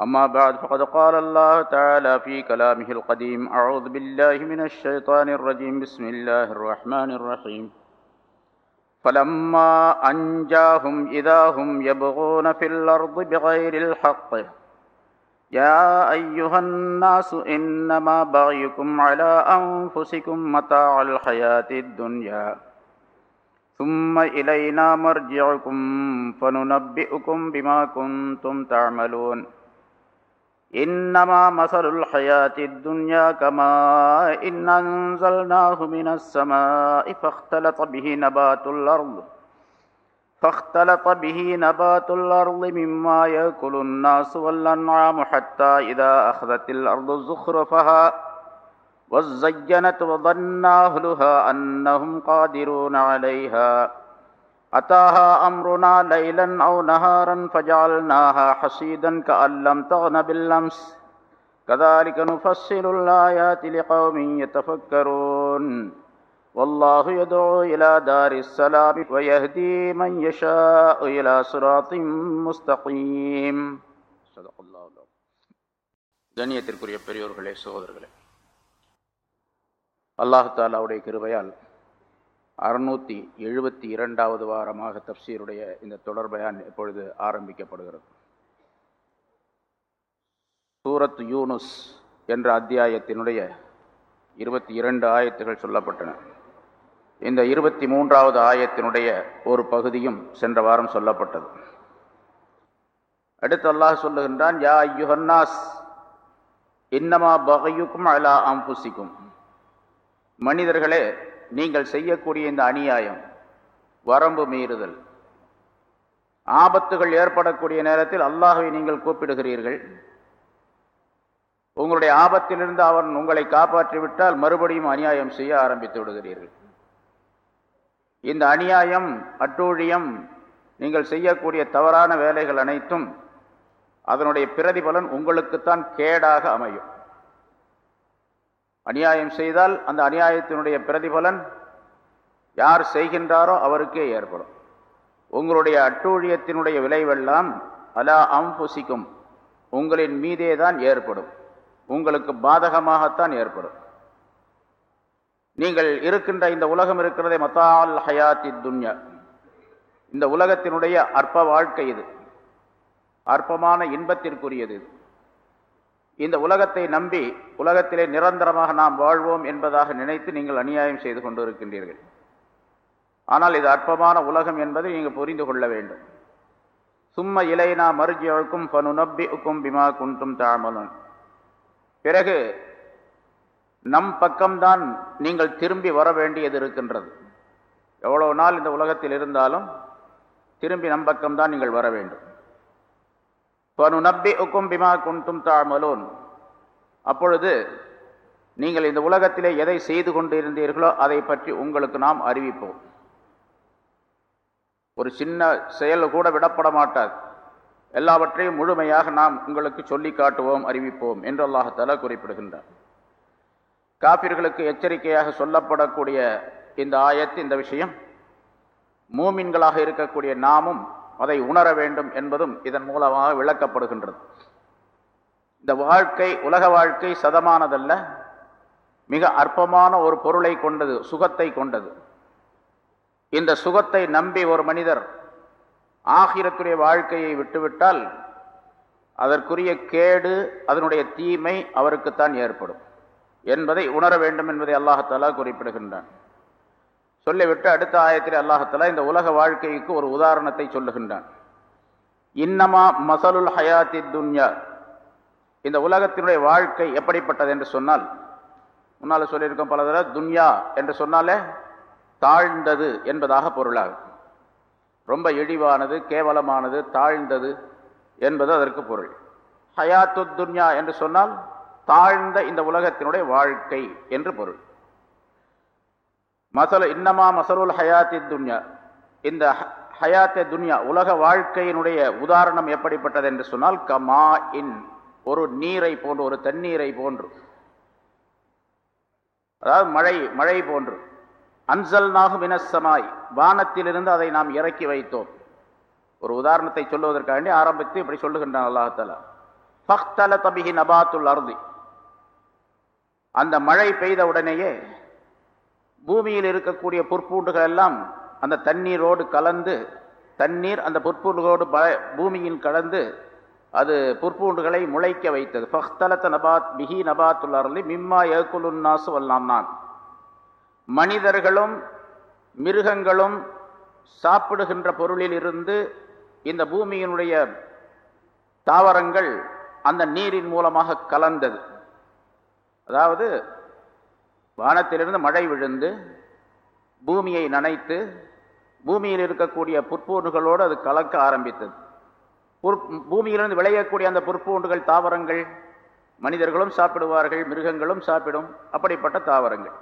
أما بعد فقد قال الله تعالى في كلامه القديم أعوذ بالله من الشيطان الرجيم بسم الله الرحمن الرحيم. فلما أنجاهم إذا هم يبغون في الأرض بغير الحق يا أيها الناس إنما بغيكم على أنفسكم متاع الحياة الدنيا ثم إلينا مرجعكم فننبئكم بما كنتم تعملون. إنما مثل الحياة الدنيا كما إن أنزلناه من السماء فاختلط به نبات الأرض فاختلط به نبات الأرض مما يأكل الناس والأنعام حتى إذا أخذت الأرض زخرفها وزينت وظن أهلها أنهم قادرون عليها. أتاها أمرنا ليلا أو نهارا فجعلناها حصيدا كأن لم تغن بالأمس كذلك نفصل الآيات لقوم يتفكرون والله يدعو إلى دار السلام ويهدي من يشاء إلى صراط مستقيم صدق الله العظيم கண்ணியத்திற்குரிய பெரியோர்களே சகோதரர்களே அல்லாஹு தாலாவுடைய கிருபையால் அறுநூற்றி எழுபத்தி இரண்டாவது வாரமாக தப்சீருடைய இந்த தொடர்பயான் இப்பொழுது ஆரம்பிக்கப்படுகிறது. சூரத் யூனுஸ் என்ற அத்தியாயத்தினுடைய இருபத்தி இரண்டு ஆயத்துகள் சொல்லப்பட்டன. இந்த இருபத்தி மூன்றாவது ஆயத்தினுடைய ஒரு பகுதியும் சென்ற வாரம் சொல்லப்பட்டது. அடுத்து அல்லாஹ் சொல்லுகின்றான் யா ஐயுஹன்னாஸ் இன்னமா பகையுக்கும் அலா அம்புசிக்கும். மனிதர்களே நீங்கள் செய்யக்கூடிய இந்த அநியாயம் வரம்பு மீறுதல். ஆபத்துகள் ஏற்படக்கூடிய நேரத்தில் அல்லாஹை நீங்கள் கூப்பிடுகிறீர்கள். உங்களுடைய ஆபத்திலிருந்து அவன் உங்களை காப்பாற்றிவிட்டால் மறுபடியும் அநியாயம் செய்ய ஆரம்பித்து விடுகிறீர்கள். இந்த அநியாயம் அட்டூழியம் நீங்கள் செய்யக்கூடிய தவறான வேலைகள் அனைத்தும் அதனுடைய பிரதிபலன் உங்களுக்குத்தான் கேடாக அமையும். அநியாயம் செய்தால் அந்த அநியாயத்தினுடைய பிரதிபலன் யார் செய்கின்றாரோ அவருக்கே ஏற்படும். உங்களுடைய அட்டூழியத்தினுடைய விளைவெல்லாம் அலா அம்புசிக்கும். உங்களின் மீதே தான் ஏற்படும். உங்களுக்கு பாதகமாகத்தான் ஏற்படும். நீங்கள் இருக்கின்ற இந்த உலகம் இருக்கிறதே மத்தால் ஹயாத்தி துன்யா. இந்த உலகத்தினுடைய அற்ப வாழ்க்கை இது. அற்பமான இன்பத்திற்குரியது இது. இந்த உலகத்தை நம்பி உலகத்திலே நிரந்தரமாக நாம் வாழ்வோம் என்பதாக நினைத்து நீங்கள் அநியாயம் செய்து கொண்டிருக்கின்றீர்கள். ஆனால் இது அற்பமான உலகம் என்பதை நீங்கள் புரிந்து கொள்ள வேண்டும். சும்ம இலைனா மருஜியழுக்கும் பனு நப்பி உக்கும் பிமா குண்டும் தாமலன் பிறகு நம் பக்கம்தான் நீங்கள் திரும்பி வர வேண்டியது இருக்கின்றது. எவ்வளவு நாள் இந்த உலகத்தில் இருந்தாலும் திரும்பி நம் பக்கம்தான் நீங்கள் வர வேண்டும். நப்பி உக்கும் பிமா குண்டும் தாமலோன் அப்பொழுது நீங்கள் இந்த உலகத்திலே எதை செய்து கொண்டிருந்தீர்களோ அதை பற்றி உங்களுக்கு நாம் அறிவிப்போம். ஒரு சின்ன செயல் கூட விடப்பட மாட்டாது. எல்லாவற்றையும் முழுமையாக நாம் உங்களுக்கு சொல்லி காட்டுவோம் அறிவிப்போம் என்று அல்லாஹால குறிப்பிடுகின்றார் காபிர்களுக்கு எச்சரிக்கையாக சொல்லப்படக்கூடிய இந்த ஆயத்து இந்த விஷயம் மூமின்களாக இருக்கக்கூடிய நாமும் அதை உணர வேண்டும் என்பதும் இதன் மூலமாக விளக்கப்படுகின்றது. இந்த வாழ்க்கை உலக வாழ்க்கை சதமானதல்ல. மிக அற்பமான ஒரு பொருளை கொண்டது சுகத்தை கொண்டது. இந்த சுகத்தை நம்பி ஒரு மனிதர் ஆகிரத்துடைய வாழ்க்கையை விட்டுவிட்டால் அதற்குரிய கேடு அதனுடைய தீமை அவருக்குத்தான் ஏற்படும் என்பதை உணர வேண்டும் என்பதை அல்லாஹாலா குறிப்பிடுகின்றான். சொல்லிவிட்டு அடுத்த ஆயத்தில் அல்லாஹத்தலா இந்த உலக வாழ்க்கைக்கு ஒரு உதாரணத்தை சொல்லுகின்றான். இன்னமா மசலுல் ஹயாத்தி துன்யா. இந்த உலகத்தினுடைய வாழ்க்கை எப்படிப்பட்டது என்று சொன்னால் முன்னால் சொல்லியிருக்கோம் பல தடவை துன்யா என்று சொன்னாலே தாழ்ந்தது என்பதாக பொருளாகும். ரொம்ப இழிவானது கேவலமானது தாழ்ந்தது என்பது அதற்கு பொருள். ஹயாத்து துன்யா என்று சொன்னால் தாழ்ந்த இந்த உலகத்தினுடைய வாழ்க்கை என்று பொருள். மசல இன்னமா மசலுல் ஹயாத்தி துன்யா. இந்த ஹயாத்தே துன்யா உலக வாழ்க்கையினுடைய உதாரணம் எப்படிப்பட்டது என்று சொன்னால் கமா இன் ஒரு நீரை போன்று ஒரு தண்ணீரை போன்று. அதாவது மழை மழை போன்று. அன்சல் நாகு இனசமாய் வானத்திலிருந்து அதை நாம் இறக்கி வைத்தோம். ஒரு உதாரணத்தை சொல்லுவதற்காண்டி ஆரம்பித்து இப்படி சொல்லுகின்றான் அல்லாஹால ஃபஹ்தல தபிஹி நபாத்துல் அருதி. அந்த மழை பெய்த உடனேயே பூமியில் இருக்கக்கூடிய புற்பூண்டுகள் எல்லாம் அந்த தண்ணீரோடு கலந்து தண்ணீர் அந்த புற்பூண்டுகளோடு ப- பூமியில் கலந்து அது புற்பூண்டுகளை முளைக்க வைத்தது. ஃபஹ்தலத்த நபாத் பிஹி நபாத்துல் மிம்மா ஏகுலுன்னாசு வல்லாம் நான். மனிதர்களும் மிருகங்களும் சாப்பிடுகின்ற பொருளில் இருந்து இந்த பூமியினுடைய தாவரங்கள் அந்த நீரின் மூலமாக கலந்தது. அதாவது வானத்திலிருந்து மழை விழுந்து பூமியை நனைத்து பூமியில் இருக்கக்கூடிய புற்பூண்டுகளோடு அது கலக்க ஆரம்பித்தது. புற் பூமியிலிருந்து விளையக்கூடிய அந்த புற்பூண்டுகள் தாவரங்கள் மனிதர்களும் சாப்பிடுவார்கள் மிருகங்களும் சாப்பிடும் அப்படிப்பட்ட தாவரங்கள்.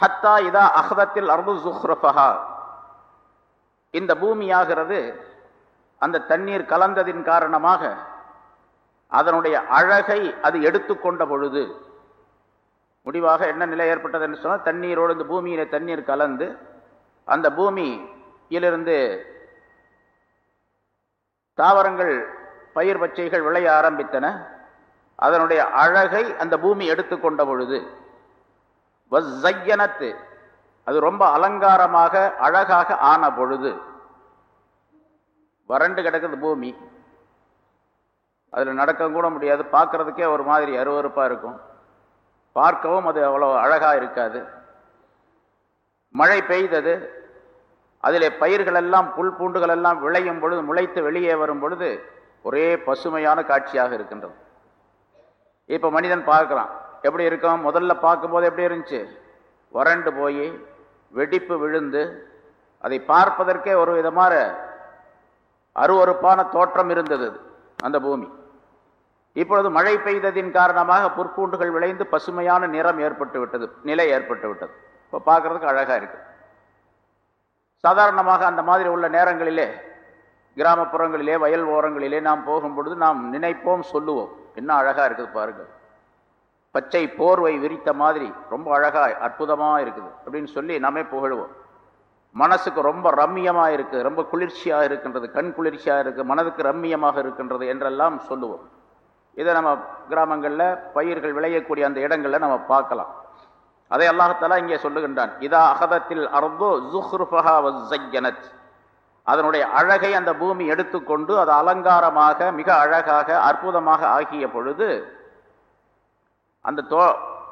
ஹத்தா இதா அஹதத்தில் அர்பு சுஹ்ரஃபஹா இந்த பூமியாகிறது அந்த தண்ணீர் கலந்ததின் காரணமாக அதனுடைய அழகை அது எடுத்துக்கொண்ட பொழுது முடிவாக என்ன நிலை ஏற்பட்டது என்று சொன்னால் தண்ணீரோடு இந்த பூமியில் தண்ணீர் கலந்து அந்த பூமியிலிருந்து தாவரங்கள் பயிர் பச்சைகள் விளைய ஆரம்பித்தன. அதனுடைய அழகை அந்த பூமி எடுத்துக்கொண்ட பொழுது வஸ்ஸையனத்து அது ரொம்ப அலங்காரமாக அழகாக ஆன பொழுது வறண்டு கிடக்குது பூமி. அதில் நடக்க கூட முடியாது பார்க்கறதுக்கே ஒரு மாதிரி அருவருப்பாக இருக்கும். பார்க்கவும் அது அவ்வளோ அழகாக இருக்காது. மழை பெய்தது அதிலே பயிர்கள் எல்லாம் புல் பூண்டுகளெல்லாம் விளையும் பொழுது முளைத்து வெளியே வரும் பொழுது ஒரே பசுமையான காட்சியாக இருக்கின்றது. இப்போ மனிதன் பார்க்குறான் எப்படி இருக்கும்? முதல்ல பார்க்கும்போது எப்படி இருந்துச்சு? வறண்டு போய் வெடிப்பு விழுந்து அதை பார்ப்பதற்கே ஒரு விதமான அருவறுப்பான தோற்றம் இருந்தது அந்த பூமி. இப்பொழுது மழை பெய்ததின் காரணமாக புற்பூண்டுகள் விளைந்து பசுமையான நிறம் ஏற்பட்டு விட்டது நிலை ஏற்பட்டு விட்டது. இப்போ பார்க்கறதுக்கு அழகா இருக்கு. சாதாரணமாக அந்த மாதிரி உள்ள நேரங்களிலே கிராமப்புறங்களிலே வயல் ஓரங்களிலே நாம் போகும் பொழுது நாம் நினைப்போம் சொல்லுவோம். என்ன அழகாக இருக்குது பாருங்கள். பச்சை போர்வை விரித்த மாதிரி ரொம்ப அழகா அற்புதமாக இருக்குது அப்படின்னு சொல்லி நாமே புகழுவோம். மனசுக்கு ரொம்ப ரம்மியமாக இருக்குது ரொம்ப குளிர்ச்சியாக இருக்கின்றது கண் குளிர்ச்சியாக இருக்கு மனதுக்கு ரம்மியமாக இருக்கின்றது என்றெல்லாம் சொல்லுவோம். இதை நம்ம கிராமங்களில் பயிர்கள் விளையக்கூடிய அந்த இடங்களில் நம்ம பார்க்கலாம். அதை அல்லாஹத்தாலா இங்கே சொல்லுகின்றான். இதா அகதத்தில் அர்தோ ஜுஹ்ருஃபஹா அதனுடைய அழகை அந்த பூமி எடுத்துக்கொண்டு அது அலங்காரமாக மிக அழகாக அற்புதமாக ஆகிய பொழுது அந்த தோ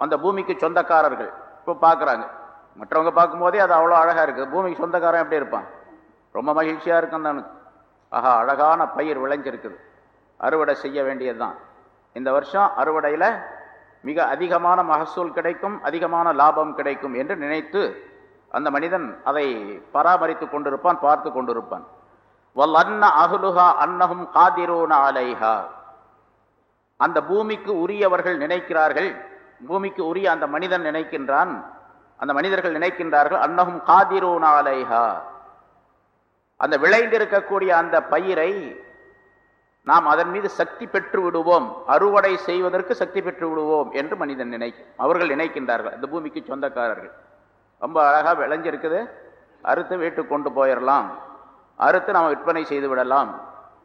அந்த பூமிக்கு சொந்தக்காரர்கள் இப்போ பார்க்குறாங்க மற்றவங்க பார்க்கும்போதே அது அவ்வளோ அழகாக இருக்குது பூமிக்கு சொந்தக்காரன் எப்படி இருப்பான்? ரொம்ப மகிழ்ச்சியாக இருக்கும் தானு. ஆஹா அழகான பயிர் விளைஞ்சிருக்குது. அறுவடை செய்ய வேண்டியது தான் இந்த வருஷம் அறுவடையில் மிக அதிகமான மகசூல் கிடைக்கும் அதிகமான லாபம் கிடைக்கும் என்று நினைத்து அந்த மனிதன் அதை பராமரித்து கொண்டிருப்பான் பார்த்து கொண்டிருப்பான். வல் அன்ன அகலுகா அன்னஹும் காதிரோன அலைஹா. அந்த பூமிக்கு உரியவர்கள் நினைக்கிறார்கள் பூமிக்கு உரிய அந்த மனிதன் நினைக்கின்றான் அந்த மனிதர்கள் நினைக்கின்றார்கள் அன்னஹும் காதிரோன அலைஹா. அந்த விளைந்திருக்கக்கூடிய அந்த பயிரை நாம் அதன் மீது சக்தி பெற்று விடுவோம் அறுவடை செய்வதற்கு சக்தி பெற்று விடுவோம் என்று மனிதன் நினைக்கும் அவர்கள் நினைக்கின்றார்கள். அந்த பூமிக்கு சொந்தக்காரர்கள். ரொம்ப அழகாக விளைஞ்சிருக்குது. அறுத்து வீட்டுக்கு கொண்டு போயிடலாம் அறுத்து நாம் விற்பனை செய்து விடலாம்.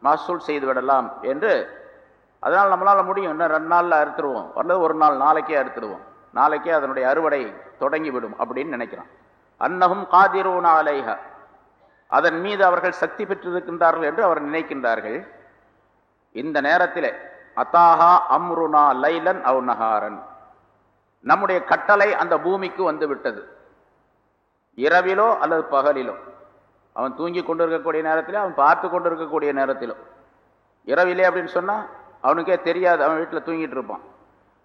மகசூல் செய்து விடலாம் என்று அதனால் நம்மளால் முடியும். இன்னும் ரெண்டு நாளில் அறுத்துடுவோம் அல்லது ஒரு நாள் நாளைக்கே அறுத்துடுவோம் நாளைக்கே அதனுடைய அறுவடை தொடங்கி விடும் அப்படின்னு நினைக்கிறான். அன்னகும் காதிரூன ஆலைக அதன் மீது அவர்கள் சக்தி பெற்றிருக்கின்றார்கள் என்று அவர் நினைக்கின்றார்கள். இந்த நேரத்திலே அத்தாஹா அம்ருனா லைலன் அவ் நஹாரன். நம்முடைய கட்டளை அந்த பூமிக்கு வந்து விட்டது இரவிலோ அல்லது பகலிலோ. அவன் தூங்கி கொண்டிருக்கக்கூடிய நேரத்திலோ அவன் பார்த்து கொண்டு இருக்கக்கூடிய நேரத்திலோ. இரவிலே அப்படின்னு சொன்னால் அவனுக்கே தெரியாது அவன் வீட்டில் தூங்கிட்டு இருப்பான்.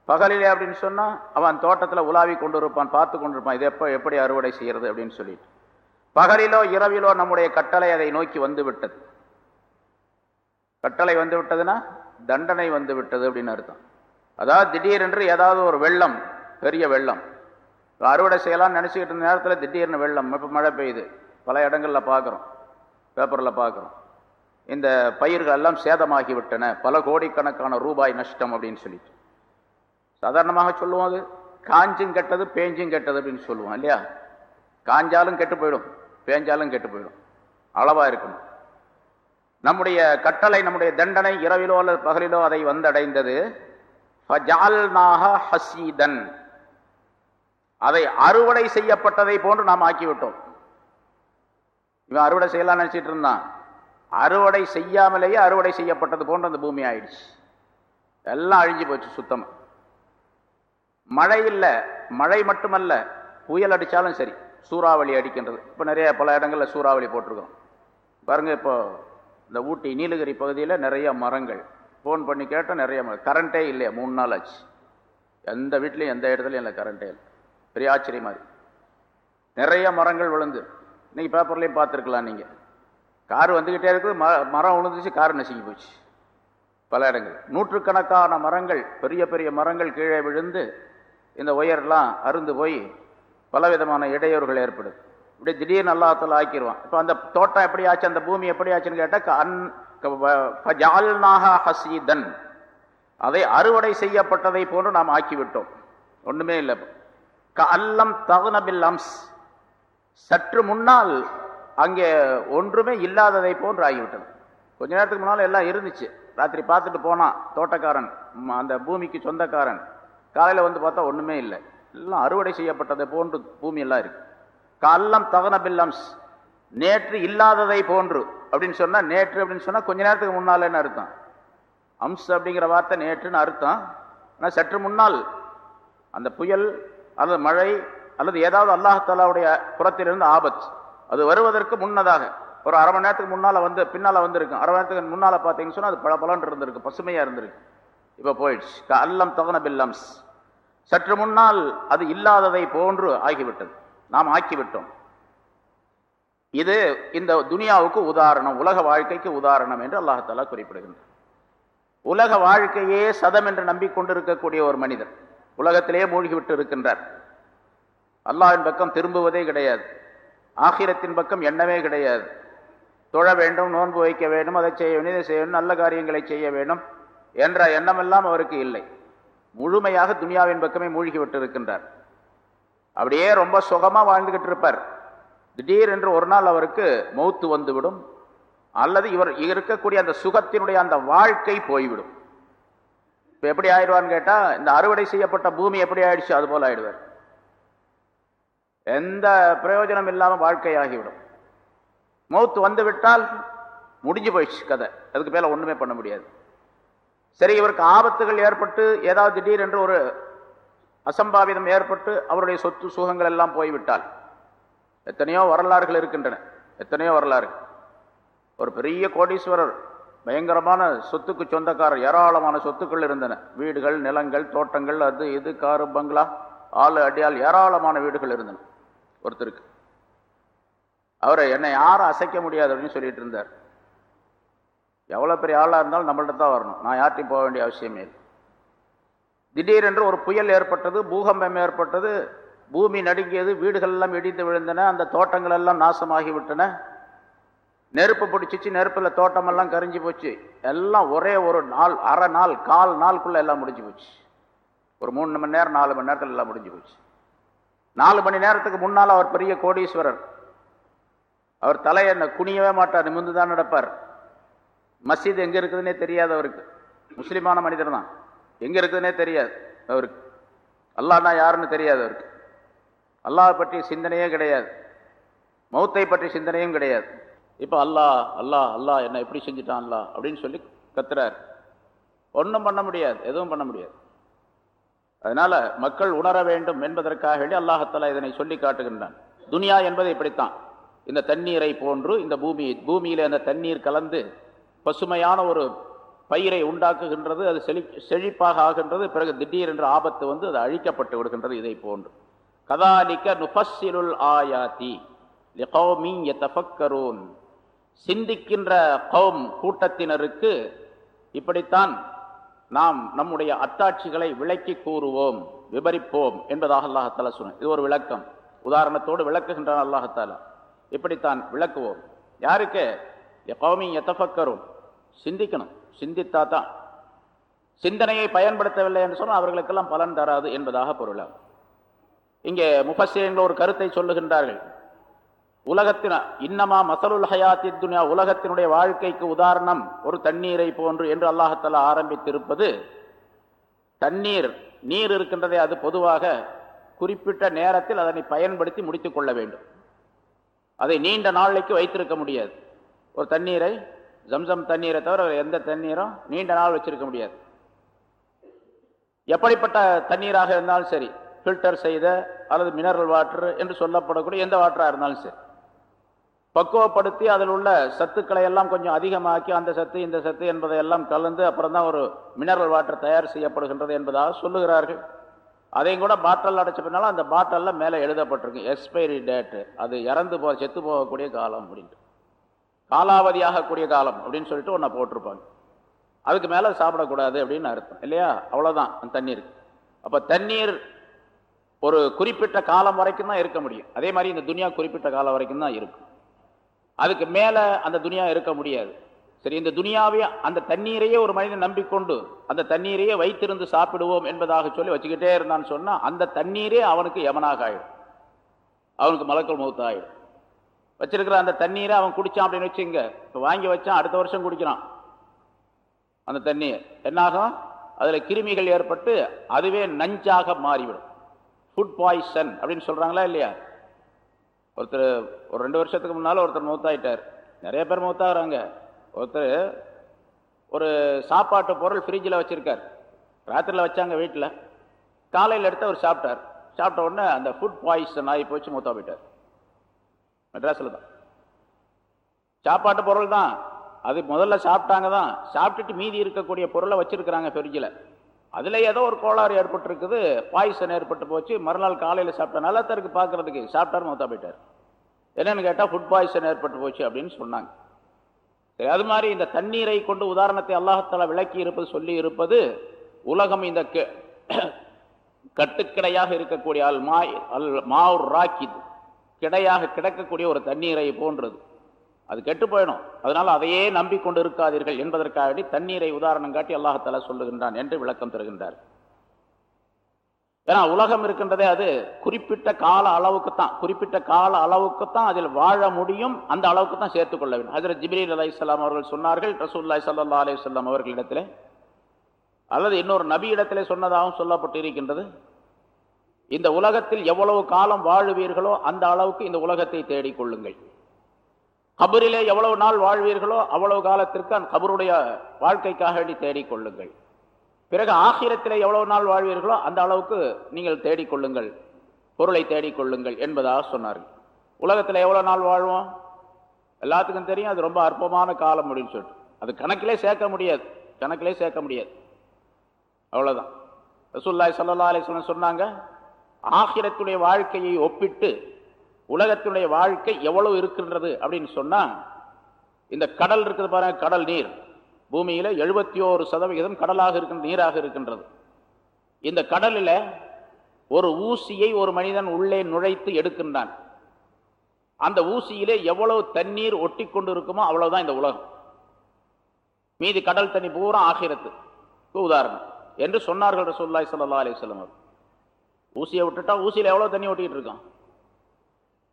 பகலிலே அப்படின்னு சொன்னால் அவன் தோட்டத்தில் உலாவி கொண்டு இருப்பான் பார்த்து கொண்டு இருப்பான் இது எப்போ எப்படி அறுவடை செய்கிறது அப்படின்னு சொல்லிட்டு. பகலிலோ இரவிலோ நம்முடைய கட்டளை அதை நோக்கி வந்து விட்டது கட்டளை வந்து விட்டதுன்னா தண்டனை வந்து விட்டது அப்படின்னு அர்த்தம். அதாவது திடீரென்று ஏதாவது ஒரு வெள்ளம் பெரிய வெள்ளம். அறுவடை செய்யலாம்னு நினச்சிக்கிட்டு இருந்த நேரத்தில் திடீர்னு வெள்ளம். இப்போ மழை பெய்யுது. பல இடங்களில் பார்க்குறோம் பேப்பரில் பார்க்குறோம் இந்த பயிர்கள் எல்லாம் சேதமாகி விட்டன. பல கோடிக்கணக்கான ரூபாய் நஷ்டம் அப்படின்னு சொல்லிட்டு. சாதாரணமாக சொல்லுவோம் அது. காஞ்சும் கெட்டது பேஞ்சும் கெட்டது அப்படின்னு சொல்லுவோம் இல்லையா? காஞ்சாலும் கெட்டு போயிடும் பேஞ்சாலும் கெட்டு போயிடும். அளவாக இருக்கணும். நம்முடைய கட்டளை நம்முடைய தண்டனை இரவிலோ அல்லது பகலிலோ அதை வந்தடைந்தது. ஹசீதன் அதை அறுவடை செய்யப்பட்டதை போன்று நாம் ஆக்கிவிட்டோம். இவன் அறுவடை செய்யலாம் நினைச்சிட்டு இருந்தான். அறுவடை செய்யாமலேயே அறுவடை செய்யப்பட்டது போன்று அந்த பூமி ஆயிடுச்சு. எல்லாம் அழிஞ்சு போச்சு சுத்தமா. மழை இல்லை மழை மட்டுமல்ல புயல் அடித்தாலும் சரி சூறாவளி அடிக்கின்றது. இப்போ நிறைய பல இடங்களில் சூறாவளி போட்டிருக்கோம் பாருங்க இப்போ இந்த ஊட்டி நீலகிரி பகுதியில் நிறைய மரங்கள். ஃபோன் பண்ணி கேட்டால் நிறைய மரம் கரண்ட்டே இல்லையா மூணு நாள் ஆச்சு. எந்த வீட்லையும் எந்த இடத்துலையும் இல்லை கரண்ட்டே இல்லை. பெரிய ஆச்சரியம் மாதிரி. நிறைய மரங்கள் விழுந்து. இன்றைக்கி பேப்பர்லேயும் பார்த்துருக்கலாம் நீங்கள் கார் வந்துக்கிட்டே இருக்குது ம மரம் விழுந்துச்சு கார் நசுங்கி போச்சு. பல இடங்கள். நூற்றுக்கணக்கான மரங்கள் பெரிய பெரிய மரங்கள் கீழே விழுந்து இந்த ஒயர்லாம் அருந்து போய் பலவிதமான இடையூறுகள் ஏற்படுது. இப்படி திடீர்னு அல்லாத்தில் ஆக்கிடுவான் இப்போ அந்த தோட்டம் எப்படி ஆச்சு அந்த பூமி எப்படி ஆச்சுன்னு கேட்டால் ஹசீதன் அதை அறுவடை செய்யப்பட்டதை போன்று நாம் ஆக்கிவிட்டோம். ஒன்றுமே இல்லை க அல்லம் தகுனபில் அம்ஸ். சற்று முன்னால் அங்கே ஒன்றுமே இல்லாததை போன்று ஆகிவிட்டது. கொஞ்ச நேரத்துக்கு முன்னால் எல்லாம் இருந்துச்சு. ராத்திரி பார்த்துட்டு போனான் தோட்டக்காரன் அந்த பூமிக்கு சொந்தக்காரன். காலையில் வந்து பார்த்தா ஒன்றுமே இல்லை. எல்லாம் அறுவடை செய்யப்பட்டதை போன்று பூமியெல்லாம் இருக்குது கல்லம் தகன பில்லம்ஸ் நேற்று இல்லாததை போன்று. அப்படின்னு சொன்னால் நேற்று அப்படின்னு சொன்னால் கொஞ்ச நேரத்துக்கு முன்னாலேன்னு அர்த்தம்? அம்ஸ் அப்படிங்கிற வார்த்தை நேற்றுன்னு அர்த்தம். ஆனால் சற்று முன்னால் அந்த புயல் அல்லது மழை அல்லது ஏதாவது அல்லாஹாலாவுடைய புறத்திலிருந்து ஆபத். அது வருவதற்கு முன்னதாக ஒரு அரை மணி நேரத்துக்கு முன்னால் வந்து பின்னால் வந்திருக்கும் அரை மணி நேரத்துக்கு முன்னால் பார்த்தீங்கன்னு சொன்னால் அது பல பலன் இருந்திருக்கு பசுமையாக இருந்திருக்கு. இப்போ போயிடுச்சு. அல்லம் தகன பில்லம்ஸ் சற்று முன்னால் அது இல்லாததை போன்று ஆகிவிட்டது. நாம் ஆக்கிவிட்டோம். இது இந்த துனியாவுக்கு உதாரணம் உலக வாழ்க்கைக்கு உதாரணம் என்று அல்லாஹாலா குறிப்பிடுகின்றார் உலக வாழ்க்கையே சதம் என்று நம்பிக்கொண்டிருக்கக்கூடிய ஒரு மனிதர் உலகத்திலேயே மூழ்கிவிட்டு இருக்கின்றார். அல்லாஹின் பக்கம் திரும்புவதே கிடையாது. ஆகிரத்தின் பக்கம் எண்ணமே கிடையாது. தொழ வேண்டும் நோன்பு வைக்க வேண்டும் அதை செய்ய வேண்டும் இதை செய்ய வேண்டும் நல்ல காரியங்களை செய்ய வேண்டும் என்ற எண்ணமெல்லாம் அவருக்கு இல்லை. முழுமையாக துனியாவின் பக்கமே மூழ்கிவிட்டு இருக்கின்றார். அப்படியே ரொம்ப சுகமாக வாழ்ந்துகிட்டு இருப்பார். திடீர் என்று ஒரு நாள் அவருக்கு மௌத்து வந்துவிடும். அல்லது இவர் இருக்கக்கூடிய அந்த சுகத்தினுடைய அந்த வாழ்க்கை போய்விடும். இப்போ எப்படி ஆயிடுவான்னு கேட்டால் இந்த அறுவடை செய்யப்பட்ட பூமி எப்படி ஆயிடுச்சு அது போல ஆயிடுவார். எந்த பிரயோஜனம் இல்லாமல் வாழ்க்கை ஆகிவிடும் மௌத்து வந்து விட்டால் முடிஞ்சு போயிடுச்சு கதை. அதுக்கு மேலே ஒன்றுமே பண்ண முடியாது. சரி இவருக்கு ஆபத்துகள் ஏற்பட்டு ஏதாவது திடீர் என்று ஒரு அசம்பாவிதம் ஏற்பட்டு அவருடைய சொத்து சுகங்கள் எல்லாம் போய்விட்டால் எத்தனையோ வரலாறுகள் இருக்கின்றன. எத்தனையோ வரலாறு ஒரு பெரிய கோடீஸ்வரர் பயங்கரமான சொத்துக்கு சொந்தக்காரர் ஏராளமான சொத்துக்கள் இருந்தன. வீடுகள் நிலங்கள் தோட்டங்கள் அது இது காரு பங்களா ஆளு அடியால் ஏராளமான வீடுகள் இருந்தன ஒருத்தருக்கு. அவரை என்னை யாரும் அசைக்க முடியாது அப்படின்னு சொல்லிட்டு இருந்தார். எவ்வளோ பெரிய ஆளாக இருந்தாலும் நம்மள்ட்ட தான் வரணும். நான் யார்ட்டையும் போக வேண்டிய அவசியமே இல்லை. திடீரென்று ஒரு புயல் ஏற்பட்டது பூகம்பம் ஏற்பட்டது பூமி நடுங்கியது வீடுகள் எல்லாம் இடிந்து விழுந்தன அந்த தோட்டங்கள் எல்லாம் நாசமாகிவிட்டன. நெருப்பு பிடிச்சிச்சு நெருப்பில் தோட்டமெல்லாம் கரிஞ்சு போச்சு. எல்லாம் ஒரே ஒரு நாள் அரை நாள் கால் நாளுக்குள்ளே எல்லாம் முடிஞ்சு போச்சு. ஒரு மூணு மணி நேரம் நாலு மணி நேரத்தில் எல்லாம் முடிஞ்சு போச்சு. நாலு மணி நேரத்துக்கு முன்னால் அவர் பெரிய கோடீஸ்வரர். அவர் தலையை குனியவே மாட்டார் நிமிந்து தான் நடப்பார். மஸ்ஜித் எங்கே இருக்குதுன்னே தெரியாது அவருக்கு முஸ்லீமான மனிதர் தான் எங்கே இருக்குதுன்னே தெரியாது. அவருக்கு. அல்லான்னா யாருன்னு தெரியாது அவருக்கு. அல்லாஹ் பற்றி சிந்தனையே கிடையாது. மௌத்தை பற்றி சிந்தனையும் கிடையாது. இப்போ அல்லாஹ் அல்லாஹ் அல்லாஹ் என்ன எப்படி செஞ்சுட்டான் அல்லா அப்படின்னு சொல்லி கத்துறாரு. ஒன்றும் பண்ண முடியாது எதுவும் பண்ண முடியாது. அதனால் மக்கள் உணர வேண்டும் என்பதற்காக வேண்டி அல்லாஹத்தலா இதனை சொல்லி காட்டுகின்றான். துனியா என்பது இப்படித்தான். இந்த தண்ணீரை போன்று இந்த பூமி பூமியில் அந்த தண்ணீர் கலந்து பசுமையான ஒரு பயிரை உண்டாக்குகின்றது அது செழி செழிப்பாக ஆகின்றது பிறகு திடீர் ஆபத்து வந்து அது அழிக்கப்பட்டு விடுகின்றது இதை போன்று. கதாலிக்க நுபஸ்ஸிலுல் ஆயாதி லிகௌமி யதஃபக்கரூன். சிந்திக்கின்ற கௌம் கூட்டத்தினருக்கு இப்படித்தான் நாம் நம்முடைய அத்தாட்சிகளை விளக்கி கூறுவோம் விபரிப்போம் என்பதாக அல்லாஹத்தால சொன்ன இது ஒரு விளக்கம். உதாரணத்தோடு விளக்குகின்றான் அல்லாஹத்தாலா இப்படித்தான் விளக்குவோம். யாருக்கு? கௌமி எத்தஃபக்கரும் சிந்திக்கணும். சிந்தித்தா தான் சிந்தனையை பயன்படுத்தவில்லை என்று சொன்னால் அவர்களுக்கெல்லாம் பலன் தராது என்பதாக பொருளாகும் இங்கே முஃபசியங்கள் ஒரு கருத்தை சொல்லுகின்றார்கள். உலகத்தின இன்னமா மசலுல் ஹயாத்தி துனியா உலகத்தினுடைய வாழ்க்கைக்கு உதாரணம் ஒரு தண்ணீரை போன்று என்று அல்லாஹத்தலா ஆரம்பித்திருப்பது. தண்ணீர் நீர் இருக்கின்றதே அது பொதுவாக குறிப்பிட்ட நேரத்தில் அதனை பயன்படுத்தி முடித்து கொள்ள வேண்டும். அதை நீண்ட நாளைக்கு வைத்திருக்க முடியாது. ஒரு தண்ணீரை ஜம்சம் தண்ணீரை தவிர எந்த தண்ணீரும் நீண்ட நாள் வச்சிருக்க முடியாது. எப்படிப்பட்ட தண்ணீராக இருந்தாலும் சரி ஃபில்டர் செய்த அல்லது மினரல் வாட்டர் என்று சொல்லப்படக்கூடிய எந்த வாட்டராக இருந்தாலும் சரி பக்குவப்படுத்தி அதில் உள்ள சத்துக்களை எல்லாம் கொஞ்சம் அதிகமாக்கி அந்த சத்து இந்த சத்து என்பதை எல்லாம் கலந்து அப்புறம் தான் ஒரு மினரல் வாட்டர் தயார் செய்யப்படுகின்றது என்பதாக சொல்லுகிறார்கள். அதையும் கூட பாட்டில் அடைச்ச பின்னாலும் அந்த பாட்டிலில் மேலே எழுதப்பட்டிருக்கு எக்ஸ்பைரி டேட்டு அது இறந்து போ செத்து போகக்கூடிய காலம் அப்படின்ட்டு. காலாவதியாகக்கூடிய காலம் அப்படின்னு சொல்லிட்டு ஒன்றை போட்டிருப்பாங்க. அதுக்கு மேலே சாப்பிடக்கூடாது அப்படின்னு அர்த்தம். இல்லையா? அவ்வளோதான் அந்த தண்ணீர். அப்போ தண்ணீர் ஒரு குறிப்பிட்ட காலம் வரைக்கும் தான் இருக்க முடியும். அதே மாதிரி இந்த துனியா குறிப்பிட்ட காலம் வரைக்கும் தான் இருக்கும். அதுக்கு மேலே அந்த துனியா இருக்க முடியாது. சரி இந்த துனியாவே அந்த தண்ணீரையே ஒரு மனிதன் நம்பிக்கொண்டு அந்த தண்ணீரையே வைத்திருந்து சாப்பிடுவோம் என்பதாக சொல்லி வச்சுக்கிட்டே இருந்தான்னு சொன்னால் அந்த தண்ணீரே அவனுக்கு யமனாக ஆயிடும். அவனுக்கு மலக்கல் மூத்தாயிடும். வச்சிருக்கிற அந்த தண்ணீரை அவன் குடிச்சான் அப்படின்னு வச்சுங்க. இப்போ வாங்கி வச்சான் அடுத்த வருஷம் குடிக்கிறான். அந்த தண்ணீர். என்னாகும்? அதில் கிருமிகள் ஏற்பட்டு அதுவே நஞ்சாக மாறிவிடும். ஃபுட் பாய்சன் அப்படின்னு சொல்கிறாங்களா இல்லையா? ஒருத்தர் ஒரு ரெண்டு வருஷத்துக்கு முன்னால் ஒருத்தர் மூத்தாயிட்டார். நிறைய பேர் மூத்தாகிறாங்க. ஒருத்தர் ஒரு சாப்பாட்டு பொருள் ஃப்ரிட்ஜில் வச்சுருக்கார். ராத்திரியில் வச்சாங்க வீட்டில் காலையில் எடுத்து அவர் சாப்பிட்டார். சாப்பிட்ட உடனே அந்த ஃபுட் பாய்சன் ஆகி போச்சு மூத்தா போயிட்டார். மெட்ராஸில் தான். சாப்பாட்டு பொருள் தான். அது முதல்ல சாப்பிட்டாங்க தான். சாப்பிட்டுட்டு மீதி இருக்கக்கூடிய பொருளை வச்சுருக்குறாங்க ஃப்ரிட்ஜில் அதில் ஏதோ ஒரு கோளாறு ஏற்பட்டுருக்குது. பாய்சன் ஏற்பட்டு போச்சு. மறுநாள் காலையில் சாப்பிட்டா நல்லா தான் இருக்குது பார்க்கறதுக்கு. சாப்பிட்டாரு மொத்தம் போயிட்டார். என்னென்னு கேட்டால் ஃபுட் பாய்சன் ஏற்பட்டு போச்சு அப்படின்னு சொன்னாங்க. சரி அது மாதிரி இந்த தண்ணீரை கொண்டு உதாரணத்தை அல்லாஹத்தாலா விளக்கி இருப்பது சொல்லி இருப்பது உலகம் இந்த கட்டுக்கடையாக இருக்கக்கூடிய அல் மாய் அல் மாவுர் ராக்கித் கிடையாக கிடக்கக்கூடிய ஒரு தண்ணீரை போன்றது. அது கெட்டு போயிடும். அதனால் அதையே நம்பிக்கொண்டு இருக்காதீர்கள் என்பதற்காக தண்ணீரை உதாரணம் காட்டி அல்லாஹத்தாலா சொல்லுகின்றான் என்று விளக்கம் தருகின்றார். ஏன்னா உலகம் இருக்கின்றதே அது குறிப்பிட்ட கால அளவுக்கு தான். குறிப்பிட்ட கால அளவுக்கு தான் அதில் வாழ முடியும். அந்த அளவுக்கு தான் சேர்த்துக் கொள்ள வேண்டும். அதில் ஜிப்ரீல் அலி இஸ்லாம் அவர்கள் சொன்னார்கள் ரசூல்லாய் சல்லா அலி சொல்லாம் அவர்களிடத்தில். அல்லது இன்னொரு நபி இடத்திலே சொன்னதாகவும் சொல்லப்பட்டு இருக்கின்றது இந்த உலகத்தில் எவ்வளவு காலம் வாழுவீர்களோ அந்த அளவுக்கு இந்த உலகத்தை தேடிக்கொள்ளுங்கள் கபரிலே எவ்வளவு நாள் வாழ்வீர்களோ அவ்வளவு காலத்திற்கு அந்த கபருடைய வாழ்க்கைக்காக வேண்டி தேடிக்கொள்ளுங்கள் பிறகு ஆகிரத்திலே எவ்வளவு நாள் வாழ்வீர்களோ அந்த அளவுக்கு நீங்கள் தேடிக்கொள்ளுங்கள் பொருளை தேடிக்கொள்ளுங்கள் என்பதாக சொன்னார்கள். உலகத்தில் எவ்வளோ நாள் வாழ்வோம்? எல்லாத்துக்கும் தெரியும் அது ரொம்ப அற்பமான காலம் அப்படின்னு சொல்லிட்டு. அது கணக்கிலே சேர்க்க முடியாது. கணக்கிலே சேர்க்க முடியாது. அவ்வளோதான் ரசூல்லாய் சல்லா அலிஸ்வன் சொன்னாங்க ஆகிரத்துடைய வாழ்க்கையை ஒப்பிட்டு உலகத்தினுடைய வாழ்க்கை எவ்வளவு இருக்கின்றது அப்படின்னு சொன்னா இந்த கடல் இருக்குது பாருங்க கடல் நீர். பூமியில எழுபத்தி ஓரு சதவிகிதம் கடலாக இருக்கின்ற நீராக இருக்கின்றது. இந்த கடலில் ஒரு ஊசியை ஒரு மனிதன் உள்ளே நுழைத்து எடுக்கின்றான். அந்த ஊசியிலே எவ்வளவு தண்ணீர் ஒட்டி கொண்டு இருக்குமோ அவ்வளவுதான் இந்த உலகம். மீதி கடல் தண்ணி பூரா ஆகிரத்து. உதாரணம். என்று சொன்னார்கள் ரசூல்லாய் சல்லா அலிஸ்லாம் அவர் ஊசியை விட்டுட்டா ஊசியில் எவ்வளோ தண்ணி ஒட்டிக்கிட்டு இருக்கான்?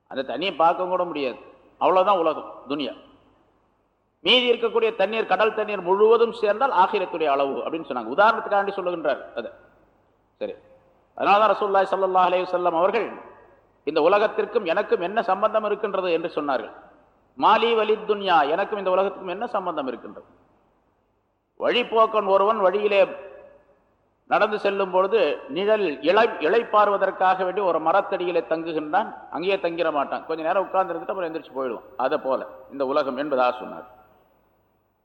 அந்த தண்ணியை பார்க்க கூட முடியாது. அவ்வளோதான் உலகம் துனியா. மீதி இருக்கக்கூடிய தண்ணீர் கடல் தண்ணீர் முழுவதும் சேர்ந்தால் ஆகிரத்துடைய அளவு அப்படின்னு சொன்னாங்க. உதாரணத்துக்காண்டி சொல்லுகின்றார் அது. சரி. அதனால்தான் ரசூல்லாய் சல்லா அலே சொல்லம் அவர்கள் இந்த உலகத்திற்கும் எனக்கும் என்ன சம்பந்தம் இருக்கின்றது என்று சொன்னார்கள். மாலி வலி துன்யா எனக்கும் இந்த உலகத்துக்கும் என்ன சம்பந்தம் இருக்கின்றது? வழிபோக்கன் ஒருவன் வழியிலே நடந்து செல்லும் பொழுது நிழல் இழை இழைப்பாருவதற்காக வேண்டி ஒரு மரத்தடியிலே தங்குகின்றான். அங்கேயே தங்கிட மாட்டான். கொஞ்ச நேரம் உட்கார்ந்து இருந்துட்டு அப்புறம் எந்திரிச்சு போயிடுவோம் அதை போல இந்த உலகம் என்பதாக சொன்னார்.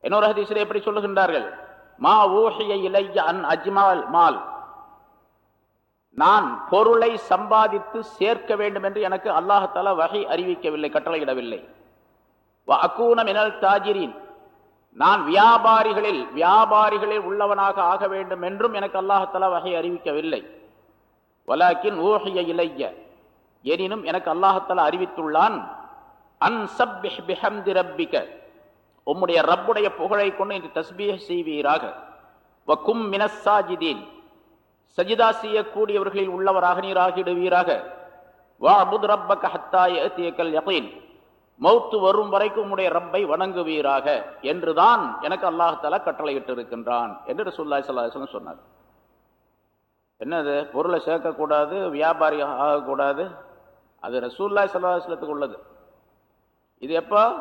இன்னொரு ஹதீசில் எப்படி சொல்லுகின்றார்கள்? மா ஊஹிய இலைய அன் அஜ்மால் மால். நான் பொருளை சம்பாதித்து சேர்க்க வேண்டும் என்று எனக்கு அல்லாஹால வகை அறிவிக்கவில்லை கட்டளையிடவில்லை. அக்கூனம் எனல் தாஜிரின். நான் வியாபாரிகளில் வியாபாரிகளில் உள்ளவனாக ஆக வேண்டும் என்றும் எனக்கு அல்லாஹத்தலா வகை அறிவிக்கவில்லை. வலாக்கின் ஊஹிய இலைய. எனினும் எனக்கு அல்லாஹத்தலா அறிவித்துள்ளான் அன் ரப்பிக்க. உம்முடைய ரப்புடைய புகழை கொண்டு இன்று தஸ்பீஹ் செய்வீராக. வக்கும் மினசாஜிதீன் சஜிதா செய்யக்கூடியவர்களில் உள்ளவராக நீராகிடுவீராக வா அபுத் ரப்பக ஹத்தா யஅதியக்கல் யகீன். மௌத்து வரும் வரைக்கும் உடைய ரப்பை வணங்குவீராக என்றுதான் எனக்கு அல்லாஹால கட்டளையிட்டு இருக்கின்றான் என்று ரசூல்லாய் சல்லாஹம் சொன்னார். என்னது? பொருளை சேர்க்கக்கூடாது வியாபாரி ஆகக்கூடாது? அது ரசூல்லாய் சல்லாஹலத்துக்கு உள்ளது. இது எப்போ?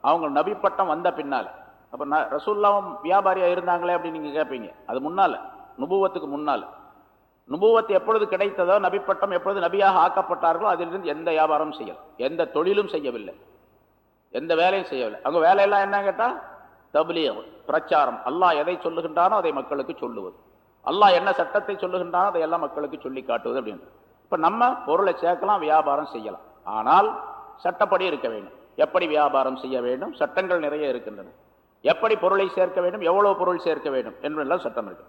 அவங்க நபி பட்டம் வந்த பின்னால். அப்போ நான் ரசூல்லாவும் வியாபாரியாக இருந்தாங்களே அப்படின்னு நீங்கள் கேட்பீங்க அது முன்னால் நுபுவத்துக்கு முன்னால். நுபுவத்து எப்பொழுது கிடைத்ததோ நபிப்பட்டம் எப்பொழுது நபியாக ஆக்கப்பட்டார்களோ அதிலிருந்து எந்த வியாபாரம் செய்யல. எந்த தொழிலும் செய்யவில்லை. எந்த வேலையும் செய்யவில்லை. அவங்க வேலையெல்லாம் என்ன கேட்டால் தபிலியம் பிரச்சாரம். அல்லாஹ் எதை சொல்லுகின்றானோ அதை மக்களுக்கு சொல்லுவது. அல்லாஹ் என்ன சட்டத்தை சொல்லுகின்றானோ அதை எல்லாம் மக்களுக்கு சொல்லி காட்டுவது அப்படின்னு. இப்போ நம்ம பொருளை சேர்க்கலாம் வியாபாரம் செய்யலாம். ஆனால் சட்டப்படி இருக்க வேண்டும். எப்படி வியாபாரம் செய்ய வேண்டும்? சட்டங்கள் நிறைய இருக்கின்றன. எப்படி பொருளை சேர்க்க வேண்டும்? எவ்வளோ பொருள் சேர்க்க வேண்டும்? என்பதெல்லாம் சட்டம் இருக்கு.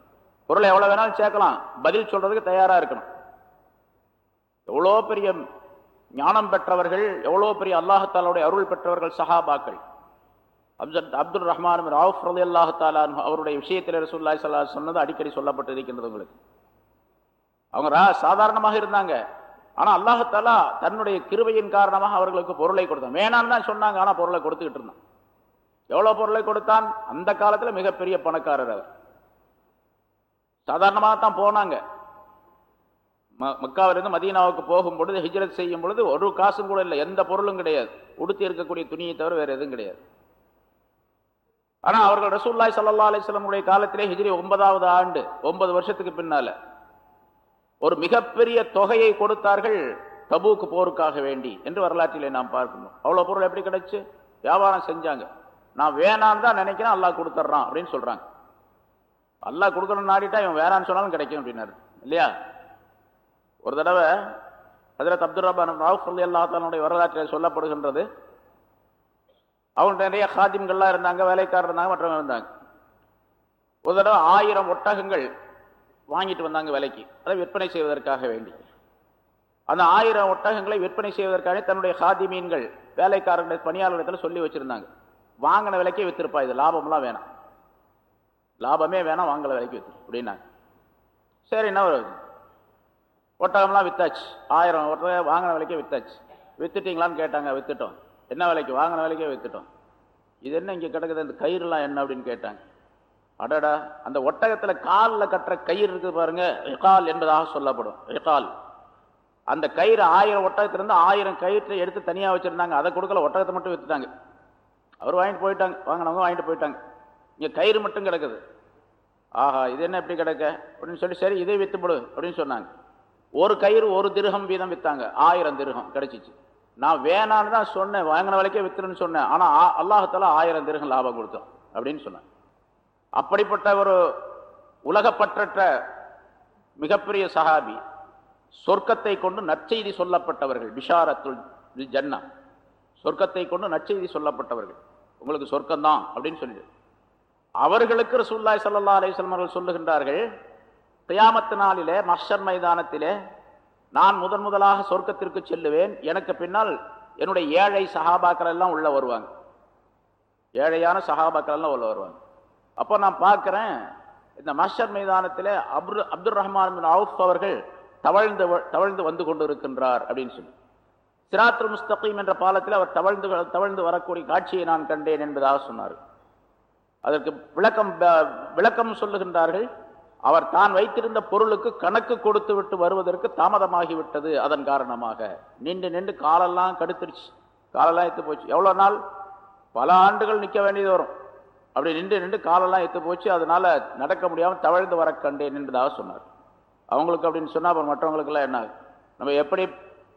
பொருளை எவ்வளவு வேணாலும் சேர்க்கலாம். பதில் சொல்றதுக்கு தயாரா இருக்கணும். எவ்வளோ பெரிய ஞானம் பெற்றவர்கள் எவ்வளோ பெரிய அல்லாஹாலுடைய அருள் பெற்றவர்கள் சஹாபாக்கள். அப்துல் அப்துல் ரஹ்மான் ராவுஃப் ரலி அல்லாஹாலு அவருடைய விஷயத்தில் ரசூல்லாய் சல்லா சொன்னது அடிக்கடி சொல்லப்பட்டு இருக்கின்றது உங்களுக்கு. அவங்க சாதாரணமாக இருந்தாங்க. ஆனால் அல்லாஹாலா தன்னுடைய கிருபையின் காரணமாக அவர்களுக்கு பொருளை கொடுத்தான். வேணான்னு தான் சொன்னாங்க ஆனால் பொருளை கொடுத்துக்கிட்டு இருந்தான். எவ்வளோ பொருளை கொடுத்தான்? அந்த காலத்துல மிகப்பெரிய பணக்காரர் அவர். சாதாரணமாக தான் போனாங்க. ம மக்காவிலிருந்து மதீனாவுக்கு போகும் பொழுது ஹிஜ்ரத் செய்யும் பொழுது ஒரு காசும் கூட இல்லை. எந்த பொருளும் கிடையாது. உடுத்தி இருக்கக்கூடிய துணியை தவிர வேறு எதுவும் கிடையாது. ஆனால் அவர்கள் ரசூல்லாய் சல்லா அலிஸ்லமுடைய காலத்திலே ஹிஜ்ரி ஒன்பதாவது ஆண்டு ஒன்பது வருஷத்துக்கு பின்னால் ஒரு மிகப்பெரிய தொகையை கொடுத்தார்கள் தபூக்கு போருக்காக வேண்டி என்று வரலாற்றிலே நாம் பார்க்கணும். அவ்வளோ பொருள் எப்படி கிடைச்சு? வியாபாரம் செஞ்சாங்க. நான் வேணான்னு தான் நினைக்கிறேன் அல்லா கொடுத்துட்றான் அப்படின்னு சொல்கிறாங்க அல்லா கொடுக்கணும்னு நாடிட்டா இவன் வேணான்னு சொன்னாலும் கிடைக்கும் அப்படின்னாரு. இல்லையா? ஒரு தடவை அதில் அப்துல் ரபான் ராவுஃப் அலி வரலாற்றில் சொல்லப்படுகின்றது. அவங்க நிறைய ஹாதிம்கள்லாம் இருந்தாங்க வேலைக்காரர் இருந்தாங்க மற்றவங்க இருந்தாங்க. ஒரு தடவை ஆயிரம் ஒட்டகங்கள் வாங்கிட்டு வந்தாங்க விலைக்கு. அதை விற்பனை செய்வதற்காக வேண்டி. அந்த ஆயிரம் ஒட்டகங்களை விற்பனை செய்வதற்காக தன்னுடைய ஹாதி மீன்கள் வேலைக்காரர்கள் பணியாளர்களிடத்தில் சொல்லி வச்சுருந்தாங்க. வாங்கின விலைக்கே வித்திருப்பா இது லாபம்லாம் வேணாம். லாபமே வேணாம் வாங்கல விலைக்கு வித்து அப்படின்னாங்க. சரி என்ன ஒட்டகம்லாம் வித்தாச்சு. ஆயிரம் ஒட்டகம் வாங்கின விலைக்கே வித்தாச்சு. வித்துட்டீங்களான்னு கேட்டாங்க வித்துட்டோம். என்ன விலைக்கு? வாங்கின விலைக்கே வித்துட்டோம். இது என்ன இங்கே கிடக்குது? இந்த கயிறுலாம் என்ன அப்படின்னு கேட்டாங்க. அடடா அந்த ஒட்டகத்தில் காலில் கட்டுற கயிறு இருக்குது பாருங்க எகால் என்பதாக சொல்லப்படும். எகால் அந்த கயிறு ஆயிரம் ஒட்டகத்திலேருந்து ஆயிரம் கயிற்றை எடுத்து தனியாக வச்சுருந்தாங்க. அதை கொடுக்கல ஒட்டகத்தை மட்டும் வித்துட்டாங்க. அவர் வாங்கிட்டு போயிட்டாங்க வாங்கினவங்க வாங்கிட்டு போயிட்டாங்க. இங்கே கயிறு மட்டும் கிடக்குது. ஆஹா இது என்ன எப்படி கிடக்க? அப்படின்னு சொல்லி சரி இதை வித்துப்படு அப்படின்னு சொன்னாங்க. ஒரு கயிறு ஒரு திருகம் வீதம் வித்தாங்க. ஆயிரம் திருகம் கிடைச்சிச்சு. நான் வேணான்னு தான் சொன்னேன் வாங்கின விலைக்கே வித்துருன்னு சொன்னேன். ஆனால் அல்லாஹத்தால ஆயிரம் திருகம் லாபம் கொடுத்தோம் அப்படின்னு சொன்னேன் அப்படிப்பட்ட ஒரு உலகப்பற்றற்ற மிகப்பெரிய சஹாபி சொர்க்கத்தை கொண்டு நற்செய்தி சொல்லப்பட்டவர்கள் பிஷாரத்துல் ஜன்னா. சொர்க்கத்தை கொண்டு நற்செய்தி சொல்லப்பட்டவர்கள். உங்களுக்கு சொர்க்கம்தான் அப்படின்னு சொல்லிட்டு. அவர்களுக்கு ரசூல்லாய் சல்லா அலிஸ்லம் அவர்கள் சொல்லுகின்றார்கள் கியாமத்து நாளிலே மர்ஷர் மைதானத்திலே நான் முதன் முதலாக சொர்க்கத்திற்கு செல்லுவேன். எனக்கு பின்னால் என்னுடைய ஏழை சஹாபாக்கள் எல்லாம் உள்ள வருவாங்க. ஏழையான சஹாபாக்கள் எல்லாம் உள்ள வருவாங்க. அப்போ நான் பார்க்குறேன் இந்த மஷர் மைதானத்தில் அப்ரு அப்துல் ரஹ்மான் அவுஃப் அவர்கள் தவழ்ந்து தவழ்ந்து வந்து கொண்டு இருக்கின்றார் அப்படின்னு சொல்லி. சிராத்ரு முஸ்தகீம் என்ற பாலத்தில் அவர் தவழ்ந்து தவழ்ந்து வரக்கூடிய காட்சியை நான் கண்டேன் என்பதாக சொன்னார் அதற்கு விளக்கம் விளக்கம் சொல்லுகின்றார்கள் அவர் தான் வைத்திருந்த பொருளுக்கு கணக்கு கொடுத்து விட்டு வருவதற்கு தாமதமாகிவிட்டது அதன் காரணமாக. நின்று நின்று காலெல்லாம் கடுத்துருச்சு. காலெல்லாம் எத்து போச்சு. எவ்வளோ நாள்? பல ஆண்டுகள் நிற்க வேண்டியது வரும். அப்படி நின்று நின்று காலெல்லாம் எத்து போச்சு. அதனால் நடக்க முடியாமல் தவழ்ந்து வர கண்டேன் நின்றதாக சொன்னார். அவங்களுக்கு அப்படின்னு சொன்னால் அப்புறம் மற்றவங்களுக்கெல்லாம் என்ன? நம்ம எப்படி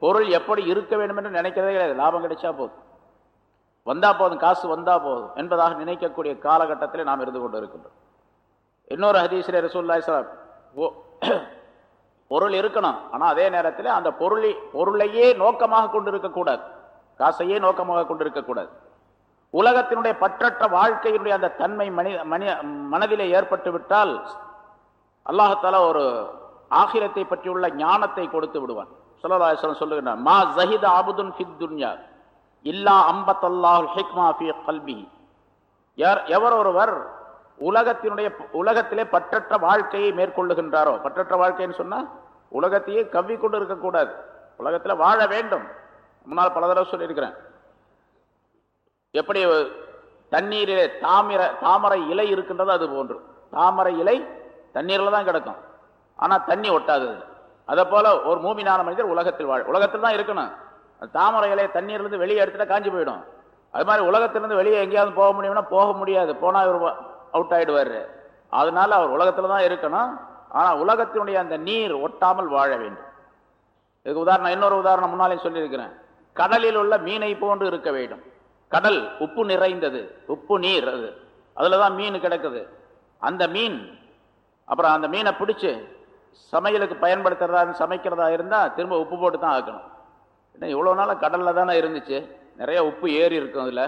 பொருள் எப்படி இருக்க வேண்டும் என்று நினைக்கிறதே கிடையாது. லாபம் கிடைச்சா போதும். வந்தா போதும் காசு வந்தா போதும் என்பதாக நினைக்கக்கூடிய காலகட்டத்தில் நாம் இருந்து கொண்டு இருக்கின்றோம் இன்னொரு ஹதீஸ்ல ரசூல்லாய் சார் பொருள் இருக்கணும் ஆனால் அதே நேரத்தில் அந்த பொருளை பொருளையே நோக்கமாக கொண்டு இருக்கக்கூடாது காசையே நோக்கமாக கொண்டு இருக்கக்கூடாது உலகத்தினுடைய பற்றற்ற வாழ்க்கையினுடைய அந்த தன்மை மனி மனி மனதிலே ஏற்பட்டு விட்டால் அல்லாஹால ஒரு ஆகிரத்தை பற்றியுள்ள ஞானத்தை கொடுத்து விடுவான். சொல்லலாசன் சொல்லுகிறான் மா ஜஹித் அபுதுன் ஃபித் துன்யா. இல்லா அம்பத்தல்லாஹுல் ஹிக்மா ஃபி கல்பி யார் எவர் ஒருவர் உலகத்தினுடைய உலகத்திலே பற்றற்ற வாழ்க்கையை மேற்கொள்ளுகின்றாரோ பற்றற்ற வாழ்க்கைன்னு சொன்னா உலகத்தையே கவ்வி கொண்டு இருக்கக்கூடாது. உலகத்தில் வாழ வேண்டும். முன்னால் பல தடவை சொல்லியிருக்கிறேன். எப்படி தண்ணீரிலே தாமிர தாமரை இலை இருக்கின்றதோ அது போன்று. தாமரை இலை தண்ணீரில் தான் கிடக்கும். ஆனால் தண்ணி ஒட்டாது. அதை போல ஒரு மூமினான மனிதர் உலகத்தில் வாழ் உலகத்தில் தான் இருக்கணும். தாமரை இலையை தண்ணீர்லேருந்து வெளியே எடுத்துட்டா காஞ்சி போயிடும். அது மாதிரி உலகத்திலேருந்து வெளியே எங்கேயாவது போக முடியும்னா போக முடியாது. போனால் இவர் அவுட் ஆகிடுவார் அதனால அவர் உலகத்தில் தான் இருக்கணும். ஆனால் உலகத்தினுடைய அந்த நீர் ஒட்டாமல் வாழ வேண்டும். இதுக்கு உதாரணம் இன்னொரு உதாரணம் முன்னாலே சொல்லியிருக்கிறேன். கடலில் உள்ள மீனை போன்று இருக்க வேண்டும். கடல் உப்பு நிறைந்தது. உப்பு நீர் அது. அதில் தான் மீன் கிடக்குது. அந்த மீன் அப்புறம் அந்த மீனை பிடிச்சி சமையலுக்கு பயன்படுத்துறதா சமைக்கிறதா இருந்தால் திரும்ப உப்பு போட்டு தான் ஆக்கணும். என்ன இவ்வளோ நாளாக கடலில் தானே இருந்துச்சு? நிறைய உப்பு ஏறி இருக்கும் அதில்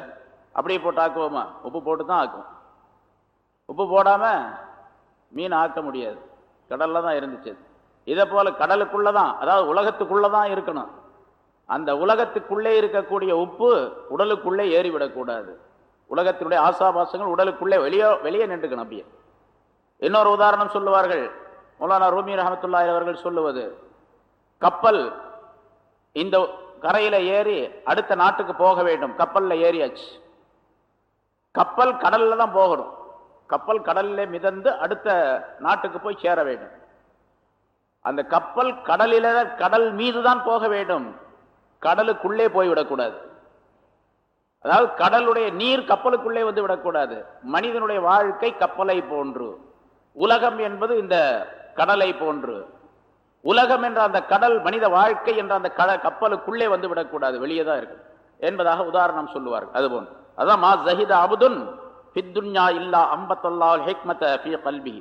அப்படியே போட்டு ஆக்குவோமா? உப்பு போட்டு தான் ஆக்கும். உப்பு போடாமல் மீன் ஆக்க முடியாது. கடலில் தான் இருந்துச்சு இதை போல் கடலுக்குள்ளே தான் அதாவது உலகத்துக்குள்ளே தான் இருக்கணும். அந்த உலகத்துக்குள்ளே இருக்கக்கூடிய உப்பு உடலுக்குள்ளே ஏறிவிடக்கூடாது. உலகத்தினுடைய ஆசாபாசங்கள் உடலுக்குள்ளே வெளியே வெளியே நின்றுக்கணும் அப்படியே. இன்னொரு உதாரணம் சொல்லுவார்கள். மௌலானா ரூமி ரஹமத்துல்லாய் அவர்கள் சொல்லுவது கப்பல் இந்த கரையில ஏறி அடுத்த நாட்டுக்கு போக வேண்டும். கப்பல்ல ஏறியாச்சு. கப்பல் கடல்ல தான் போகணும். கப்பல் கடல்ல மிதந்து அடுத்த நாட்டுக்கு போய் சேர வேண்டும். அந்த கப்பல் கடலில கடல் மீது தான் போக வேண்டும். கடலுக்குள்ளே போய்விடக்கூடாது. அதாவது கடலுடைய நீர் கப்பலுக்குள்ளே வந்து விடக்கூடாது. மனிதனுடைய வாழ்க்கை கப்பலை போன்று. உலகம் என்பது இந்த கடலை போன்று. உலகம் என்ற அந்த கடல் மனித வாழ்க்கை என்ற அந்த கட கப்பலுக்குள்ளே வந்து விடக்கூடாது. வெளியே தான் இருக்கும் என்பதாக உதாரணம் சொல்லுவார்கள். அது போன்று அதான் மா ஜஹித அபுதுன் பித்துன்யா இல்லா அம்பத்தல்லால் ஹிக்மத ஃபீ கல்பி.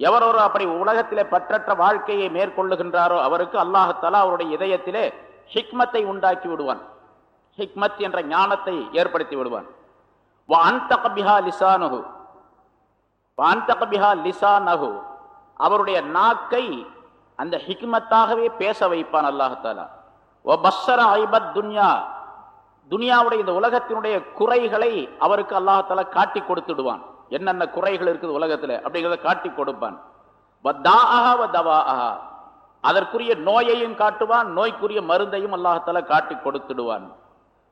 எவரொரு அப்படி உலகத்திலே பற்றற்ற வாழ்க்கையை மேற்கொள்ளுகின்றாரோ அவருக்கு அல்லாஹத்தலா அவருடைய இதயத்திலே ஹிக்மத்தை உண்டாக்கி விடுவான். ஹிக்மத் என்ற ஞானத்தை ஏற்படுத்தி விடுவான். வஅன்தக பிஹா லிசானுஹு லிசானஹு அவருடைய நாக்கை அந்த ஹிக்மத்தாகவே பேச வைப்பான் அல்லாஹாலா ஓ பஸ்ஸர ஐபத் துன்யா. துனியாவுடைய இந்த உலகத்தினுடைய குறைகளை அவருக்கு அல்லாஹால காட்டி கொடுத்துடுவான். என்னென்ன குறைகள் இருக்குது உலகத்தில் அப்படிங்கிறத காட்டி கொடுப்பான். அதற்குரிய நோயையும் காட்டுவான் நோய்க்குரிய மருந்தையும் அல்லாஹால காட்டி கொடுத்துடுவான்.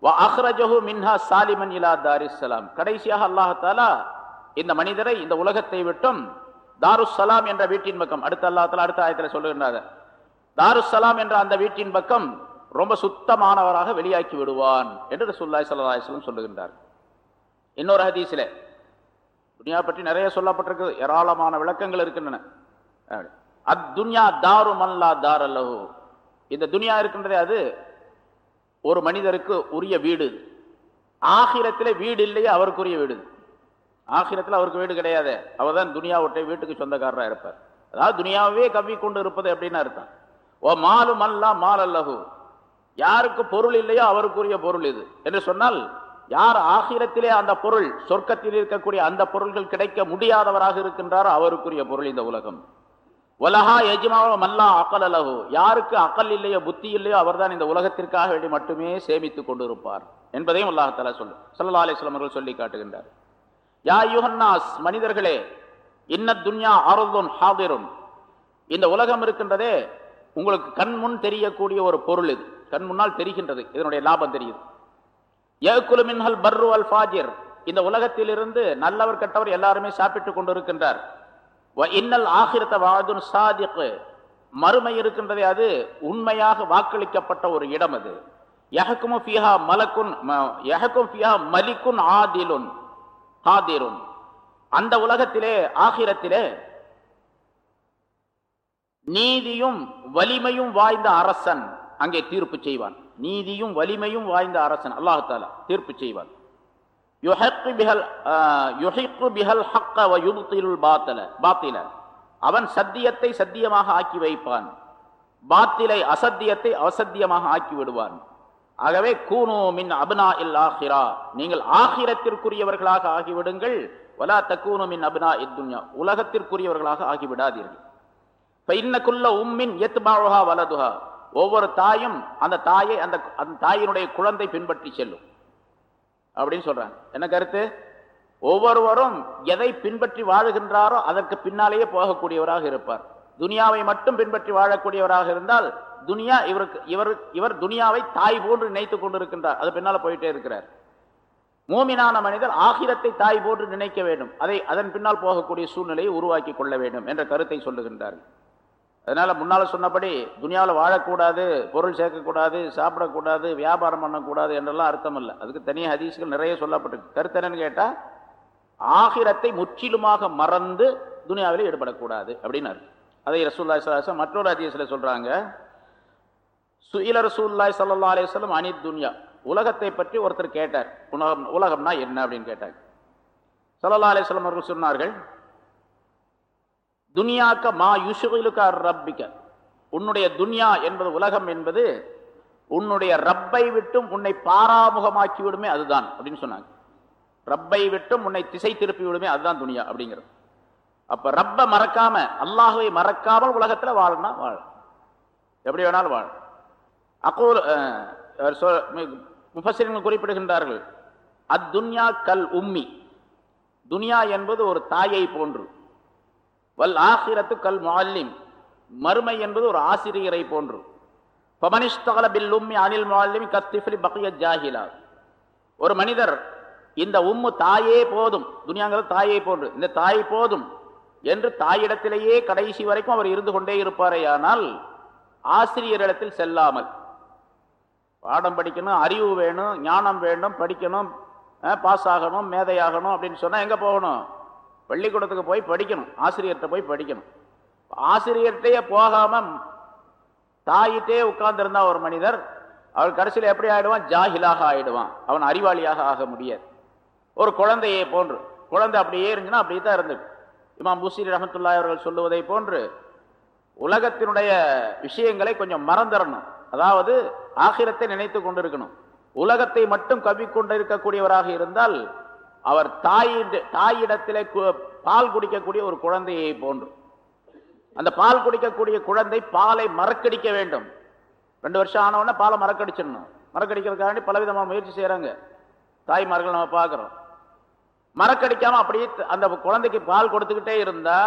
வ அஹ்ரஜஹு மின்ஹா சாலிமன் இலா தாரிஸ்ஸலாம் கடைசியாக அல்லாஹாலா இந்த மனிதரை இந்த உலகத்தை விட்டும் தாருஸ்ஸலாம் என்ற வீட்டின் பக்கம். அடுத்த அல்லாத்தில் அடுத்த ஆயத்தில் சொல்லுகின்றார் தாருசலாம் என்ற அந்த வீட்டின் பக்கம் ரொம்ப சுத்தமானவராக வெளியாக்கி விடுவான் என்று சுல்லாய் சல்லாஹலம் சொல்லுகின்றார். இன்னொரு ஹதீஸில் துனியா பற்றி நிறைய சொல்லப்பட்டிருக்கு ஏராளமான விளக்கங்கள் இருக்கின்றன. அத்துன்யா தாரு மல்லா தார் அல்லஹு இந்த துனியா இருக்கின்றதே அது ஒரு மனிதருக்கு உரிய வீடு. ஆகிரத்திலே வீடு இல்லையே அவருக்குரிய வீடு. ஆகிரத்தில் அவருக்கு வீடு கிடையாது. அவர் தான் துனியா விட்டு வீட்டுக்கு சொந்தக்காரராக இருப்பார். அதாவது துனியாவே கவ்வி கொண்டு இருப்பது அப்படின்னு அர்த்தம். ஓ மாலு மல்லா மால் அல்லஹு யாருக்கு பொருள் இல்லையோ அவருக்குரிய பொருள் இது. என்று சொன்னால் யார் ஆகிரத்திலே அந்த பொருள் சொர்க்கத்தில் இருக்கக்கூடிய அந்த பொருள்கள் கிடைக்க முடியாதவராக இருக்கின்றாரோ அவருக்குரிய பொருள் இந்த உலகம். உலகா எஜ்மாவ மல்லா அக்கல் அலகு யாருக்கு அக்கல் இல்லையோ புத்தி இல்லையோ அவர்தான் இந்த உலகத்திற்காக வேண்டி மட்டுமே சேமித்துக் கொண்டிருப்பார். என்பதையும் அல்லாஹால சொல்லு சல்லா அலிஸ்லாம் அவர்கள் சொல்லி காட்டுகின்றார். யா யுஹன்னாஸ் மனிதர்களே இன்ன துன்யா அருதுன் ஹாதிரும். இந்த உலகம் இருக்கின்றதே உங்களுக்கு கண் முன் தெரியக்கூடிய ஒரு பொருள் இது. கண் முன்னால் தெரிகின்றது இதனுடைய லாபம் தெரியுது. ஏகுலு மின்ஹல் பர்ரு அல் ஃபாஜிர். இந்த உலகத்திலிருந்து நல்லவர் கெட்டவர் எல்லாருமே சாப்பிட்டுக் கொண்டிருக்கின்றார். வ இன்னல் ஆகிரத்த வாதுன் சாதிக்கு. மறுமை இருக்கின்றதே அது உண்மையாக வாக்களிக்கப்பட்ட ஒரு இடம் அது. யஹக்குமு ஃபியா மலக்குன் ம- யஹக்கும் ஃபிஹா மலிக்குன் ஆதிலுன். ஹாதிரும். அந்த உலகத்திலே ஆகிரத்திலே நீதியும் வலிமையும் வாய்ந்த அரசன் அங்கே தீர்ப்பு செய்வான். நீதியும் வலிமையும் வாய்ந்த அரசன் அல்லாஹால தீர்ப்பு செய்வான். பிஹல் ஆஹ், பிஹல் ஹக்க வ பாத்தல. அவன் சத்தியத்தை சத்தியமாக ஆக்கி வைப்பான். பாத்திலை அசத்தியத்தை அசத்தியமாக ஆக்கி விடுவான். ஆகவே கூனோ மின் அபுனா இல் ஆஹிரா. நீங்கள் ஆகிரத்திற்குரியவர்களாக ஆகிவிடுங்கள். வலா தக்கூனோ மின் அபுனா இத்துன்யா உலகத்திற்குரியவர்களாக ஆகிவிடாதீர்கள். இன்னக்குள்ள உம்மின் எத்பாவுஹா வலதுஹா. ஒவ்வொரு தாயும் அந்த தாயை அந்த அந்த தாயினுடைய குழந்தை பின்பற்றி செல்லும். அப்படின்னு சொல்றாங்க. என்ன கருத்து? ஒவ்வொருவரும் எதை பின்பற்றி வாழுகின்றாரோ அதற்கு பின்னாலேயே போகக்கூடியவராக இருப்பார். துனியாவை மட்டும் பின்பற்றி வாழக்கூடியவராக இருந்தால் துனியா இவருக்கு இவர் இவர் துனியாவை தாய் போன்று நினைத்துக் கொண்டிருக்கின்றார். அது பின்னால போயிட்டே இருக்கிறார். மூமினான மனிதர் ஆகிரத்தை தாய் போன்று நினைக்க வேண்டும். அதை அதன் பின்னால் போகக்கூடிய சூழ்நிலையை உருவாக்கி கொள்ள வேண்டும் என்ற கருத்தை சொல்லுகின்றார்கள் அதனால முன்னால சொன்னபடி துனியாவில் வாழக்கூடாது பொருள் சேர்க்கக்கூடாது சாப்பிடக்கூடாது வியாபாரம் பண்ணக்கூடாது என்றெல்லாம் அர்த்தம் இல்லை. அதுக்கு தனியாக ஹதீஸ்கள் நிறைய சொல்லப்பட்டிருக்கு. கருத்து என்னன்னு கேட்டால் ஆகிரத்தை முற்றிலுமாக மறந்து துனியாவில் ஈடுபடக்கூடாது அப்படின்னு அர்த்தம். அதை ரசூல்லாய் சல்லாஹம் மற்றொரு அதிகத்தில் சொல்றாங்க. சுயில ரசூல்லாய் சல்லா அலிஸ்லம் அனி துன்யா. உலகத்தை பற்றி ஒருத்தர் கேட்டார். உலகம் உலகம்னா என்ன அப்படின்னு கேட்டாங்க சல்லா அலிஸ்லம் அவர்கள் சொன்னார்கள் துனியாக்க மா யுஷுலுக்கா ரப்பிக்க. உன்னுடைய துன்யா என்பது உலகம் என்பது உன்னுடைய ரப்பை விட்டும் உன்னை பாராமுகமாக்கி விடுமே அதுதான். அப்படின்னு சொன்னாங்க. ரப்பை விட்டும் உன்னை திசை திருப்பி விடுமே அதுதான் துனியா. அப்படிங்கிறது. அப்ப ரப்ப மறக்காம அல்லாஹுவை மறக்காமல் உலகத்துல வாழனா வாழ. எப்படி வேணாலும் வாழ. அகோல் முஃபசிரியர்கள் குறிப்பிடுகின்றார்கள். அத்துன்யா கல் உம்மி. துனியா என்பது ஒரு தாயை போன்று. வல் ஆசிரத்து கல் மாலிம் மறுமை என்பது ஒரு ஆசிரியரை போன்று. பமனிஷ்தகல பில் உம்மி அனில் மாலிம் கத்திஃபிலி பக்கிய ஜாஹிலா. ஒரு மனிதர் இந்த உம்மு தாயே போதும். துனியாங்கிறது தாயை போன்று. இந்த தாய் போதும். என்று தாயிடத்திலேயே கடைசி வரைக்கும் அவர் இருந்து கொண்டே இருப்பாரே ஆனால் ஆசிரியரிடத்தில் செல்லாமல். பாடம் படிக்கணும் அறிவு வேணும் ஞானம் வேண்டும் படிக்கணும் பாஸ் ஆகணும் மேதையாகணும் அப்படின்னு சொன்னால் எங்கே போகணும்? பள்ளிக்கூடத்துக்கு போய் படிக்கணும் ஆசிரியர்கிட்ட போய் படிக்கணும். ஆசிரியர்கிட்டயே போகாமல் தாயிட்டே உட்கார்ந்துருந்தா ஒரு மனிதர் அவள் கடைசியில் எப்படி ஆகிடுவான் ஜாஹிலாக ஆகிடுவான் அவன் அறிவாளியாக ஆக முடியாது. ஒரு குழந்தையை போன்று. குழந்தை அப்படியே இருந்துச்சுன்னா அப்படியே தான் இருந்தது. இமாம் புசீர் ரஹமத்துல்லா அவர்கள் சொல்லுவதை போன்று உலகத்தினுடைய விஷயங்களை கொஞ்சம் மறந்துடணும். அதாவது ஆகிரத்தை நினைத்து கொண்டிருக்கணும். உலகத்தை மட்டும் கவிக்கொண்டு இருக்கக்கூடியவராக இருந்தால் அவர் தாய் தாயிடத்திலே பால் குடிக்கக்கூடிய ஒரு குழந்தையை போன்று. அந்த பால் குடிக்கக்கூடிய குழந்தை பாலை மறக்கடிக்க வேண்டும். ரெண்டு வருஷம் ஆனவுடனே பாலை மறக்கடிச்சிடணும். மறக்கடிக்கிறதுக்காண்டி பலவிதமான முயற்சி செய்கிறாங்க தாய்மார்கள் நம்ம பார்க்குறோம். மறக்கடிக்காம அப்படியே அந்த குழந்தைக்கு பால் கொடுத்துக்கிட்டே இருந்தா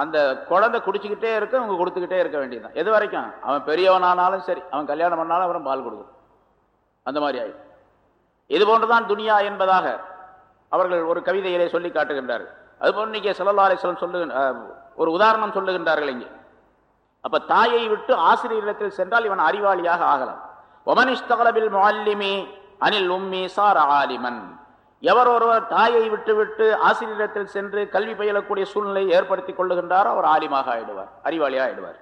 அந்த குழந்தை குடிச்சுக்கிட்டே இருக்க அவங்க கொடுத்துக்கிட்டே இருக்க வேண்டியதுதான். எது வரைக்கும்? அவன் பெரியவனானாலும் சரி அவன் கல்யாணம் பண்ணாலும் அவரும் பால் கொடுக்கும். அந்த மாதிரி ஆயிடும். இது போன்றுதான் துனியா என்பதாக அவர்கள் ஒரு கவிதையிலே சொல்லி காட்டுகின்றார்கள். அதுபோல் நீங்க செல்லல்லாலேஸ்வரம் சொல்லு ஒரு உதாரணம் சொல்லுகின்றார்கள் இங்கே. அப்ப தாயை விட்டு ஆசிரியரிடத்தில் சென்றால் இவன் அறிவாளியாக ஆகலாம். ஒமனிஷ்தகலபில் மாலிமி அனில் உம்மி சார் ஆலிமன். எவர் ஒருவர் தாயை விட்டுவிட்டு ஆசிரியரிடத்தில் சென்று கல்வி பயிலக்கூடிய சூழ்நிலையை ஏற்படுத்தி கொள்ளுகின்றாரோ அவர் ஆலிமாக ஆயிடுவார் அறிவாளியாக ஆயிடுவார்.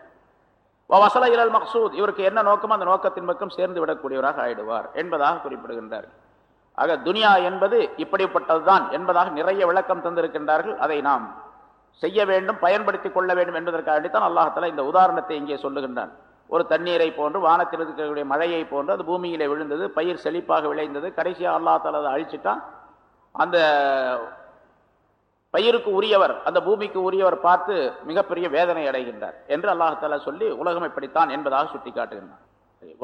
வசல இலல் மக்சூத் இவருக்கு என்ன நோக்கமோ அந்த நோக்கத்தின் பக்கம் சேர்ந்து விடக்கூடியவராக ஆயிடுவார் என்பதாக குறிப்பிடுகின்றார் ஆக துனியா என்பது இப்படிப்பட்டதுதான் என்பதாக நிறைய விளக்கம் தந்திருக்கின்றார்கள். அதை நாம் செய்ய வேண்டும் பயன்படுத்திக் கொள்ள வேண்டும் என்பதற்காகத்தான் அல்லாஹால இந்த உதாரணத்தை இங்கே சொல்லுகின்றான். ஒரு தண்ணீரை போன்று வானத்தில் இருக்கக்கூடிய மழையை போன்று அது பூமியிலே விழுந்தது பயிர் செழிப்பாக விளைந்தது கடைசியாக அல்லாஹால அதை அழிச்சுட்டான். அந்த பயிருக்கு உரியவர் அந்த பூமிக்கு உரியவர் பார்த்து மிகப்பெரிய வேதனை அடைகின்றார் என்று அல்லாஹால சொல்லி உலகம் இப்படித்தான் என்பதாக சுட்டி காட்டுகின்றார்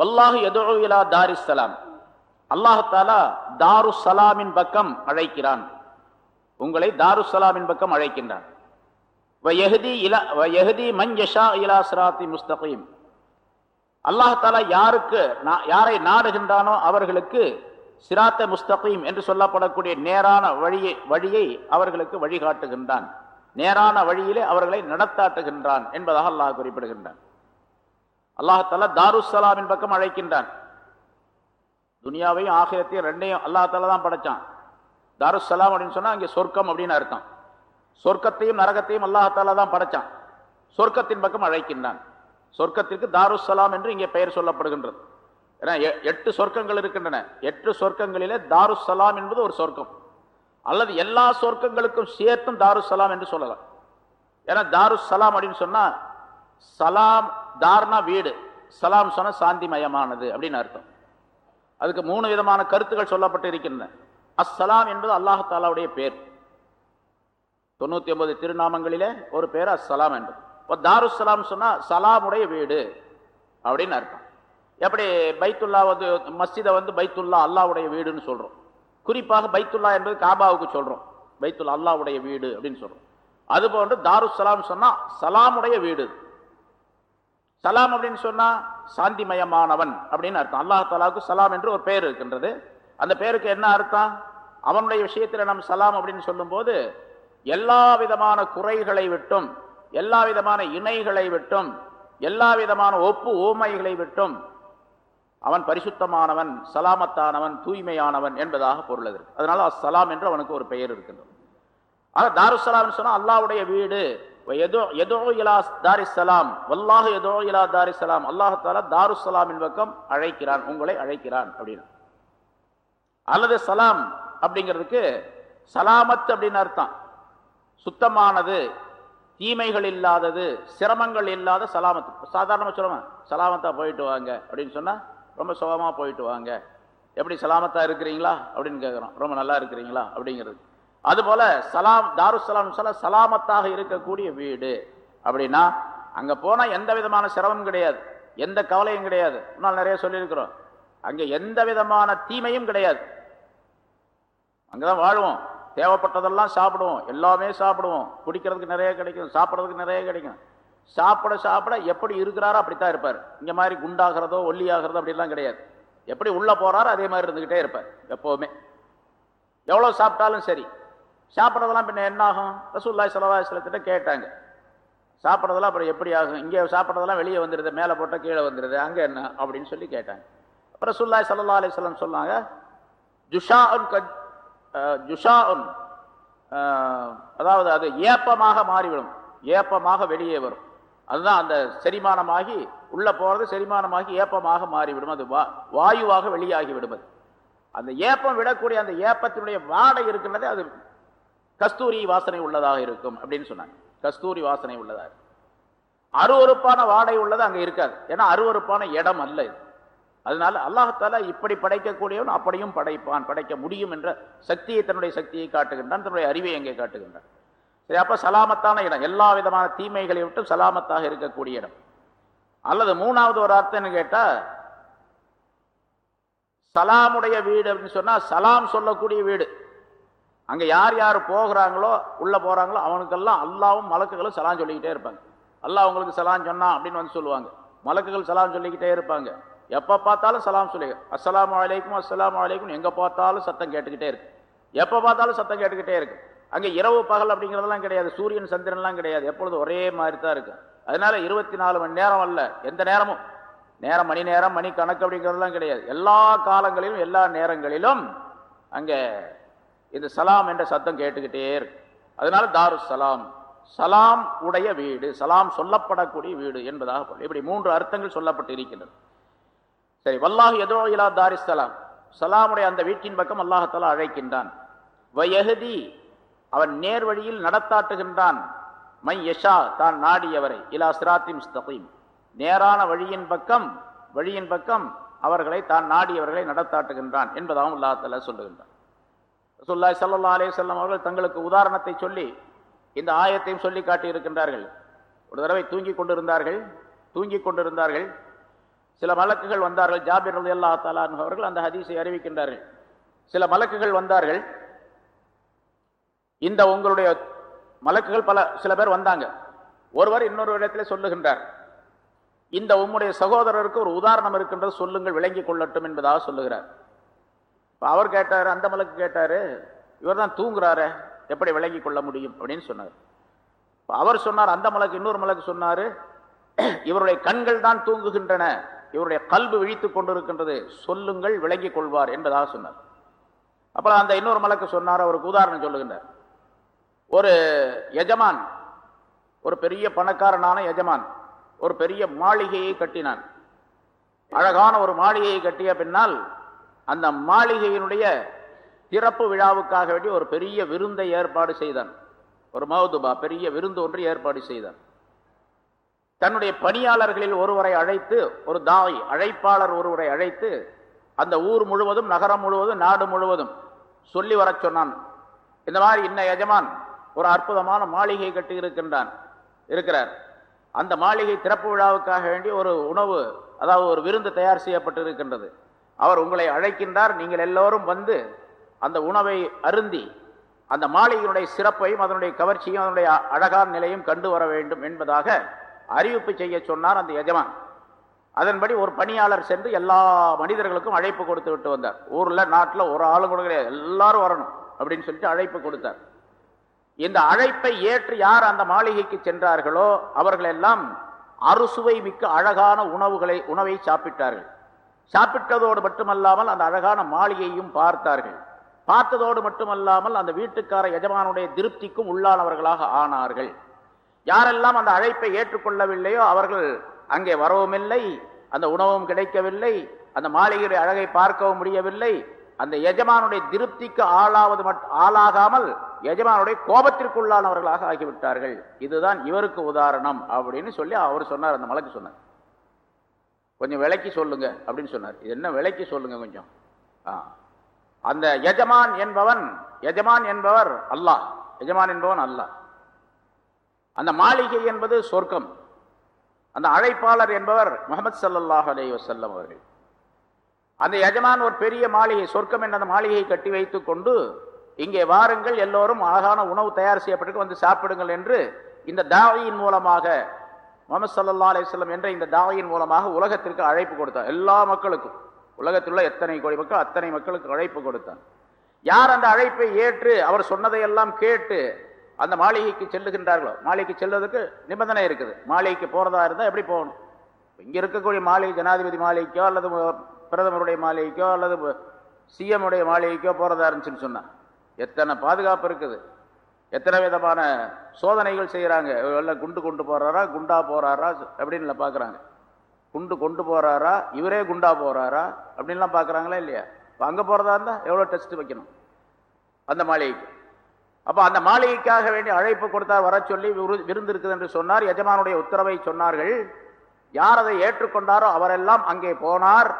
வல்லாஹு எதோவிலா தாரிசலாம் அல்லாஹாலா தாரு சலாமின் பக்கம் அழைக்கிறான். உங்களை தாரு சலாமின் பக்கம் அழைக்கின்றான். அல்லாஹாலா யாருக்கு யாரை நாடுகின்றானோ அவர்களுக்கு சிராத்த முஸ்தகீம் என்று சொல்லப்படக்கூடிய நேரான வழியை வழியை அவர்களுக்கு வழிகாட்டுகின்றான். நேரான வழியிலே அவர்களை நடத்தாட்டுகின்றான் என்பதாக அல்லாஹ் குறிப்பிடுகின்றான். அல்லாஹால தாருசலாமின் பக்கம் அழைக்கின்றான். துனியாவையும் ஆகிரத்தையும் ரெண்டையும் அல்லாஹால தான் படைச்சான். தாருசலாம் அப்படின்னு சொன்னா அங்கே சொர்க்கம் அப்படின்னு அர்த்தம். சொர்க்கத்தையும் நரகத்தையும் அல்லாஹால தான் படைச்சான். சொர்க்கத்தின் பக்கம் அழைக்கின்றான். சொர்க்கத்திற்கு தாருசலாம் என்று இங்கே பெயர் சொல்லப்படுகின்றது. ஏன்னா எட்டு சொர்க்கங்கள் இருக்கின்றன. எட்டு சொர்க்கங்களிலே தாருசலாம் என்பது ஒரு சொர்க்கம். அல்லது எல்லா சொர்க்கங்களுக்கும் சேர்த்தும் தாருசலாம் என்று சொல்லலாம். ஏன்னா தாருசலாம் அப்படின்னு சொன்னால் சலாம் தார்னா வீடு. சலாம் சொன்ன சாந்திமயமானது அப்படின்னு அர்த்தம். அதுக்கு மூணு விதமான கருத்துக்கள் சொல்லப்பட்டு இருக்கின்றன அஸ்ஸலாம் என்பது அல்லாஹாலாவுடைய பேர். தொண்ணூத்தி ஒன்பது திருநாமங்களிலே ஒரு பேர் அஸ்ஸலாம் என்று இப்போ தாருசலாம் சொன்னால் சலாமுடைய வீடு அப்படின்னு அர்த்தம். எப்படி பைத்துல்லா வந்து மஸ்ஜிதை வந்து பைத்துல்லா அல்லாவுடைய வீடுன்னு சொல்கிறோம் குறிப்பாக பைத்துல்லா என்பது காபாவுக்கு சொல்றோம். பைத்துல்லா அல்லாவுடைய வீடு அப்படின்னு சொல்றோம். அது போன்று தாருசலாம் சொன்னால் சலாமுடைய வீடு. சலாம் அப்படின்னு சொன்னால் சாந்திமயமானவன் அப்படின்னு அர்த்தம். அல்லாஹ் தாலாவுக்கு சலாம் என்று ஒரு பெயர் இருக்கின்றது. அந்த பேருக்கு என்ன அர்த்தம்? அவனுடைய விஷயத்தில் நம் சலாம் அப்படின்னு சொல்லும்போது எல்லா விதமான குறைகளை விட்டும் எல்லா விதமான இணைகளை விட்டும் எல்லா விதமான ஒப்பு ஊமைகளை விட்டும் அவன் பரிசுத்தமானவன் சலாமத்தானவன் தூய்மையானவன் என்பதாக பொருள் அதற்கு அதனால அஸ்ஸலாம் என்று அவனுக்கு ஒரு பெயர் இருக்கின்றது. ஆனா தாருசலாம் சொன்னா அல்லாவுடைய வீடு. எதோ எதோ இலா தாரிசலாம் வல்லாஹ் எதோ இலா தாரிசலாம் அல்லாஹால தாருசலாமின் பக்கம் அழைக்கிறான் உங்களை அழைக்கிறான் அப்படின்னு. அல்லது சலாம் அப்படிங்கிறதுக்கு சலாமத் அப்படின்னு அர்த்தம். சுத்தமானது தீமைகள் இல்லாதது சிரமங்கள் இல்லாத சலாமத்து சாதாரணமாக சொல்லுவேன் சலாமத்தா போயிட்டு வாங்க அப்படின்னு சொன்னா ரொம்ப சுகமாக போயிட்டு வாங்க. எப்படி சலாமத்தாக இருக்கிறீங்களா? அப்படின்னு கேட்குறோம் ரொம்ப நல்லா இருக்கிறீங்களா? அப்படிங்கிறது. அதுபோல் சலாம் தாருசலாம் சொல்ல சலாமத்தாக இருக்கக்கூடிய வீடு. அப்படின்னா அங்கே போனால் எந்த விதமான சிரமம் கிடையாது. எந்த கவலையும் கிடையாது. முன்னால் நிறைய சொல்லியிருக்கிறோம். அங்கே எந்த விதமான தீமையும் கிடையாது. அங்கே தான் வாழ்வோம். தேவைப்பட்டதெல்லாம் சாப்பிடுவோம். எல்லாமே சாப்பிடுவோம். குடிக்கிறதுக்கு நிறைய கிடைக்கும். சாப்பிட்றதுக்கு நிறைய கிடைக்கும். சாப்பிட சாப்பிட எப்படி இருக்கிறாரோ அப்படித்தான் இருப்பார். இங்கே மாதிரி குண்டாகிறதோ ஒல்லியாகிறதோ அப்படிலாம் கிடையாது. எப்படி உள்ளே போகிறாரோ அதே மாதிரி இருந்துக்கிட்டே இருப்பார் எப்போவுமே. எவ்வளோ சாப்பிட்டாலும் சரி. சாப்பிட்றதெல்லாம் பின்ன என்ன ஆகும்? ரசூல்லாய் சலவாசலத்திட்ட கேட்டாங்க. சாப்பிட்றதெல்லாம் அப்புறம் எப்படி ஆகும்? இங்கே சாப்பிட்றதெல்லாம் வெளியே வந்துடுது மேலே போட்டால் கீழே வந்துடுது அங்கே என்ன அப்படின்னு சொல்லி கேட்டாங்க. அப்புறம் ரசூல்லாய் சல்லா அலிஸ்லாம் சொன்னாங்க ஜுஷா உன் ஜுஷா உன் அதாவது அது ஏப்பமாக மாறிவிடும். ஏப்பமாக வெளியே வரும். அதுதான் அந்த செரிமானமாகி உள்ளே போகிறது செரிமானமாகி ஏப்பமாக மாறிவிடும். அது வா வாயுவாக வெளியாகி விடுவது அந்த ஏப்பம் விடக்கூடிய அந்த ஏப்பத்தினுடைய வாடை இருக்கின்றதே அது கஸ்தூரி வாசனை உள்ளதாக இருக்கும் அப்படின்னு சொன்னாங்க. கஸ்தூரி வாசனை உள்ளதாக அருவறுப்பான வாடை உள்ளது அங்கே இருக்காது. ஏன்னா அருவறுப்பான இடம் அல்ல இது. அதனால அல்லாஹால இப்படி படைக்கக்கூடியவன் அப்படியும் படைப்பான். படைக்க முடியும் என்ற சக்தியை தன்னுடைய சக்தியை காட்டுகின்றான் தன்னுடைய அறிவை எங்கே காட்டுகின்றான்? சரி அப்ப சலாமத்தான இடம். எல்லா விதமான தீமைகளை விட்டு சலாமத்தாக இருக்கக்கூடிய இடம். அல்லது மூணாவது ஒரு அர்த்தம் கேட்டா சலாமுடைய வீடு அப்படின்னு சொன்னா சலாம் சொல்லக்கூடிய வீடு. அங்க யார் யார் போகிறாங்களோ உள்ள போறாங்களோ அவனுக்கெல்லாம் அல்லாவும் மலக்குகளும் சலாம் சொல்லிக்கிட்டே இருப்பாங்க. அல்லா அவங்களுக்கு சலாம் சொன்னான் அப்படின்னு வந்து சொல்லுவாங்க. மலக்குகள் சலாம் சொல்லிக்கிட்டே இருப்பாங்க. எப்ப பார்த்தாலும் சலாம் சொல்லி அஸ்லாம் வலைக்கும் அஸ்லாம் வலைக்கும் எங்க பார்த்தாலும் சத்தம் கேட்டுக்கிட்டே இருக்கு. எப்ப பார்த்தாலும் சத்தம் கேட்டுக்கிட்டே இருக்கு. அங்கே இரவு பகல் அப்படிங்கிறதெல்லாம் கிடையாது. சூரியன் சந்திரன்லாம் கிடையாது. எப்பொழுது ஒரே மாதிரி தான் இருக்கு. அதனால இருபத்தி நாலு மணி நேரம் அல்ல. எந்த நேரமும்? நேரம் மணி நேரம் மணி கணக்கு அப்படிங்கிறதெல்லாம் கிடையாது. எல்லா காலங்களிலும் எல்லா நேரங்களிலும் அங்கே இந்த சலாம் என்ற சத்தம் கேட்டுக்கிட்டே இருக்கு. அதனால தாரு சலாம். சலாம் உடைய வீடு சலாம் சொல்லப்படக்கூடிய வீடு என்பதாக இப்படி மூன்று அர்த்தங்கள் சொல்லப்பட்டு இருக்கின்றது சரி வல்லாஹ் எதோ இலா தாரி சலாம். சலாமுடைய அந்த வீட்டின் பக்கம் அல்லாஹால அழைக்கின்றான். வயகுதி அவன் நேர் வழியில் நடத்தாட்டுகின்றான். மை யஷா தான் நாடியவரை. இலா சிராத்தி முஸ்தகீம். நேரான வழியின் பக்கம் வழியின் பக்கம் அவர்களை தான் நாடியவர்களை நடத்தாட்டுகின்றான் என்பதாகவும் அல்லாஹால சொல்லுகின்றான். சொல்லாய் சல்லா அலே செல்லம் அவர்கள் தங்களுக்கு உதாரணத்தை சொல்லி இந்த ஆயத்தையும் சொல்லி காட்டியிருக்கின்றார்கள். ஒரு தடவை தூங்கி கொண்டிருந்தார்கள் தூங்கி கொண்டிருந்தார்கள். சில மலக்குகள் வந்தார்கள். ஜாபிர் அல்லா தாலான் அவர்கள் அந்த ஹதீஸை அறிவிக்கின்றார்கள். சில மலக்குகள் வந்தார்கள். இந்த உங்களுடைய மலக்குகள் பல சில பேர் வந்தாங்க. ஒருவர் இன்னொரு இடத்துல சொல்லுகின்றார். இந்த உம்முடைய சகோதரருக்கு ஒரு உதாரணம் இருக்கின்றது சொல்லுங்கள் விளங்கி கொள்ளட்டும் என்பதாக சொல்லுகிறார். அவர் கேட்டார் அந்த மலக்கு கேட்டார் இவர் தான் தூங்குறாரு எப்படி விளங்கி கொள்ள முடியும் அப்படின்னு சொன்னார். அவர் சொன்னார் அந்த மலக்கு இன்னொரு மலக்கு சொன்னார் இவருடைய கண்கள் தான் தூங்குகின்றன இவருடைய கல்வி விழித்து கொண்டிருக்கின்றது சொல்லுங்கள் விளங்கி கொள்வார் என்பதாக சொன்னார். அப்புறம் அந்த இன்னொரு மலக்கு சொன்னார் அவருக்கு உதாரணம் சொல்லுகின்றார். ஒரு எஜமான் ஒரு பெரிய பணக்காரனான எஜமான் ஒரு பெரிய மாளிகையை கட்டினான். அழகான ஒரு மாளிகையை கட்டிய பின்னால் அந்த மாளிகையினுடைய திறப்பு விழாவுக்காக வேண்டி ஒரு பெரிய விருந்தை ஏற்பாடு செய்தான். ஒரு மௌதுபா பெரிய விருந்து ஒன்று ஏற்பாடு செய்தான். தன்னுடைய பணியாளர்களில் ஒருவரை அழைத்து ஒரு தாய் அழைப்பாளர் ஒருவரை அழைத்து அந்த ஊர் முழுவதும் நகரம் முழுவதும் நாடு முழுவதும் சொல்லி வரச் சொன்னான். இந்த மாதிரி இன்ன எஜமான் ஒரு அற்புதமான மாளிகை கட்டி இருக்கின்றான் இருக்கிறார். அந்த மாளிகை திறப்பு விழாவுக்காக வேண்டி ஒரு உணவு அதாவது ஒரு விருந்து தயார் செய்யப்பட்டு இருக்கின்றது அவர் உங்களை அழைக்கின்றார் நீங்கள் எல்லோரும் வந்து அந்த உணவை அருந்தி அந்த மாளிகையினுடைய சிறப்பையும் அதனுடைய கவர்ச்சியும் அதனுடைய அழகான நிலையும் கண்டு வர வேண்டும் என்பதாக அறிவிப்பு செய்ய சொன்னார் அந்த எஜமான். அதன்படி ஒரு பணியாளர் சென்று எல்லா மனிதர்களுக்கும் அழைப்பு கொடுத்து விட்டு வந்தார். ஊரில் நாட்டில் ஒரு ஆளும் கூட கிடையாது. எல்லாரும் வரணும் அப்படின்னு சொல்லிட்டு அழைப்பு கொடுத்தார். இந்த அழைப்பை ஏற்று யார் அந்த மாளிகைக்கு சென்றார்களோ அவர்கள் எல்லாம் அறுசுவை மிக்க அழகான உணவுகளை உணவை சாப்பிட்டார்கள். சாப்பிட்டதோடு மட்டுமல்லாமல் அந்த அழகான மாளிகையும் பார்த்தார்கள். பார்த்ததோடு மட்டுமல்லாமல் அந்த வீட்டுக்கார எஜமானுடைய திருப்திக்கும் உள்ளானவர்களாக ஆனார்கள். யாரெல்லாம் அந்த அழைப்பை ஏற்றுக்கொள்ளவில்லையோ அவர்கள் அங்கே வரவும் இல்லை அந்த உணவும் கிடைக்கவில்லை அந்த மாளிகையுடைய அழகை பார்க்கவும் முடியவில்லை அந்த எஜமானுடைய திருப்திக்கு ஆளாவது மட்டும் ஆளாகாமல் எஜமானுடைய கோபத்திற்குள்ளானவர்களாக ஆகிவிட்டார்கள். இதுதான் இவருக்கு உதாரணம் அப்படின்னு சொல்லி அவர் சொன்னார் அந்த மலைக்கு சொன்னார். கொஞ்சம் விலைக்கு சொல்லுங்க அப்படின்னு சொன்னார். இது என்ன விலைக்கு சொல்லுங்க கொஞ்சம். ஆ. அந்த எஜமான் என்பவன் எஜமான் என்பவர் அல்லாஹ். எஜமான் என்பவன் அல்லாஹ். அந்த மாளிகை என்பது சொர்க்கம். அந்த அழைப்பாளர் என்பவர் முகமது சல்லல்லாஹ் அலி வசல்லம் அவர்கள். அந்த எஜமான் ஒரு பெரிய மாளிகை சொர்க்கம் என்ற அந்த மாளிகையை கட்டி வைத்துக் கொண்டு இங்கே வாருங்கள் எல்லோரும் அழகான உணவு தயார் செய்யப்பட்டு வந்து சாப்பிடுங்கள் என்று இந்த தாவையின் மூலமாக முகமது சல்லா அலிஸ்லம் என்ற இந்த தாவையின் மூலமாக உலகத்திற்கு அழைப்பு கொடுத்தார். எல்லா மக்களுக்கும். உலகத்தில் உள்ள எத்தனை கோடி மக்கள் அத்தனை மக்களுக்கு அழைப்பு கொடுத்தார். யார் அந்த அழைப்பை ஏற்று அவர் சொன்னதையெல்லாம் கேட்டு அந்த மாளிகைக்கு செல்லுகின்றார்களோ? மாளிகைக்கு செல்வதற்கு நிபந்தனை இருக்குது. மாளிகைக்கு போகிறதா இருந்தால் எப்படி போகணும்? இங்கே இருக்கக்கூடிய மாளிகை ஜனாதிபதி மாளிகைக்கோ அல்லது பிரதமருடைய மாளிகைக்கோ அல்லது சிஎம்முடைய மாளிகைக்கோ போகிறதா இருந்துச்சுன்னு சொன்னான் எத்தனை பாதுகாப்பு இருக்குது? எத்தனை விதமான சோதனைகள் செய்கிறாங்க எல்லாம் குண்டு கொண்டு போகிறாரா குண்டா போகிறாரா அப்படின்னு பார்க்குறாங்க குண்டு கொண்டு போகிறாரா இவரே குண்டா போகிறாரா அப்படின்லாம் பார்க்குறாங்களா இல்லையா? அப்போ அங்கே போகிறதா இருந்தால் எவ்வளோ டெஸ்ட் வைக்கணும்? அந்த மாளிகைக்கு. அப்போ அந்த மாளிகைக்காக வேண்டிய அழைப்பு கொடுத்தார் வர சொல்லி விருந்து இருக்குது என்று சொன்னார். எஜமானுடைய உத்தரவை சொன்னார்கள். யார் அதை ஏற்றுக்கொண்டாரோ அவரெல்லாம் அங்கே போனார்.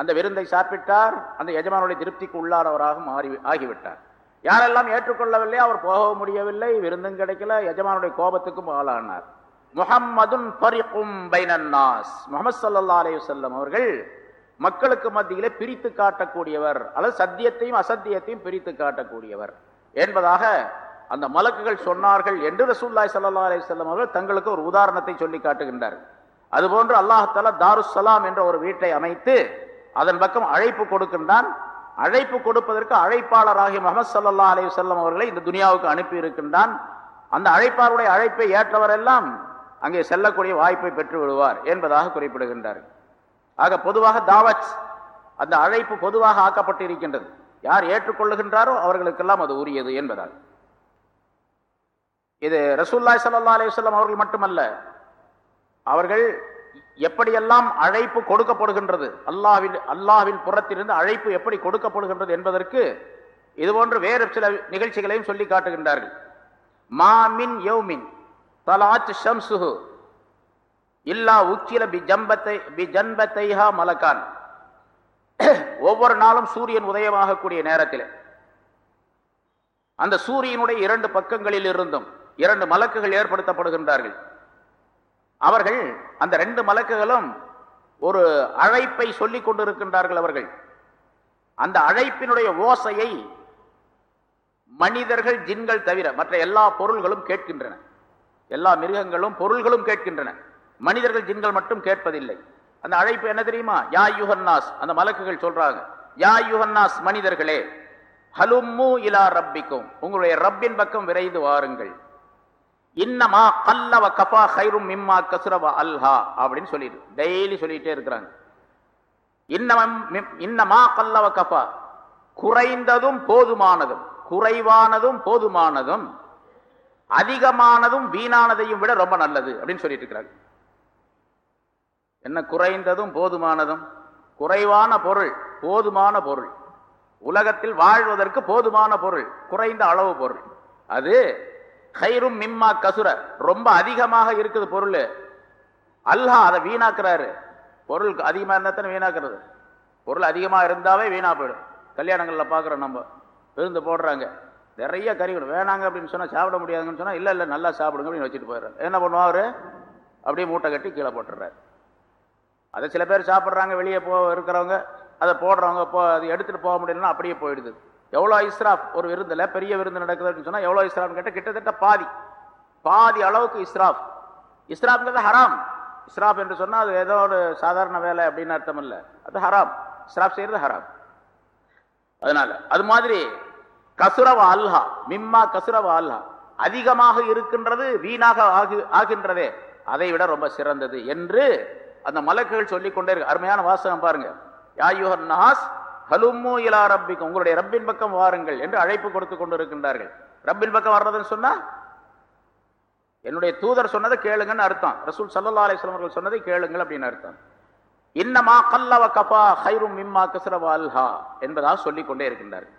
அந்த விருந்தை சாப்பிட்டார். அந்த எஜமானுடைய திருப்திக்கு உள்ளானவராக மாறி ஆகிவிட்டார். யாரெல்லாம் ஏற்றுக்கொள்ளவில்லை அவர் போக முடியவில்லை. விருந்தும் கிடைக்கல. எஜமானுடைய கோபத்துக்கும் ஆளானார். முகம்மதுன் பரிக்கும் பைனன்னாஸ். முகமது சல்லா அலி வல்லம் அவர்கள் மக்களுக்கு மத்தியிலே பிரித்து காட்டக்கூடியவர். அல்லது சத்தியத்தையும் அசத்தியத்தையும் பிரித்து காட்டக்கூடியவர் என்பதாக அந்த மலக்குகள் சொன்னார்கள் என்று ரசூல்லாய் சல்லா அலி சொல்லம் அவர்கள் தங்களுக்கு ஒரு உதாரணத்தை சொல்லி காட்டுகின்றார் அதுபோன்று அல்லாஹால தாருசலாம் என்ற ஒரு வீட்டை அமைத்து அதன் பக்கம் அழைப்பு கொடுக்கின்றான். அழைப்பு கொடுப்பதற்கு அழைப்பாளராகிய முகமது சல்லா அலி சொல்லம் அவர்களை இந்த துனியாவுக்கு அனுப்பி இருக்கின்றான். அந்த அழைப்பாளருடைய அழைப்பை ஏற்றவரெல்லாம் அங்கே செல்லக்கூடிய வாய்ப்பை பெற்று விடுவார் என்பதாக குறிப்பிடுகின்றார் ஆக பொதுவாக தாவத் அந்த அழைப்பு பொதுவாக ஆக்கப்பட்டு இருக்கின்றது யார் ஏற்றுக்கொள்ளுகின்றாரோ அவர்களுக்கெல்லாம் அது உரியது என்பதால். இது ரசூல்லாய் சல்லா அலிவல்லம் அவர்கள் மட்டுமல்ல அவர்கள் எப்படியெல்லாம் அழைப்பு கொடுக்கப்படுகின்றது? அல்லாவின் அல்லாவின் புறத்திலிருந்து அழைப்பு எப்படி கொடுக்கப்படுகின்றது என்பதற்கு இதுபோன்று வேறு சில நிகழ்ச்சிகளையும் சொல்லி காட்டுகின்றார்கள். மாமின் யௌமின் தலாத் ஷம்சுஹு இல்லா உச்சில பி ஜம்பத்தை பி ஜன்பத்தைஹா மலக்கான். ஒவ்வொரு நாளும் சூரியன் உதயமாகக்கூடிய நேரத்தில். அந்த சூரியனுடைய இரண்டு பக்கங்களில் இருந்தும் இரண்டு மலக்குகள் ஏற்படுத்தப்படுகின்றார்கள். அவர்கள் அந்த ரெண்டு மலக்குகளும் ஒரு அழைப்பை சொல்லிக் கொண்டிருக்கின்றார்கள் அவர்கள். அந்த அழைப்பினுடைய ஓசையை மனிதர்கள் ஜின்கள் தவிர மற்ற எல்லா பொருள்களும் கேட்கின்றன. எல்லா மிருகங்களும் பொருள்களும் கேட்கின்றன. மனிதர்கள் ஜின்கள் மட்டும் கேட்பதில்லை. அந்த அழைப்பு என்ன தெரியுமா? யா யுஹன்னாஸ் அந்த மலக்குகள் சொல்றாங்க. யா யுஹன்னாஸ் மனிதர்களே ஹலும்மு இலா ரப்பிக்கும். உங்களுடைய ரப்பின் பக்கம் விரைந்து வாருங்கள். இன்னமா கல்லவ கபா ஹைரும் மிம்மா கசுரவ அல்ஹா அப்படின்னு சொல்லிடு. டெய்லி சொல்லிட்டே இருக்கிறாங்க. இன்னமா கல்லவ கபா. குறைந்ததும் போதுமானதும் குறைவானதும் போதுமானதும் அதிகமானதும் வீணானதையும் விட ரொம்ப நல்லது அப்படின்னு சொல்லிட்டு இருக்கிறாங்க. என்ன குறைந்ததும் போதுமானதும் குறைவான பொருள் போதுமான பொருள். உலகத்தில் வாழ்வதற்கு போதுமான பொருள் குறைந்த அளவு பொருள். அது ஹைரும் மிம்மா கசுர. ரொம்ப அதிகமாக இருக்குது பொருள். அல்லாஹ் அதை வீணாக்குறாரு. பொருள் அதிகமாக இருந்தால் தானே வீணாக்குறது. பொருள் அதிகமாக இருந்தாவே வீணாக போயிடும். கல்யாணங்களில் பார்க்குறோம் நம்ம விருந்து போடுறாங்க. நிறைய கறிகள் வேணாங்க அப்படின்னு சொன்னால் சாப்பிட முடியாதுன்னு சொன்னால் இல்லை இல்லை நல்லா சாப்பிடுங்க அப்படின்னு வச்சுட்டு போயிடுறாரு. என்ன பண்ணுவார்? அப்படியே மூட்டை கட்டி கீழே போட்டுறாரு அதை சில பேர் சாப்பிட்றாங்க வெளியே போ இருக்கிறவங்க. அதை போடுறவங்க போ அது எடுத்துகிட்டு போக முடியலன்னா அப்படியே போயிடுது. எவ்வளோ இஸ்ராப் ஒரு விருந்தில் பெரிய விருந்து நடக்குதுன்னு சொன்னால் எவ்வளோ இஸ்ராப்னு கேட்டால் கிட்டத்தட்ட பாதி. பாதி அளவுக்கு இஸ்ராப். இஸ்ராஃப்ங்கிறது ஹராம். இஸ்ராப் என்று சொன்னால் அது ஏதோ ஒரு சாதாரண வேலை அப்படின்னு அர்த்தம் இல்லை. அது ஹராம். இஸ்ராப் செய்யறது ஹராம். அதனால அது மாதிரி கசுரவ அல்ஹா மிம்மா கசுரவ அல்ஹா. அதிகமாக இருக்கின்றது வீணாக ஆகி ஆகின்றதே. அதை விட ரொம்ப சிறந்தது என்று அந்த மலக்குகள் சொல்லிக் கொண்டே இருக்கு அருமையான வாசகம் பாருங்க. யாயுஹர் நாஸ் ஹலுமோ இலா ரப்பிக்கும். உங்களுடைய ரப்பின் பக்கம் வாருங்கள் என்று அழைப்பு கொடுத்து கொண்டு இருக்கின்றார்கள் ரப்பின் பக்கம் வர்றதுன்னு சொன்னா என்னுடைய தூதர் சொன்னதை கேளுங்கன்னு அர்த்தம். ரசூல் சல்லா அலிஸ்லாம் அவர்கள் சொன்னதை கேளுங்கள் அப்படின்னு அர்த்தம். இன்னமா கல்லவ கபா ஹைரும் மிம்மா கசரவ அல்ஹா என்பதாக சொல்லிக்கொண்டே இருக்கின்றார்கள்.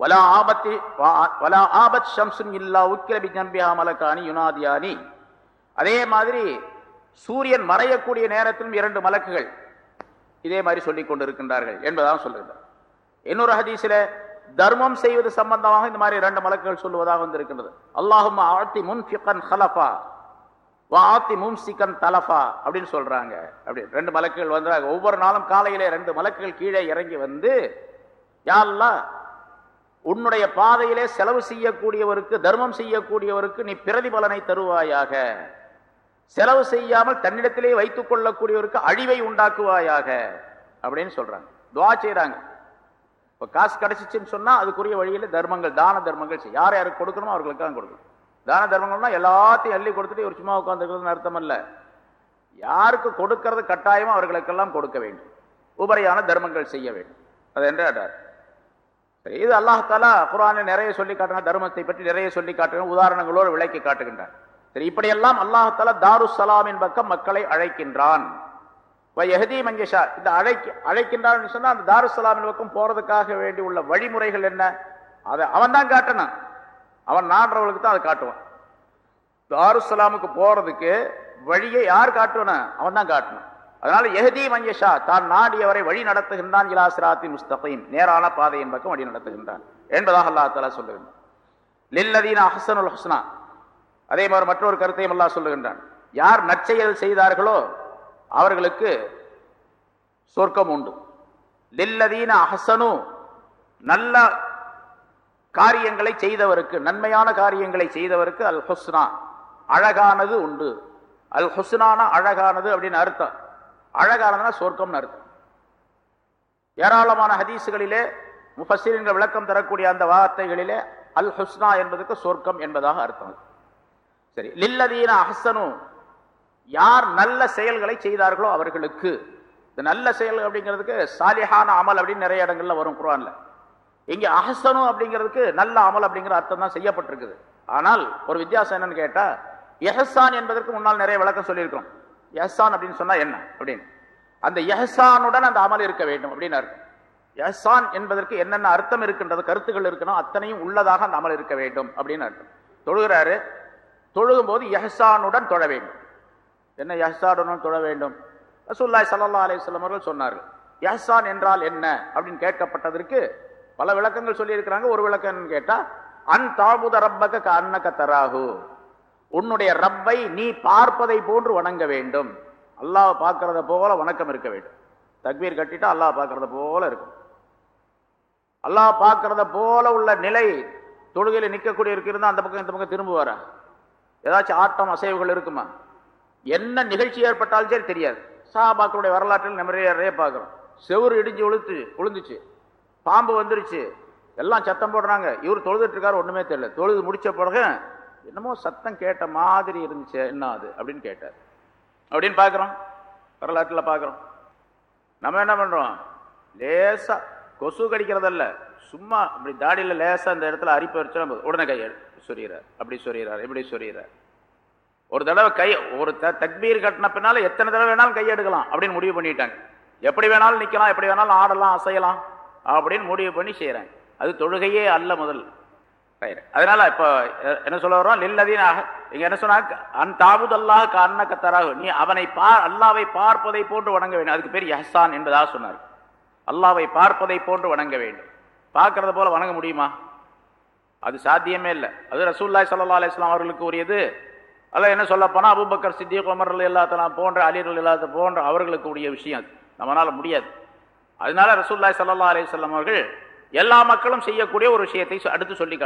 வலா ஆபத்தி வலா ஆபத் ஷம்சுன் இல்லா உக்கிரபி ஜம்பியா மலக்கானி யுனாதியானி. அதே மாதிரி சூரியன் மறையக்கூடிய நேரத்திலும் இரண்டு மலக்குகள். இதே மாதிரி சொல்லிக் கொண்டிருக்கின்றார்கள் என்பதாக சொல்லுகிறார் இன்னொரு ஹதீஸில் தர்மம் செய்வது சம்பந்தமாக இந்த மாதிரி இரண்டு மலக்குகள் சொல்லுவதாக வந்திருக்கின்றது. அல்லாஹும் ஆத்தி முன்ஃபிகன் ஹலஃபா வாத்தி மும்சிகன் தலஃபா அப்படின்னு சொல்றாங்க. அப்படி ரெண்டு மலக்குகள் வந்தாங்க ஒவ்வொரு நாளும் காலையிலே ரெண்டு மலக்குகள் கீழே இறங்கி வந்து யாழ்லா உன்னுடைய பாதையிலே செலவு செய்யக்கூடியவருக்கு தர்மம் செய்யக்கூடியவருக்கு நீ பிரதிபலனை தருவாயாக. செலவு செய்யாமல் தன்னிடத்திலே வைத்துக் கொள்ளக்கூடியவருக்கு அழிவை உண்டாக்குவாயாக அப்படின்னு சொல்றாங்க. துவா செய்யறாங்க இப்ப காசு கிடைச்சிச்சுன்னு சொன்னா அதுக்குரிய வழியில தர்மங்கள் தான தர்மங்கள் செய்ய யார் யாருக்கு கொடுக்கணுமோ அவர்களுக்கு தான் கொடுக்கணும். தான தர்மங்கள்னா எல்லாத்தையும் அள்ளி கொடுத்துட்டு ஒரு சும்மா உட்காந்துக்கிறதுன்னு அர்த்தம் அல்ல யாருக்கு கொடுக்கறது கட்டாயமோ அவர்களுக்கெல்லாம் கொடுக்க வேண்டும். உபரியான தர்மங்கள் செய்ய வேண்டும். அது என்று சரி இது அல்லாஹாலா குரானில் நிறைய சொல்லி காட்டுங்க தர்மத்தை பற்றி நிறைய சொல்லி காட்டுங்க உதாரணங்களோடு விளக்கி காட்டுகின்றார் சரி இப்படியெல்லாம் அல்லாஹால தாரு சலாமின் பக்கம் மக்களை அழைக்கின்றான். எஹதி மங்கேஷா இந்த அழைக்க அழைக்கின்றான் சொன்னா அந்த தாரு சலாமின் பக்கம் போறதுக்காக வேண்டி உள்ள வழிமுறைகள் என்ன? அதை அவன் தான் காட்டணும். அவன் நாடுறவளுக்கு தான் அதை காட்டுவான். தாரு சலாமுக்கு போறதுக்கு வழியை யார் காட்டுவன அவன் தான் காட்டணும். அதனால எஹதி மங்கேஷா தான் நாடியவரை வழி நடத்துகின்றான் இலாசிராத்தி முஸ்தகையும் நேரான பாதையின் பக்கம் வழி நடத்துகின்றான். என்பதாக அல்லா தலா சொல்லுகின்றான். லில்லதீன அஹசனுல் ஹஸ்னா அதே மாதிரி மற்றொரு கருத்தையும் அல்லா சொல்லுகின்றான். யார் நற்செயல் செய்தார்களோ அவர்களுக்கு சொர்க்கம் உண்டு. லில்லதீன அஹசனு நல்ல காரியங்களை செய்தவருக்கு நன்மையான காரியங்களை செய்தவருக்கு அல் ஹுஸ்னா அழகானது உண்டு. அல் ஹுஸ்னான அழகானது அப்படின்னு அர்த்தம். அழகானதுனா சொர்க்கம்னு அர்த்தம். ஏராளமான ஹதீஸுகளிலே முஃபசிரின்கள் விளக்கம் தரக்கூடிய அந்த வார்த்தைகளிலே அல் ஹுஸ்னா என்பதற்கு சொர்க்கம் என்பதாக அர்த்தம். சரி. லில்லதீன அஹசனு யார் நல்ல செயல்களை செய்தார்களோ அவர்களுக்கு இந்த நல்ல செயல் அப்படிங்கிறதுக்கு சாலிஹான அமல் அப்படின்னு நிறைய இடங்கள்ல வரும் குரான்ல இங்கே அஹசனு அப்படிங்கிறதுக்கு நல்ல அமல் அப்படிங்கிற அர்த்தம் தான் செய்யப்பட்டிருக்குது. ஆனால் ஒரு வித்தியாசம் என்னன்னு கேட்டா எஹசான் என்பதற்கு முன்னால் நிறைய விளக்கம் சொல்லியிருக்கோம் எஹசான் அப்படின்னு சொன்னா என்ன அப்படின்னு. அந்த எஹசானுடன் அந்த அமல் இருக்க வேண்டும் அப்படின்னு அர்த்தம். எஹசான் என்பதற்கு என்னென்ன அர்த்தம் இருக்கின்றது கருத்துக்கள் இருக்கணும் அத்தனையும் உள்ளதாக அந்த அமல் இருக்க வேண்டும் அப்படின்னு அர்த்தம். தொழுகிறாரு தொழுகும் போது எஹசானுடன் தொழ வேண்டும். என்ன எஹசானுடன் தொழ வேண்டும்? ரசூல்லாய் சல்லா அலிஸ்லாம் அவர்கள் சொன்னார்கள் எஹசான் என்றால் என்ன அப்படின்னு கேட்கப்பட்டதற்கு பல விளக்கங்கள் சொல்லியிருக்கிறாங்க. ஒரு விளக்கம் கேட்டால் அன் தாபுத ரப்பக அன்னக்க தராகு உன்னுடைய ரப்பை நீ பார்ப்பதை போன்று வணங்க வேண்டும். அல்லாஹ் பார்க்கறத போல வணக்கம் இருக்க வேண்டும். தக்பீர் கட்டிட்டா அல்லாஹ் பார்க்கறத போல இருக்கும். அல்லாஹ் பார்க்கறத போல உள்ள நிலை தொழுகையில் நிற்கக்கூடிய இருக்கிறதா அந்த பக்கம் இந்த பக்கம் திரும்புவாரா? ஏதாச்சும் ஆட்டம் அசைவுகள் இருக்குமா? என்ன நிகழ்ச்சி ஏற்பட்டாலும் சரி தெரியாது. சாபாக்களுடைய வரலாற்றில் நிறைய நிறைய பார்க்குறோம். செவுறு இடிஞ்சு உளுத்து உளுந்துச்சு பாம்பு வந்துருச்சு. எல்லாம் சத்தம் போடுறாங்க. இவர் தொழுதுட்டு இருக்காரு ஒண்ணுமே தெரியல. தொழுது முடித்த பிறகு என்னமோ சத்தம் கேட்ட மாதிரி இருந்துச்சு என்ன அது அப்படின்னு கேட்டார். அப்படின்னு பார்க்குறோம். வரலாற்றில் பார்க்குறோம். நம்ம என்ன பண்ணுறோம் லேசாக கொசு கடிக்கிறதல்ல. சும்மா இப்படி தாடியில் லேசாக அந்த இடத்துல அரிப்பு வச்சு நம்ம உடனே கையை சொறிகிறார் அப்படி சொறிகிறார் இப்படி சொறிகிறார் ஒரு தடவை கை ஒரு த தக்பீர் கட்டின பின்னால் எத்தனை தடவை வேணாலும் கை எடுக்கலாம் அப்படின்னு முடிவு பண்ணிட்டாங்க. எப்படி வேணாலும் நிற்கலாம் எப்படி வேணாலும் ஆடலாம் அசையலாம் அப்படின்னு முடிவு பண்ணி செய்கிறேன் அது தொழுகையே அல்ல முதல். அதனால இப்போ என்ன சொல்ல வரோம் லில்லதீன் இங்கே என்ன சொன்னாங்க? அன் தாபுதல்லாக அல்லாஹ் கண்ணக்க நீ அவனை பார் அல்லாவை பார்ப்பதை போன்று வணங்க வேண்டும். அதுக்கு பேர் யஹ்சான் என்பதாக சொன்னார் அல்லாவை பார்ப்பதை போன்று வணங்க வேண்டும். பார்க்கறத போல வணங்க முடியுமா? அது சாத்தியமே இல்லை. அது ரசூல்லாய் சல்லா அலிஸ்லாம் அவர்களுக்கு உரியது அதில் என்ன சொல்ல போனா அபுபக்கர் சித்திக் உமர்கள் எல்லாத்தெல்லாம் போன்ற அலிர்கள் எல்லாத்த போன்ற அவர்களுக்கு உரிய விஷயம் அது. நம்மளால் முடியாது. அதனால ரசூல்லாய் சல்லா அலிஸ்லாம் அவர்கள் எல்லா மக்களும் செய்யக்கூடிய ஒரு விஷயத்தை அடுத்து சொல்லி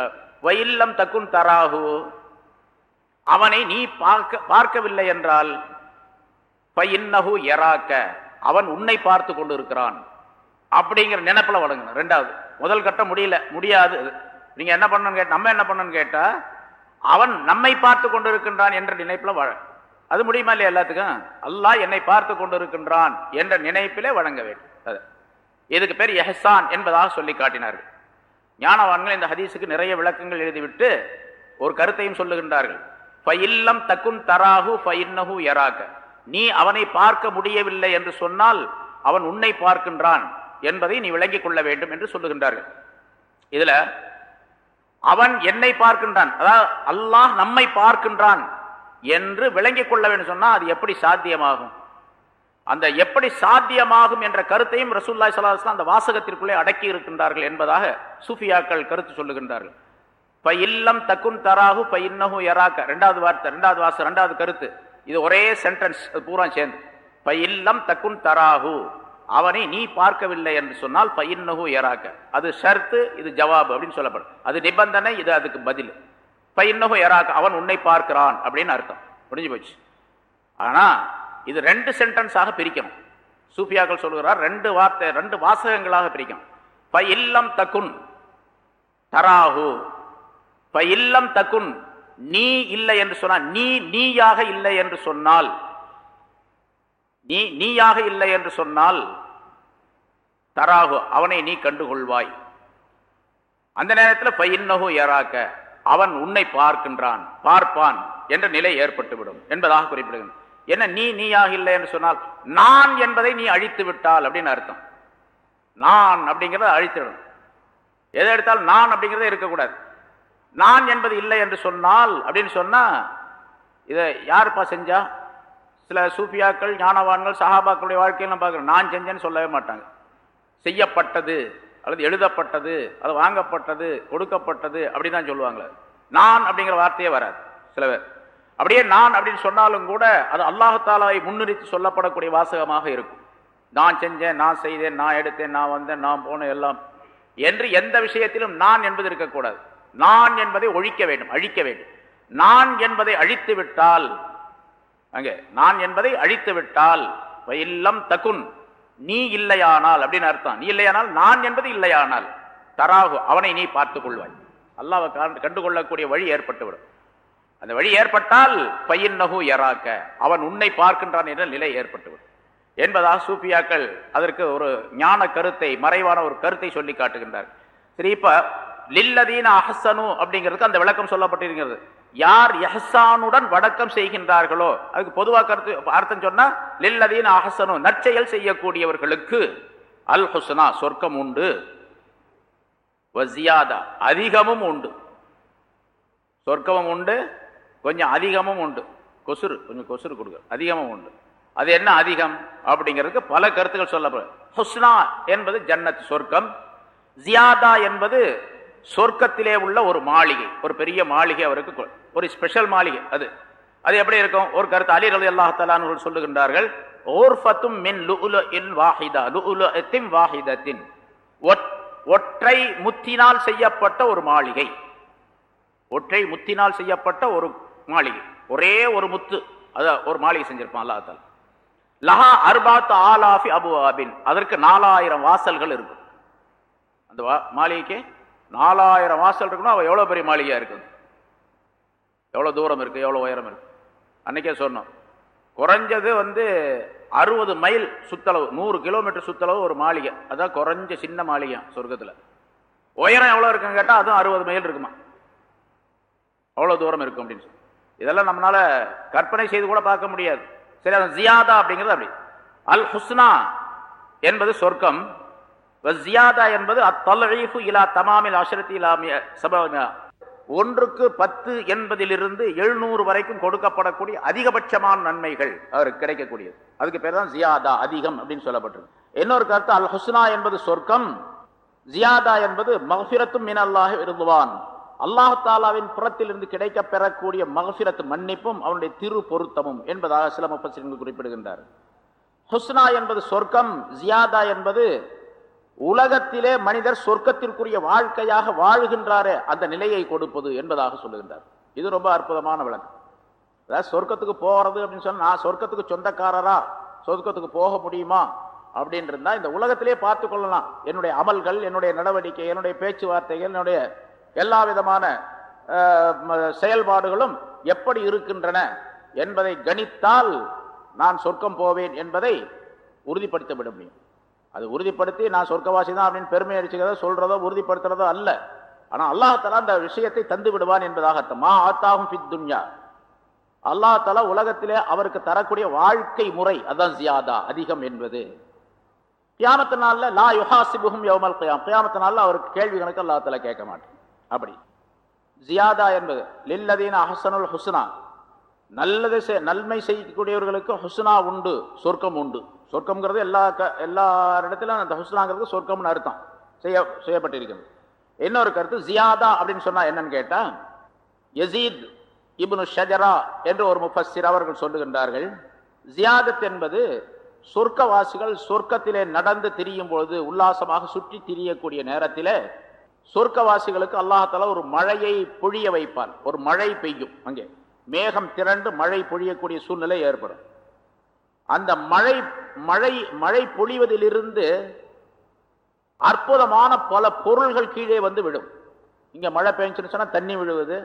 வயில்லம் தக்குன் தராகு அவனை நீ பார்க்க பார்க்கவில்லை என்றால் பயின்னகு எராக்க அவன் உன்னை பார்த்து கொண்டு இருக்கிறான் அப்படிங்கிற நினைப்பில் வழங்கணும் ரெண்டாவது முதல் கட்டம் முடியல முடியாது. நீங்கள் என்ன பண்ணணும் கேட்ட நம்ம என்ன பண்ணணும் கேட்டால் அவன் நம்மை பார்த்து கொண்டு இருக்கின்றான் என்ற நினைப்பில் வாழ. அது முடியுமா இல்லையா எல்லாத்துக்கும்? அல்லாஹ் என்னை பார்த்து கொண்டு இருக்கின்றான் என்ற நினைப்பிலே வழங்க வேண்டும். அது. இதுக்கு பேர் எஹசான் என்பதாக சொல்லி காட்டினார்கள். ஞானவான்கள் இந்த ஹதீஸுக்கு நிறைய விளக்கங்கள் எழுதிவிட்டு ஒரு கருத்தையும் சொல்லுகின்றார்கள். ஃபைல்லம் தக்குன் தராகு ஃபைன்னஹு யராக. நீ அவனை பார்க்க முடியவில்லை என்று சொன்னால் அவன் உன்னை பார்க்கின்றான். என்பதை நீ விளங்கிக் கொள்ள வேண்டும் என்று சொல்லுகின்றார்கள். இதுல அவன் என்னை பார்க்கின்றான் அதாவது அல்லாஹ் நம்மை பார்க்கின்றான் என்று விளங்கிக் கொள்ள வேண்டும் சொன்னா அது எப்படி சாத்தியமாகும்? அந்த எப்படி சாத்தியமாகும் என்ற கருத்தையும் ரசூல்லாய் சலாஹ் அந்த வாசகத்திற்குள்ளே அடக்கி இருக்கின்றார்கள் என்பதாக சூஃபியாக்கள் கருத்து சொல்லுகின்றார்கள். ப இல்லம் தக்குன் தராகு ப இன்னஹு யராக்க ரெண்டாவது வார்த்தை ரெண்டாவது வாசம் ரெண்டாவது கருத்து. இது ஒரே சென்டென்ஸ் பூரா சேர்ந்து. ப இல்லம் தக்குன் தராகு அவனை நீ பார்க்கவில்லை என்று சொன்னால் ப ஏராக்க அது ஷர்த்து இது ஜவாபு அப்படின்னு சொல்லப்படும். அது நிபந்தனை இது அதுக்கு பதில். ப இன்னஹு அவன் உன்னை பார்க்கிறான் அப்படின்னு அர்த்தம். முடிஞ்சு போச்சு. ஆனால் இது ரெண்டு சென்டென்ஸாக பிரிக்கணும். சூஃபியாக்கள் சொல்கிறார் ரெண்டு வார்த்தை ரெண்டு வாசகங்களாக பிரிக்கணும். ப இல்லம் தக்குன் தராகு ப இல்லம் தக்குன் நீ இல்லை என்று சொன்னால் நீ நீயாக இல்லை என்று சொன்னால் நீ நீயாக இல்லை என்று சொன்னால் தராகு அவனை நீ கண்டுகொள்வாய். அந்த நேரத்தில் பையன்னகு ஏறாக்க அவன் உன்னை பார்க்கின்றான் பார்ப்பான் என்ற நிலை ஏற்பட்டுவிடும் என்பதாக குறிப்பிடுகிறது. என்ன நீ நீயாக இல்லை என்று சொன்னால் நான் என்பதை நீ அழித்து விட்டால் அப்படின்னு அர்த்தம். நான் அப்படிங்கிறத அழித்துவிடும் எதை எடுத்தாலும் நான் அப்படிங்கிறத இருக்கக்கூடாது. நான் என்பது இல்லை என்று சொன்னால் அப்படின்னு சொன்னால் இதை யாருப்பா செஞ்சா? சில சூஃபியாக்கள் ஞானவான்கள் சஹாபாக்களுடைய வாழ்க்கையெல்லாம் பார்க்குறோம். நான் செஞ்சேன்னு சொல்லவே மாட்டாங்க. செய்யப்பட்டது அல்லது எழுதப்பட்டது அது வாங்கப்பட்டது கொடுக்கப்பட்டது அப்படி தான் சொல்லுவாங்களே நான் அப்படிங்கிற வார்த்தையே வராது சில பேர். அப்படியே நான் அப்படின்னு சொன்னாலும் கூட அது அல்லாஹாலாவை முன்னிறுத்தி சொல்லப்படக்கூடிய வாசகமாக இருக்கும். நான் செஞ்சேன் நான் செய்தேன் நான் எடுத்தேன் நான் வந்தேன் நான் போனேன் எல்லாம். என்று எந்த விஷயத்திலும் நான் என்பது இருக்கக்கூடாது. நான் என்பதை ஒழிக்க வேண்டும் அழிக்க வேண்டும். நான் என்பதை அழித்து விட்டால் அங்கே நான் என்பதை அழித்து விட்டால் இல்லம் தகுன் நீ இல்லையானால் அப்படின்னு அர்த்தம். நீ இல்லையானால் நான் என்பது இல்லையானால் தராகு அவனை நீ பார்த்துக் கொள்வாய் அல்லாவை கண்டுகொள்ளக்கூடிய வழி ஏற்பட்டுவிடும். அந்த வழி ஏற்பட்டால் பையன்னகு எறாக்க அவன் உன்னை பார்க்கின்றான் என்ற நிலை ஏற்பட்டுவிடும். என்பதாக சூஃபியாக்கள் அதற்கு ஒரு ஞான கருத்தை மறைவான ஒரு கருத்தை சொல்லி காட்டுகின்றார் சரி இப்ப லில்லதீன அஹசனு அப்படிங்கிறதுக்கு அந்த விளக்கம் சொல்லப்பட்டிருக்கிறது. யார் எஹசானுடன் வடக்கம் செய்கின்றார்களோ அதுக்கு பொதுவாக கருத்து அர்த்தம் சொன்னா லில்லதீன அஹசனு நற்செயல் செய்யக்கூடியவர்களுக்கு அல் ஹுஸ்னா சொர்க்கம் உண்டு. வசியாதா அதிகமும் உண்டு. சொர்க்கமும் உண்டு கொஞ்சம் அதிகமும் உண்டு. கொசுறு கொஞ்சம் கொசுறு கொடுக்க அதிகமும் உண்டு. அது என்ன அதிகம்? அப்படிங்கிறதுக்கு பல கருத்துக்கள் சொல்லப்படும் ஹுஸ்னா என்பது ஜன்னத் சொர்க்கம் ஜியாதா என்பது சொர்க்கத்திலே உள்ள ஒரு மாளிகை ஒரு பெரிய மாளிகை அவருக்கு ஒரு ஸ்பெஷல் மாளிகை அது. அது எப்படி இருக்கும்? ஒரு கருத்து அலி ரலி அல்லாஹலான் சொல்லுகின்றார்கள் ஓர்ஃபத்தும் மின் லுஉலு இன் வாஹிதா லுஉலு வாஹிதத்தின். ஒற்றை முத்தினால் செய்யப்பட்ட ஒரு மாளிகை. ஒற்றை முத்தினால் செய்யப்பட்ட ஒரு மாளிகை. ஒரே ஒரு முத்து அத ஒரு மாளிகை செஞ்சிருப்பான் அல்லாஹால லஹா அர்பாத் ஆலாஃபி அபு அபின் அதற்கு நாலாயிரம் வாசல்கள் இருக்கும். அந்த மாளிகைக்கு நாலாயிரம் வாசல் இருக்குன்னா அவள் எவ்வளோ பெரிய மாளிகையாக இருக்குது? எவ்வளோ தூரம் இருக்கு? எவ்வளோ உயரம் இருக்கு? அன்னைக்கே சொன்னோம். குறைஞ்சது வந்து அறுபது மைல் சுத்தளவு நூறு கிலோமீட்டர் சுத்தளவு ஒரு மாளிகை. அதான் குறைஞ்ச சின்ன மாளிகை சொர்க்கத்தில். உயரம் எவ்வளோ இருக்குன்னு கேட்டால் அதுவும் அறுபது மைல் இருக்குமா? அவ்வளோ தூரம் இருக்கும் அப்படின்னு சொல்லி இதெல்லாம் நம்மளால் கற்பனை செய்து கூட பார்க்க முடியாது. சரி அது ஜியாதா அப்படிங்கிறது அப்படி. அல் ஹுஸ்னா என்பது சொர்க்கம். ஜியாதா என்பது அத்தலீஃபு இலா தமாமில் அஷரத்தி இலாமிய சபமியா ஒன்றுக்கு பத்து என்பதிலிருந்து எழுநூறு வரைக்கும் கொடுக்கப்படக்கூடிய அதிகபட்சமான நன்மைகள் அவருக்கு கிடைக்கக்கூடியது. அதுக்கு பேர் தான் ஜியாதா அதிகம் அப்படின்னு சொல்லப்பட்டிருக்கு. இன்னொரு கருத்து அல் ஹுஸ்னா என்பது சொர்க்கம் ஜியாதா என்பது மகபிரத்தும் மின் அல்லாஹ் விருதுவான் அல்லாஹ் தாலாவின் புறத்திலிருந்து கிடைக்க பெறக்கூடிய மகபிரத்து மன்னிப்பும் அவனுடைய திரு பொருத்தமும் என்பதாக சில முப்பசிரியர்கள் குறிப்பிடுகின்றார் ஹுஸ்னா என்பது சொர்க்கம் ஜியாதா என்பது உலகத்திலே மனிதர் சொர்க்கத்திற்குரிய வாழ்க்கையாக வாழ்கின்றாரே அந்த நிலையை கொடுப்பது என்பதாக சொல்லுகின்றார். இது ரொம்ப அற்புதமான விளக்கம். அதாவது சொர்க்கத்துக்கு போகிறது அப்படின்னு சொன்னால் நான் சொர்க்கத்துக்கு சொந்தக்காரரா? சொர்க்கத்துக்கு போக முடியுமா? அப்படின்னு இந்த உலகத்திலே பார்த்து கொள்ளலாம். என்னுடைய அமல்கள் என்னுடைய நடவடிக்கை என்னுடைய பேச்சுவார்த்தைகள் என்னுடைய எல்லா விதமான செயல்பாடுகளும் எப்படி இருக்கின்றன என்பதை கணித்தால் நான் சொர்க்கம் போவேன் என்பதை உறுதிப்படுத்த விட முடியும். அது உறுதிப்படுத்தி நான் சொர்க்கவாசி தான் அப்படின்னு பெருமை அடிச்சுக்கிறதோ சொல்றதோ உறுதிப்படுத்துறதோ அல்ல. ஆனால் அல்லாஹால அந்த விஷயத்தை தந்து விடுவான் என்பதாக அர்த்தம் மா ஆத்தாகும் பித் துன்யா. அல்லாஹால உலகத்திலே அவருக்கு தரக்கூடிய வாழ்க்கை முறை அதான் ஜியாதா அதிகம் என்பது. கியாமத்து நாளில் லா யுஹாசிபுஹும் யௌமல் கியாம். கியாமத்து நாளில் அவருக்கு கேள்வி கணக்கு அல்லாஹ் கேட்க மாட்டேன். அப்படி. ஜியாதா என்பது லில்லதீன் அஹசனுல் ஹுஸ்னா. நல்லது செய்- நன்மை செய்யக்கூடியவர்களுக்கு ஹுஸ்னா உண்டு சொர்க்கம் உண்டு. சொர்க்கம்ங்கிறது எல்லா க- எல்லா இடத்துலையும் அந்த ஹுஸ்னாங்கிறது சொர்க்கம்னு அர்த்தம். செய்ய செய்யப்பட்டிருக்கிறது. இன்னொரு கருத்து ஜியாதா அப்படின்னு சொன்னால் என்னன்னு கேட்டால் யசீத் இப்னு ஷஜரா என்று ஒரு முஃபஸ்ஸிர் அவர்கள் சொல்லுகின்றார்கள் ஜியாதத் என்பது சொர்க்கவாசிகள் சொர்க்கத்திலே நடந்து திரியும் பொழுது உல்லாசமாக சுற்றி திரியக்கூடிய நேரத்தில் சொர்க்கவாசிகளுக்கு அல்லாஹால ஒரு மழையை பொழிய வைப்பான். ஒரு மழை பெய்யும் அங்கே. மேகம் திரண்டு மழை பொழியக்கூடிய சூழ்நிலை ஏற்படும். அந்த மழை மழை மழை பொழிவதிலிருந்து அற்புதமான பல பொருள்கள் கீழே வந்து விடும். இங்கே மழை பெஞ்சுன்னு தண்ணி விழுவுது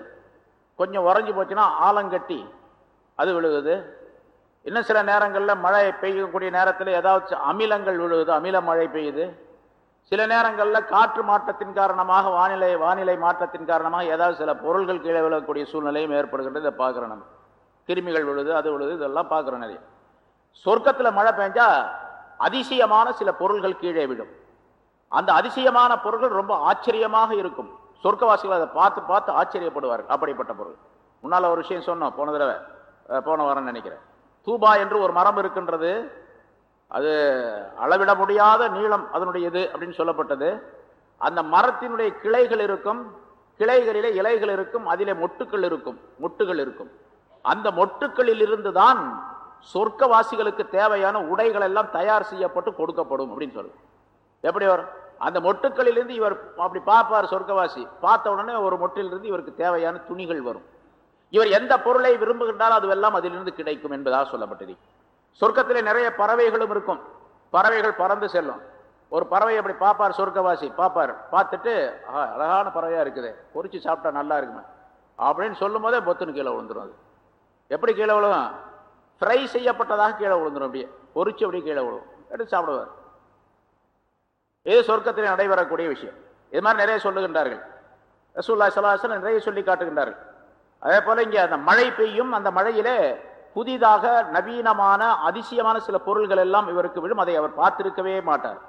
கொஞ்சம் உறைஞ்சு போச்சுன்னா ஆலங்கட்டி அது விழுகுது. இன்னும் சில நேரங்களில் மழை பெய்யக்கூடிய நேரத்தில் ஏதாவது அமிலங்கள் விழுகுது அமில மழை பெய்யுது. சில நேரங்களில் காற்று மாற்றத்தின் காரணமாக வானிலை வானிலை மாற்றத்தின் காரணமாக ஏதாவது சில பொருள்கள் கீழே விழக்கூடிய சூழ்நிலையும் ஏற்படுகின்றது. இதை பார்க்குறோம் நம்ம. கிருமிகள் விழுது அது விழுது இதெல்லாம் பார்க்குறோம் நிறைய சொர்க்கத்தில் மழை பெஞ்சா அதிசயமான சில பொருள்கள் கீழே விடும் அந்த அதிசயமான பொருள்கள் ரொம்ப ஆச்சரியமாக இருக்கும். சொர்க்கவாசிகள் அதை பார்த்து பார்த்து ஆச்சரியப்படுவார்கள். அப்படிப்பட்ட பொருள். முன்னால் ஒரு விஷயம் சொன்னோம் போன தடவை. போன வாரம் நினைக்கிறேன். தூபா என்று ஒரு மரம் இருக்கின்றது. அது அளவிட முடியாத நீளம் அதனுடைய இது அப்படின்னு சொல்லப்பட்டது. அந்த மரத்தினுடைய கிளைகள் இருக்கும் கிளைகளிலே இலைகள் இருக்கும் அதிலே மொட்டுக்கள் இருக்கும் மொட்டுகள் இருக்கும். அந்த மொட்டுக்களில் இருந்துதான் சொர்க்கவாசிகளுக்கு தேவையான உடைகள் எல்லாம் தயார் செய்யப்பட்டு கொடுக்கப்படும் அப்படின்னு சொல்லுவோம் எப்படி வரும் அந்த மொட்டுக்களிலிருந்து இவர் அப்படி பார்ப்பார் சொர்க்கவாசி. பார்த்த உடனே ஒரு மொட்டிலிருந்து இவருக்கு தேவையான துணிகள் வரும். இவர் எந்த பொருளை விரும்புகின்றாலும் அதுவெல்லாம் அதிலிருந்து கிடைக்கும் என்பதாக சொல்லப்பட்டது. சொர்க்கத்தில் நிறைய பறவைகளும் இருக்கும். பறவைகள் பறந்து செல்லும். ஒரு பறவை அப்படி பார்ப்பார் சொர்க்கவாசி. பார்ப்பார். பார்த்துட்டு "ஆஹா, அழகான பறவையாக இருக்குது. பொறிச்சு சாப்பிட்டா நல்லா இருக்குமே. அப்படின்னு சொல்லும் போதே பொத்துன்னு கீழே விழுந்துரும் அது. எப்படி கீழே விழுவும் ஃப்ரை செய்யப்பட்டதாக கீழே விழுந்துரும் அப்படியே. பொரிச்சு அப்படியே கீழே விழுவும் எடுத்து சாப்பிடுவார். இது சொர்க்கத்தில் நடைபெறக்கூடிய விஷயம். இது மாதிரி நிறைய சொல்லுகின்றார்கள். ரசூல்லா சலாஹன் நிறைய சொல்லி காட்டுகின்றார்கள். அதே போல் இங்கே அந்த மழை பெய்யும் அந்த மழையிலே புதிதாக நவீனமான அதிசயமான சில பொருள்கள் எல்லாம் இவருக்கு விழும். அதை அவர் பார்த்திருக்கவே மாட்டார்.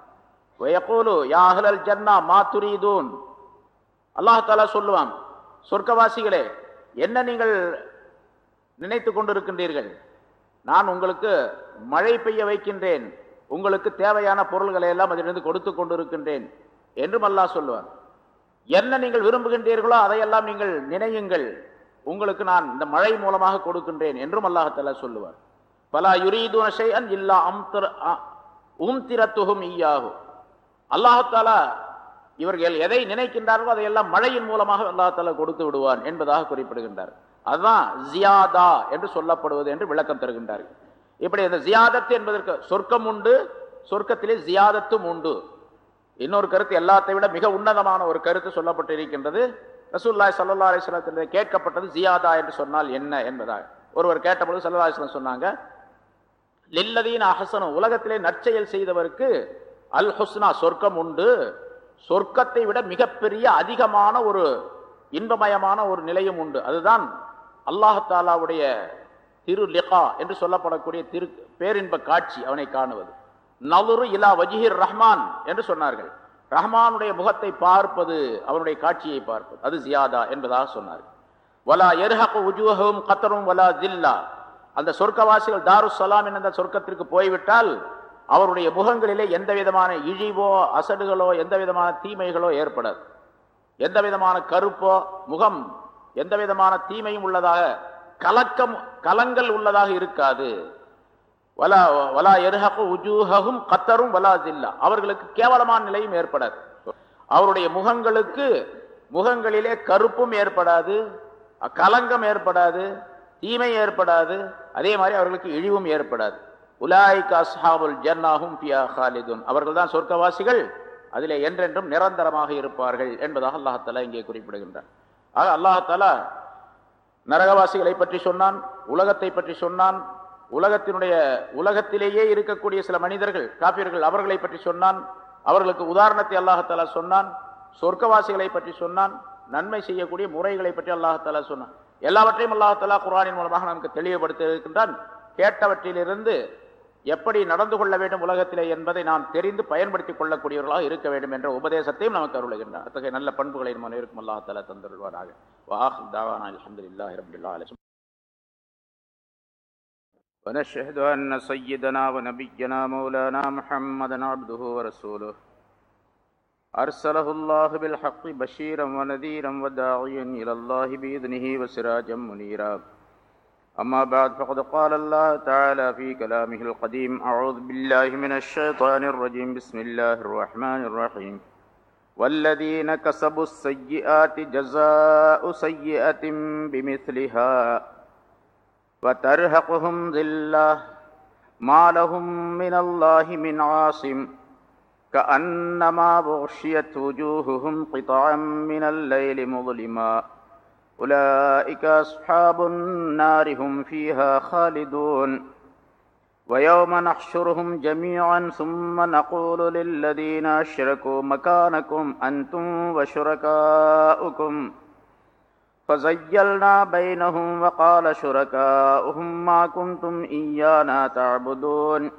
வயகூலு யா ஜன்னா மா துரீதூன். அல்லாஹ் சொல்லுவான் சொர்க்கவாசிகளே என்ன நீங்கள் நினைத்து கொண்டிருக்கின்றீர்கள்? நான் உங்களுக்கு மழை பெய்ய வைக்கின்றேன். உங்களுக்கு தேவையான பொருள்களை எல்லாம் அதிலிருந்து கொடுத்து கொண்டிருக்கின்றேன் என்றும் அல்லாஹ் சொல்லுவார் என்ன நீங்கள் விரும்புகின்றீர்களோ அதையெல்லாம் நீங்கள் நினையுங்கள். உங்களுக்கு நான் இந்த மழை மூலமாக கொடுக்கின்றேன் என்றும் அல்லாஹால சொல்லுவார். பலா யுரீதுன ஷைஅன் இல்லா அம்திர உம்திரத்துஹும் ஈயாஹு. அல்லாஹாலா இவர்கள் எதை நினைக்கின்றார்களோ அதையெல்லாம் மழையின் மூலமாக அல்லாஹால கொடுத்து விடுவான் என்பதாக குறிப்பிடுகின்றார். அதுதான் ஜியாதா என்று சொல்லப்படுவது என்று விளக்கம் தருகின்றார்கள். இப்படி அந்த ஜியாதத் என்பதற்கு சொர்க்கம் உண்டு சொர்க்கத்திலே ஜியாதத்தும் உண்டு. இன்னொரு கருத்து எல்லாத்தை விட மிக உன்னதமான ஒரு கருத்து சொல்லப்பட்டு இருக்கின்றது ரசூல்லாய் சல்லா அலிஸ்லத்திலே கேட்கப்பட்டது ஜியாதா என்று சொன்னால் என்ன என்பதாக ஒருவர் கேட்டபொழுது சல்லா அலிஸ்லாம் சொன்னாங்க லில்லதீன் அஹசனம் உலகத்திலே நற்செயல் செய்தவருக்கு அல் ஹுஸ்னா சொர்க்கம் உண்டு. சொர்க்கத்தை விட மிகப்பெரிய அதிகமான ஒரு இன்பமயமான ஒரு நிலையும் உண்டு. அதுதான் அல்லாஹாலாவுடைய திரு லிகா என்று சொல்லப்படக்கூடிய திரு பேரின்ப காட்சி அவனை காணுவது. நலுரு இலா வஜிஹிர் ரஹ்மான் என்று சொன்னார்கள். ரஹ்மானுடைய முகத்தை பார்ப்பது அவனுடைய காட்சியை பார்ப்பது. அது ஜியாதா என்பதாக சொன்னார். வலா எர்ஹகு உஜூஹும் கத்தரும் வலா ஜில்லா அந்த சொர்க்கவாசிகள் தாருஸ் சலாம் என்ற சொர்க்கத்திற்கு போய்விட்டால் அவருடைய முகங்களிலே எந்த விதமான இழிவோ அசடுகளோ எந்த விதமான தீமைகளோ ஏற்படாது. எந்த விதமான கருப்போ முகம் எந்த விதமான தீமையும் உள்ளதாக கலக்கம் கலங்கள் உள்ளதாக இருக்காது. வலா வலா எருஹகு உஜூஹகும் கத்தரும் வலா ஜில்லா. அவர்களுக்கு கேவலமான நிலையும் ஏற்படாது. அவருடைய முகங்களுக்கு முகங்களிலே கருப்பும் ஏற்படாது கலங்கம் ஏற்படாது தீமை ஏற்படாது அதே மாதிரி அவர்களுக்கு இழிவும் ஏற்படாது. உலாய்க் அஸ்ஹாபுல் ஜன்னாஹும் பியா ஹாலிதுன். அவர்கள் தான் சொர்க்கவாசிகள் அதிலே என்றென்றும் நிரந்தரமாக இருப்பார்கள் என்பதாக அல்லாஹாலா இங்கே குறிப்பிடுகின்றார் ஆக அல்லாஹாலா நரகவாசிகளை பற்றி சொன்னான் உலகத்தை பற்றி சொன்னான் உலகத்தினுடைய உலகத்திலேயே இருக்கக்கூடிய சில மனிதர்கள் காப்பியர்கள் அவர்களை பற்றி சொன்னான். அவர்களுக்கு உதாரணத்தை அல்லாஹாலா சொன்னான். சொர்க்கவாசிகளை பற்றி சொன்னான். நன்மை செய்யக்கூடிய முறைகளை பற்றி அல்லாஹாலா சொன்னான். எல்லாவற்றையும் அல்லாஹாலா குரானின் மூலமாக நமக்கு தெளிவுபடுத்தியிருக்கின்றான் கேட்டவற்றிலிருந்து எப்படி நடந்து கொள்ள வேண்டும் உலகத்திலே என்பதை நாம் தெரிந்து பயன்படுத்திக் கொள்ளக்கூடியவர்களாக இருக்க வேண்டும் என்ற உபதேசத்தையும் நமக்கு அருளுகின்றார் அத்தகைய நல்ல பண்புகளை நம்ம இருக்கும் அல்லாஹாலா தந்துள்வாராக வாஹ் தாவானா அலமதுல்லா ரபில்லா அலிஸ்லாம் ونشهد أن سيدنا ونبينا مولانا محمدا عبده ورسوله. أرسله الله بالحق بشيرا ونذيرا وداعيا إلى الله بإذنه وسراجا منيرا. أما بعد فقد قال الله تعالى في كلامه القديم أعوذ بالله من الشيطان الرجيم. بسم الله الرحمن الرحيم. والذين كسبوا السيئات جزاء سيئة بمثلها. وترهقهم ذلة ما لهم من الله من عاصم كأنما بغشيت وجوههم قطعا من الليل مظلما أولئك أصحاب النار هم فيها خالدون ويوم نحشرهم جميعا ثم نقول للذين أشركوا مكانكم أنتم وشركاؤكم فزيلنا بينهم وقال شركاؤهم ما كنتم إيانا تعبدون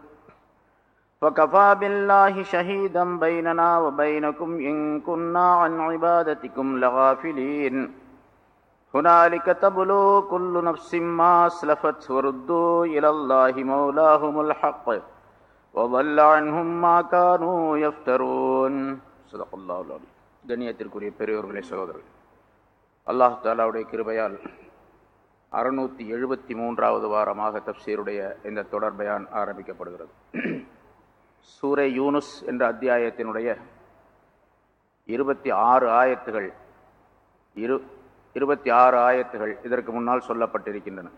فكفى بالله شهيدا بيننا وبينكم إن كنا عن عبادتكم لغافلين هنالك تبلو كل نفس ما أسلفت وردوا إلى الله مولاهم الحق وضل عنهم ما كانوا يفترون صدق الله العظيم கண்ணியத்திற்குரிய பெரியோர்களே சகோதரர்கள் அல்லாஹு தாலாவுடைய கிருபையால் அறுநூத்தி எழுபத்தி மூன்றாவது வாரமாக தப்சீருடைய இந்த தொடர்பயான் ஆரம்பிக்கப்படுகிறது. சூரை யூனுஸ் என்ற அத்தியாயத்தினுடைய இருபத்தி ஆறு ஆயத்துகள் இரு இருபத்தி ஆறு ஆயத்துகள் இதற்கு முன்னால் சொல்லப்பட்டிருக்கின்றன.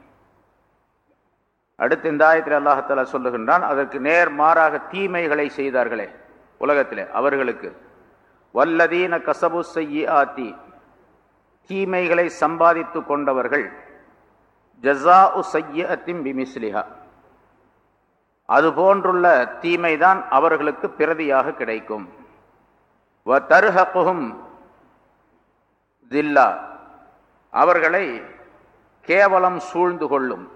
அடுத்து இந்த ஆயத்தில் அல்லாஹாலா சொல்லுகின்றான் அதற்கு நேர் மாறாக தீமைகளை செய்தார்களே உலகத்திலே அவர்களுக்கு. வல்லதீன கசபு செய்யி ஆத்தி தீமைகளை சம்பாதித்து கொண்டவர்கள். ஜசா உ சையத்தின் பிமிஸ்லிஹா. அது போன்றுள்ள தீமைதான் அவர்களுக்கு பிரதியாக கிடைக்கும். வ தருஹகுஹும் தில்லா. அவர்களை கேவலம் சூழ்ந்து கொள்ளும்.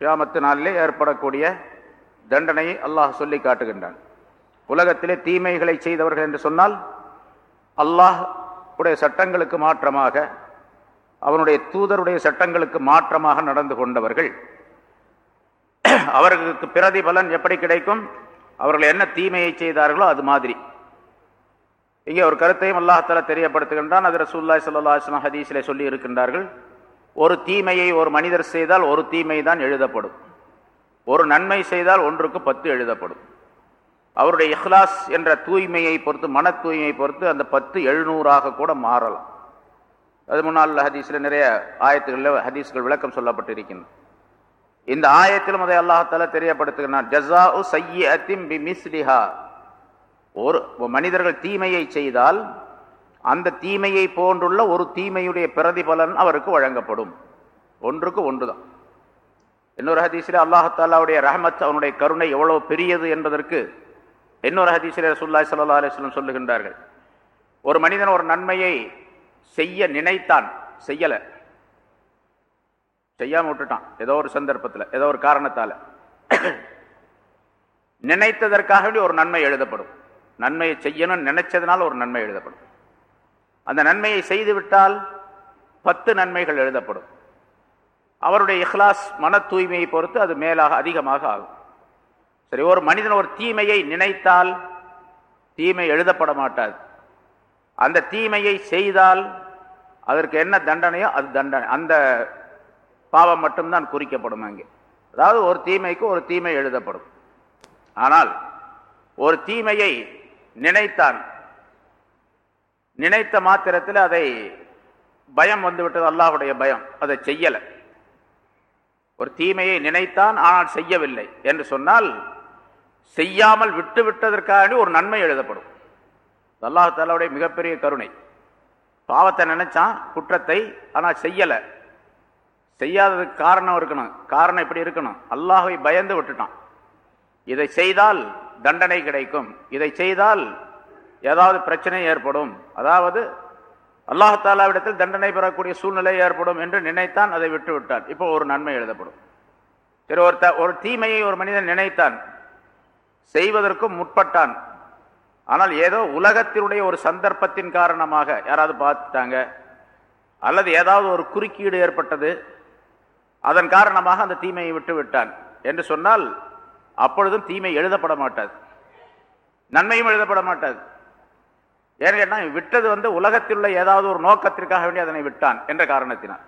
கியாமத்து நாளிலே ஏற்படக்கூடிய தண்டனையை அல்லாஹ் சொல்லி காட்டுகின்றான். உலகத்திலே தீமைகளை செய்தவர்கள் என்று சொன்னால் அல்லாஹ் உடைய சட்டங்களுக்கு மாற்றமாக அவனுடைய தூதருடைய சட்டங்களுக்கு மாற்றமாக நடந்து கொண்டவர்கள். அவர்களுக்கு பிரதிபலன் எப்படி கிடைக்கும்? அவர்கள் என்ன தீமையை செய்தார்களோ அது மாதிரி. இங்கே ஒரு கருத்தையும் அல்லாஹால தெரியப்படுத்துகின்றான். அது ரசூல்லாய் சல்லாஹ் ஹதீஸிலே சொல்லி இருக்கின்றார்கள். ஒரு தீமையை ஒரு மனிதர் செய்தால் ஒரு தீமை தான் எழுதப்படும். ஒரு நன்மை செய்தால் ஒன்றுக்கு பத்து எழுதப்படும். அவருடைய இஹ்லாஸ் என்ற தூய்மையை பொறுத்து மன தூய்மையை பொறுத்து அந்த பத்து எழுநூறாக கூட மாறலாம். அது முன்னால் ஹதீஸில் நிறைய ஆயத்துகளில் ஹதீஸ்கள் விளக்கம் சொல்லப்பட்டிருக்கின்றன. இந்த ஆயத்திலும் அதை அல்லாஹால தெரியப்படுத்துகிறார் ஜஸா உ சையத்தின் பி மிஸ்லிஹா ஒரு மனிதர்கள் தீமையை செய்தால் அந்த தீமையை போன்றுள்ள ஒரு தீமையுடைய பிரதிபலன் அவருக்கு வழங்கப்படும். ஒன்றுக்கு ஒன்று தான் இன்னொரு ஹதீஸில் அல்லாஹாலாவுடைய ரஹமத் அவனுடைய கருணை எவ்வளோ பெரியது என்பதற்கு இன்னொரு ஹதீஸில் ரசூல்லாய் சல்லா அலிஸ்லம் சொல்லுகின்றார்கள். ஒரு மனிதன் ஒரு நன்மையை செய்ய நினைத்தான் செய்யலை. செய்யாமல் விட்டுட்டான் ஏதோ ஒரு சந்தர்ப்பத்தில் ஏதோ ஒரு காரணத்தால். நினைத்ததற்காக வேண்டி ஒரு நன்மை எழுதப்படும். நன்மையை செய்யணும்னு நினைச்சதுனால ஒரு நன்மை எழுதப்படும். அந்த நன்மையை செய்து விட்டால் பத்து நன்மைகள் எழுதப்படும். அவருடைய இஹ்லாஸ் மன தூய்மையை பொறுத்து அது மேலாக அதிகமாக ஆகும். சரி ஒரு மனிதன் ஒரு தீமையை நினைத்தால் தீமை எழுதப்பட மாட்டாது. அந்த தீமையை செய்தால் அதற்கு என்ன தண்டனையோ அது தண்டனை. அந்த பாவம் மட்டும்தான் குறிக்கப்படும் அங்கே. அதாவது ஒரு தீமைக்கு ஒரு தீமை எழுதப்படும். ஆனால் ஒரு தீமையை நினைத்தான் நினைத்த மாத்திரத்தில் அதை பயம் வந்துவிட்டது அல்லாஹுடைய பயம். அதை செய்யலை. ஒரு தீமையை நினைத்தான் ஆனால் செய்யவில்லை என்று சொன்னால் செய்யாமல் விட்டு விட்டதற்காக ஒரு நன்மை எழுதப்படும். அல்லாஹாலாவுடைய மிகப்பெரிய கருணை. பாவத்தை நினைச்சான் குற்றத்தை ஆனால் செய்யலை. செய்யாததுக்கு காரணம் இருக்கணும். காரணம் இப்படி இருக்கணும். அல்லாஹை பயந்து விட்டுட்டான். இதை செய்தால் தண்டனை கிடைக்கும். இதை செய்தால் ஏதாவது பிரச்சனை ஏற்படும். அதாவது அல்லாஹாலாவிடத்தில் தண்டனை பெறக்கூடிய சூழ்நிலை ஏற்படும் என்று நினைத்தான் அதை விட்டு விட்டான். இப்போ ஒரு நன்மை எழுதப்படும். சரி ஒரு த ஒரு தீமையை ஒரு மனிதன் நினைத்தான். செய்வதற்கும் முற்பட்டான். ஆனால் ஏதோ உலகத்தினுடைய ஒரு சந்தர்ப்பத்தின் காரணமாக யாராவது பார்த்துட்டாங்க அல்லது ஏதாவது ஒரு குறுக்கீடு ஏற்பட்டது அதன் காரணமாக அந்த தீமையை விட்டு விட்டான். என்று சொன்னால் அப்பொழுதும் தீமை எழுதப்பட மாட்டாது. நன்மையும் எழுதப்பட மாட்டாது. ஏன்னு கேட்டால் விட்டது வந்து உலகத்தில் உள்ள ஏதாவது ஒரு நோக்கத்திற்காக வேண்டி அதனை விட்டான் என்ற காரணத்தினால்.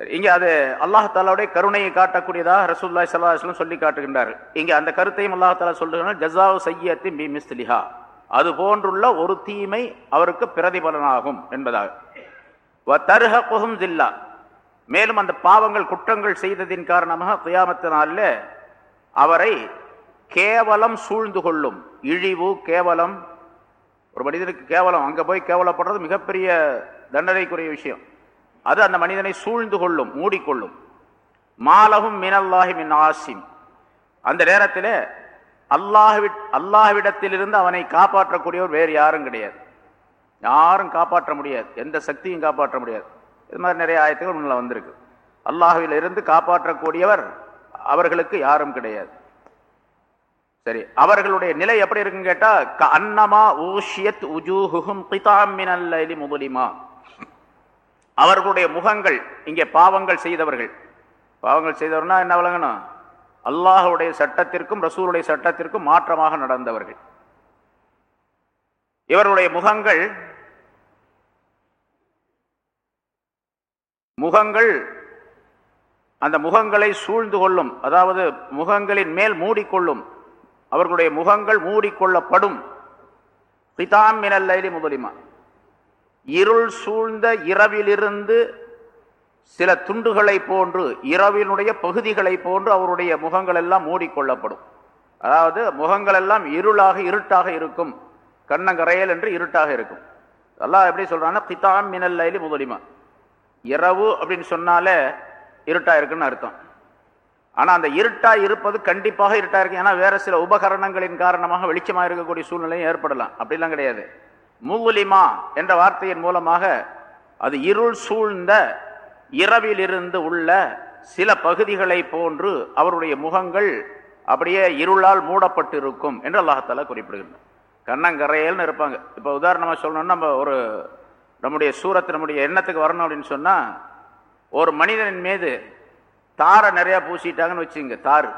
இங்கே அது அல்லாஹாலாவுடைய கருணையை காட்டக்கூடியதாக ரசூல்லா சல்லாஹ்லாம் சொல்லி காட்டுகின்றார் இங்கே அந்த கருத்தையும் அல்லாஹாலா சொல்லுகிறார் ஜசாவ் சையத்தின் பி மிஸ்லிஹா. அது போன்றுள்ள ஒரு தீமை அவருக்கு பிரதிபலனாகும் என்பதாக. தருஹகுஹும் ஜில்லா. மேலும் அந்த பாவங்கள் குற்றங்கள் செய்ததின் காரணமாக குயாமத்தினால அவரை கேவலம் சூழ்ந்து கொள்ளும் இழிவு கேவலம் ஒரு மனிதனுக்கு கேவலம் அங்கே போய் கேவலப்படுறது மிகப்பெரிய தண்டனைக்குரிய விஷயம். அது அந்த மனிதனை சூழ்ந்து கொள்ளும் மூடிக்கொள்ளும். மாலகும் மினல்லாஹி மின் ஆசிம். அந்த நேரத்தில் அல்லாஹ்வி அல்லாஹ்விடத்திலிருந்து அவனை காப்பாற்றக்கூடியவர் வேறு யாரும் கிடையாது. யாரும் காப்பாற்ற முடியாது. எந்த சக்தியும் காப்பாற்ற முடியாது. இது மாதிரி நிறைய ஆயத்துகள் முன்னில் வந்திருக்கு. அல்லாஹுவிலிருந்து காப்பாற்றக்கூடியவர் அவர்களுக்கு யாரும் கிடையாது. சரி அவர்களுடைய நிலை எப்படி இருக்குன்னு கேட்டால் அன்னமா ஊஷியத் உஜூஹும் பிதாமினல்லி முதலிமா. அவர்களுடைய முகங்கள் இங்கே பாவங்கள் செய்தவர்கள். பாவங்கள் செய்தவர்னா என்ன விளங்கணும்? அல்லாஹுடைய சட்டத்திற்கும் ரசூலுடைய சட்டத்திற்கும் மாற்றமாக நடந்தவர்கள். இவர்களுடைய முகங்கள் முகங்கள் அந்த முகங்களை சூழ்ந்து கொள்ளும். அதாவது முகங்களின் மேல் மூடிக்கொள்ளும். அவர்களுடைய முகங்கள் மூடிக்கொள்ளப்படும். பிதாம் மினல்லைலி முதலிமா. இருள் சூழ்ந்த இரவிலிருந்து சில துண்டுகளை போன்று இரவினுடைய பகுதிகளை போன்று அவருடைய முகங்கள் எல்லாம் மூடிக்கொள்ளப்படும். அதாவது முகங்கள் எல்லாம் இருளாக இருட்டாக இருக்கும். கண்ணங்கரையல் என்று இருட்டாக இருக்கும். அல்லாஹ் எப்படி சொல்கிறாங்கன்னா பிதாம் மினல்லைலி முதலிமா. இரவு அப்படின்னு சொன்னாலே இருட்டாக இருக்குன்னு அர்த்தம். ஆனால் அந்த இருட்டாக இருப்பது கண்டிப்பாக இருட்டாக இருக்கு. ஏன்னா வேறு சில உபகரணங்களின் காரணமாக வெளிச்சமாக இருக்கக்கூடிய சூழ்நிலையும் ஏற்படலாம். அப்படிலாம் கிடையாது. முகுலிமா என்ற வார்த்தையின் மூலமாக அது இருள் சூழ்ந்த இரவிலிருந்து உள்ள சில பகுதிகளை போன்று அவருடைய முகங்கள் அப்படியே இருளால் மூடப்பட்டு இருக்கும் என்று அல்லாஹால குறிப்பிடுகின்றனர் கண்ணங்கரையல்னு இருப்பாங்க. இப்போ உதாரணமாக சொல்லணும்னா நம்ம ஒரு நம்முடைய சூரத்து நம்முடைய எண்ணத்துக்கு வரணும் அப்படின்னு சொன்னால் ஒரு மனிதனின் மீது தாரை நிறையா பூசிட்டாங்கன்னு வச்சுங்க தார்.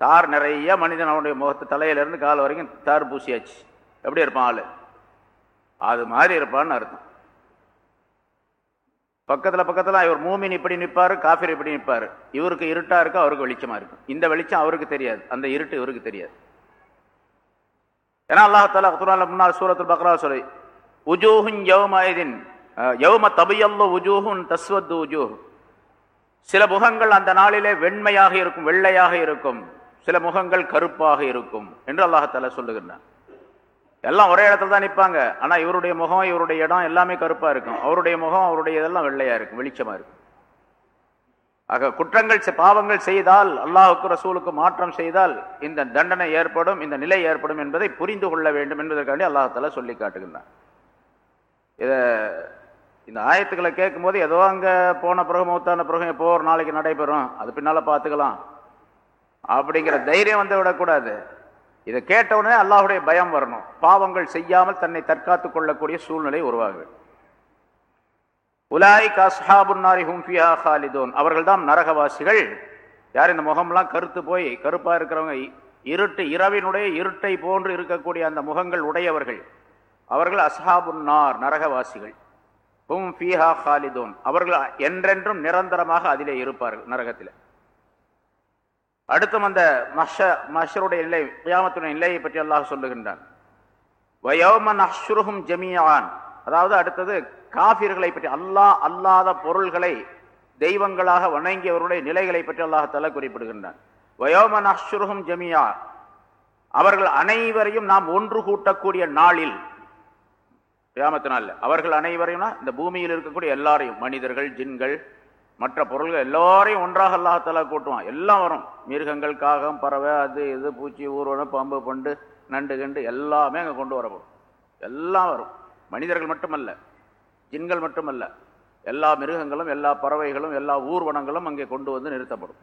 தார் நிறைய மனிதன் அவனுடைய முகத்து தலையிலேருந்து கால் வரைக்கும் தார் பூசியாச்சு. எப்படி இருப்பான் ஆள்? அது மாதிரி இருப்பான்னு அர்த்தம். பக்கத்துல பக்கத்துல இவர் மூமின் இப்படி நிற்பார் காஃபிர் இப்படி நிற்பார் இவருக்கு இருட்டா இருக்கு அவருக்கு வெளிச்சமா இருக்கும். இந்த வெளிச்சம் அவருக்கு தெரியாது. அந்த இருட்டு இவருக்கு தெரியாது. ஏன்னா அல்லாஹால குரான் முன்னாள் சூரத்தில் பக்ரா சொல்லி உஜூஹுன் யௌமதின் யௌம தபியல்லோ உஜூஹுன் தஸ்வத்து உஜூஹ். சில முகங்கள் அந்த நாளிலே வெண்மையாக இருக்கும் வெள்ளையாக இருக்கும். சில முகங்கள் கருப்பாக இருக்கும் என்று அல்லாஹால சொல்லுகின்றான். எல்லாம் ஒரே இடத்துல தான் நிற்பாங்க ஆனா இவருடைய முகம் இவருடைய இடம் எல்லாமே கருப்பா இருக்கும். அவருடைய முகம் அவருடைய இதெல்லாம் வெள்ளையா இருக்கும் வெளிச்சமா இருக்கும். ஆக குற்றங்கள் பாவங்கள் செய்தால் அல்லாஹுக்கு ரசூலுக்கு மாற்றம் செய்தால் இந்த தண்டனை ஏற்படும் இந்த நிலை ஏற்படும் என்பதை புரிந்து கொள்ள வேண்டும் என்பதற்காண்டி அல்லாஹால சொல்லி காட்டுகின்றான். இத இந்த ஆயத்துக்களை கேட்கும் போது ஏதோ அங்க போன பிறகு மூத்தான பிறகு எப்போ ஒரு நாளைக்கு நடைபெறும். அது பின்னால பார்த்துக்கலாம். அப்படிங்கிற தைரியம் வந்து விடக்கூடாது. இதை கேட்டவுடனே அல்லாஹுடைய பயம் வரணும். பாவங்கள் செய்யாமல் தன்னை தற்காத்துக் கொள்ளக்கூடிய சூழ்நிலை உருவாகு உலாய் கஸ்ஹாபுன்னாரி ஹும்ஃபியா ஹாலிதோன். அவர்கள் தான் நரகவாசிகள். யார் இந்த முகம்லாம் கருத்து போய் கருப்பாக இருக்கிறவங்க இருட்டு இரவினுடைய இருட்டை போன்று இருக்கக்கூடிய அந்த முகங்கள் உடையவர்கள். அவர்கள் அஸ்ஹாபுன்னார் நரகவாசிகள். ஹும் ஃபீஹா ஹாலிதோன். அவர்கள் என்றென்றும் நிரந்தரமாக அதிலே இருப்பார்கள் நரகத்தில். அடுத்தும் அந்த மஷ மஷருடைய நிலை கியாமத்துடைய நிலையை பற்றி அல்லாஹ் சொல்லுகின்றான். வயோமன் அஷ்ருஹும் ஜமியான் அதாவது அடுத்தது காபிர்களை பற்றி அல்லாஹ் அல்லாத பொருள்களை தெய்வங்களாக வணங்கியவருடைய நிலைகளை பற்றி அல்லாஹால குறிப்பிடுகின்றான். வயோமன் அஸ்ருகும் ஜமியா அவர்கள் அனைவரையும் நாம் ஒன்று கூட்டக்கூடிய நாளில் கியாமத்து அவர்கள் அனைவரையும் இந்த பூமியில் இருக்கக்கூடிய எல்லாரையும் மனிதர்கள் ஜின்கள் மற்ற பொருள்கள் எல்லாரையும் ஒன்றாக அல்லாஹால கூட்டுவான். எல்லாம் வரும். மிருகங்கள் காகம் பறவை அது இது பூச்சி ஊர்வனம் பாம்பு பண்டு நண்டு கண்டு எல்லாமே அங்கே கொண்டு வரப்படும். எல்லாம் வரும். மனிதர்கள் மட்டுமல்ல ஜின்கள் மட்டுமல்ல எல்லா மிருகங்களும் எல்லா பறவைகளும் எல்லா ஊர்வனங்களும் அங்கே கொண்டு வந்து நிறுத்தப்படும்.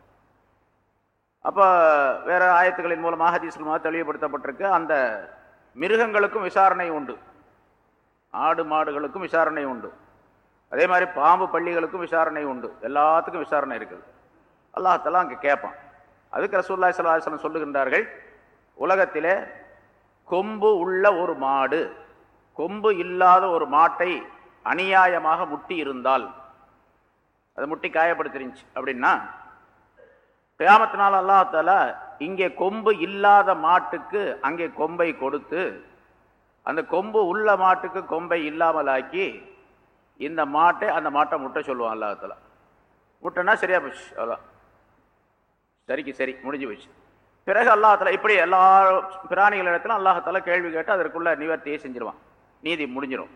அப்போ வேறு ஆயத்துக்களின் மூலமாக ஹதீஸ் மூலமாக தெளிவுபடுத்தப்பட்டிருக்கு. அந்த மிருகங்களுக்கும் விசாரணை உண்டு. ஆடு மாடுகளுக்கும் விசாரணை உண்டு. அதே மாதிரி பாம்பு பள்ளிகளுக்கும் விசாரணை உண்டு. எல்லாத்துக்கும் விசாரணை இருக்குது. அல்லாஹத்தெல்லாம் அங்கே கேட்பான் அதுக்கு ரசூல்லா சலாஹலம் சொல்லுகின்றார்கள் உலகத்திலே கொம்பு உள்ள ஒரு மாடு கொம்பு இல்லாத ஒரு மாட்டை அநியாயமாக முட்டி இருந்தால் அது முட்டி காயப்படுத்திருந்துச்சு அப்படின்னா கியாமத்தினால் அல்லாஹத்தால இங்கே கொம்பு இல்லாத மாட்டுக்கு அங்கே கொம்பை கொடுத்து அந்த கொம்பு உள்ள மாட்டுக்கு கொம்பை இல்லாமல் ஆக்கி இந்த மாட்டை அந்த மாட்டை முட்டை சொல்லுவான் அல்லாஹத்தில் முட்டைன்னா சரியாக போச்சு அதான் சரிக்கு சரி முடிஞ்சு போச்சு. பிறகு அல்லாஹத்தில் இப்படி எல்லா பிராணிகள் இடத்துல அல்லாஹத்தில் கேள்வி கேட்டு அதற்குள்ள நிவர்த்தியை செஞ்சிருவான். நீதி முடிஞ்சிடும்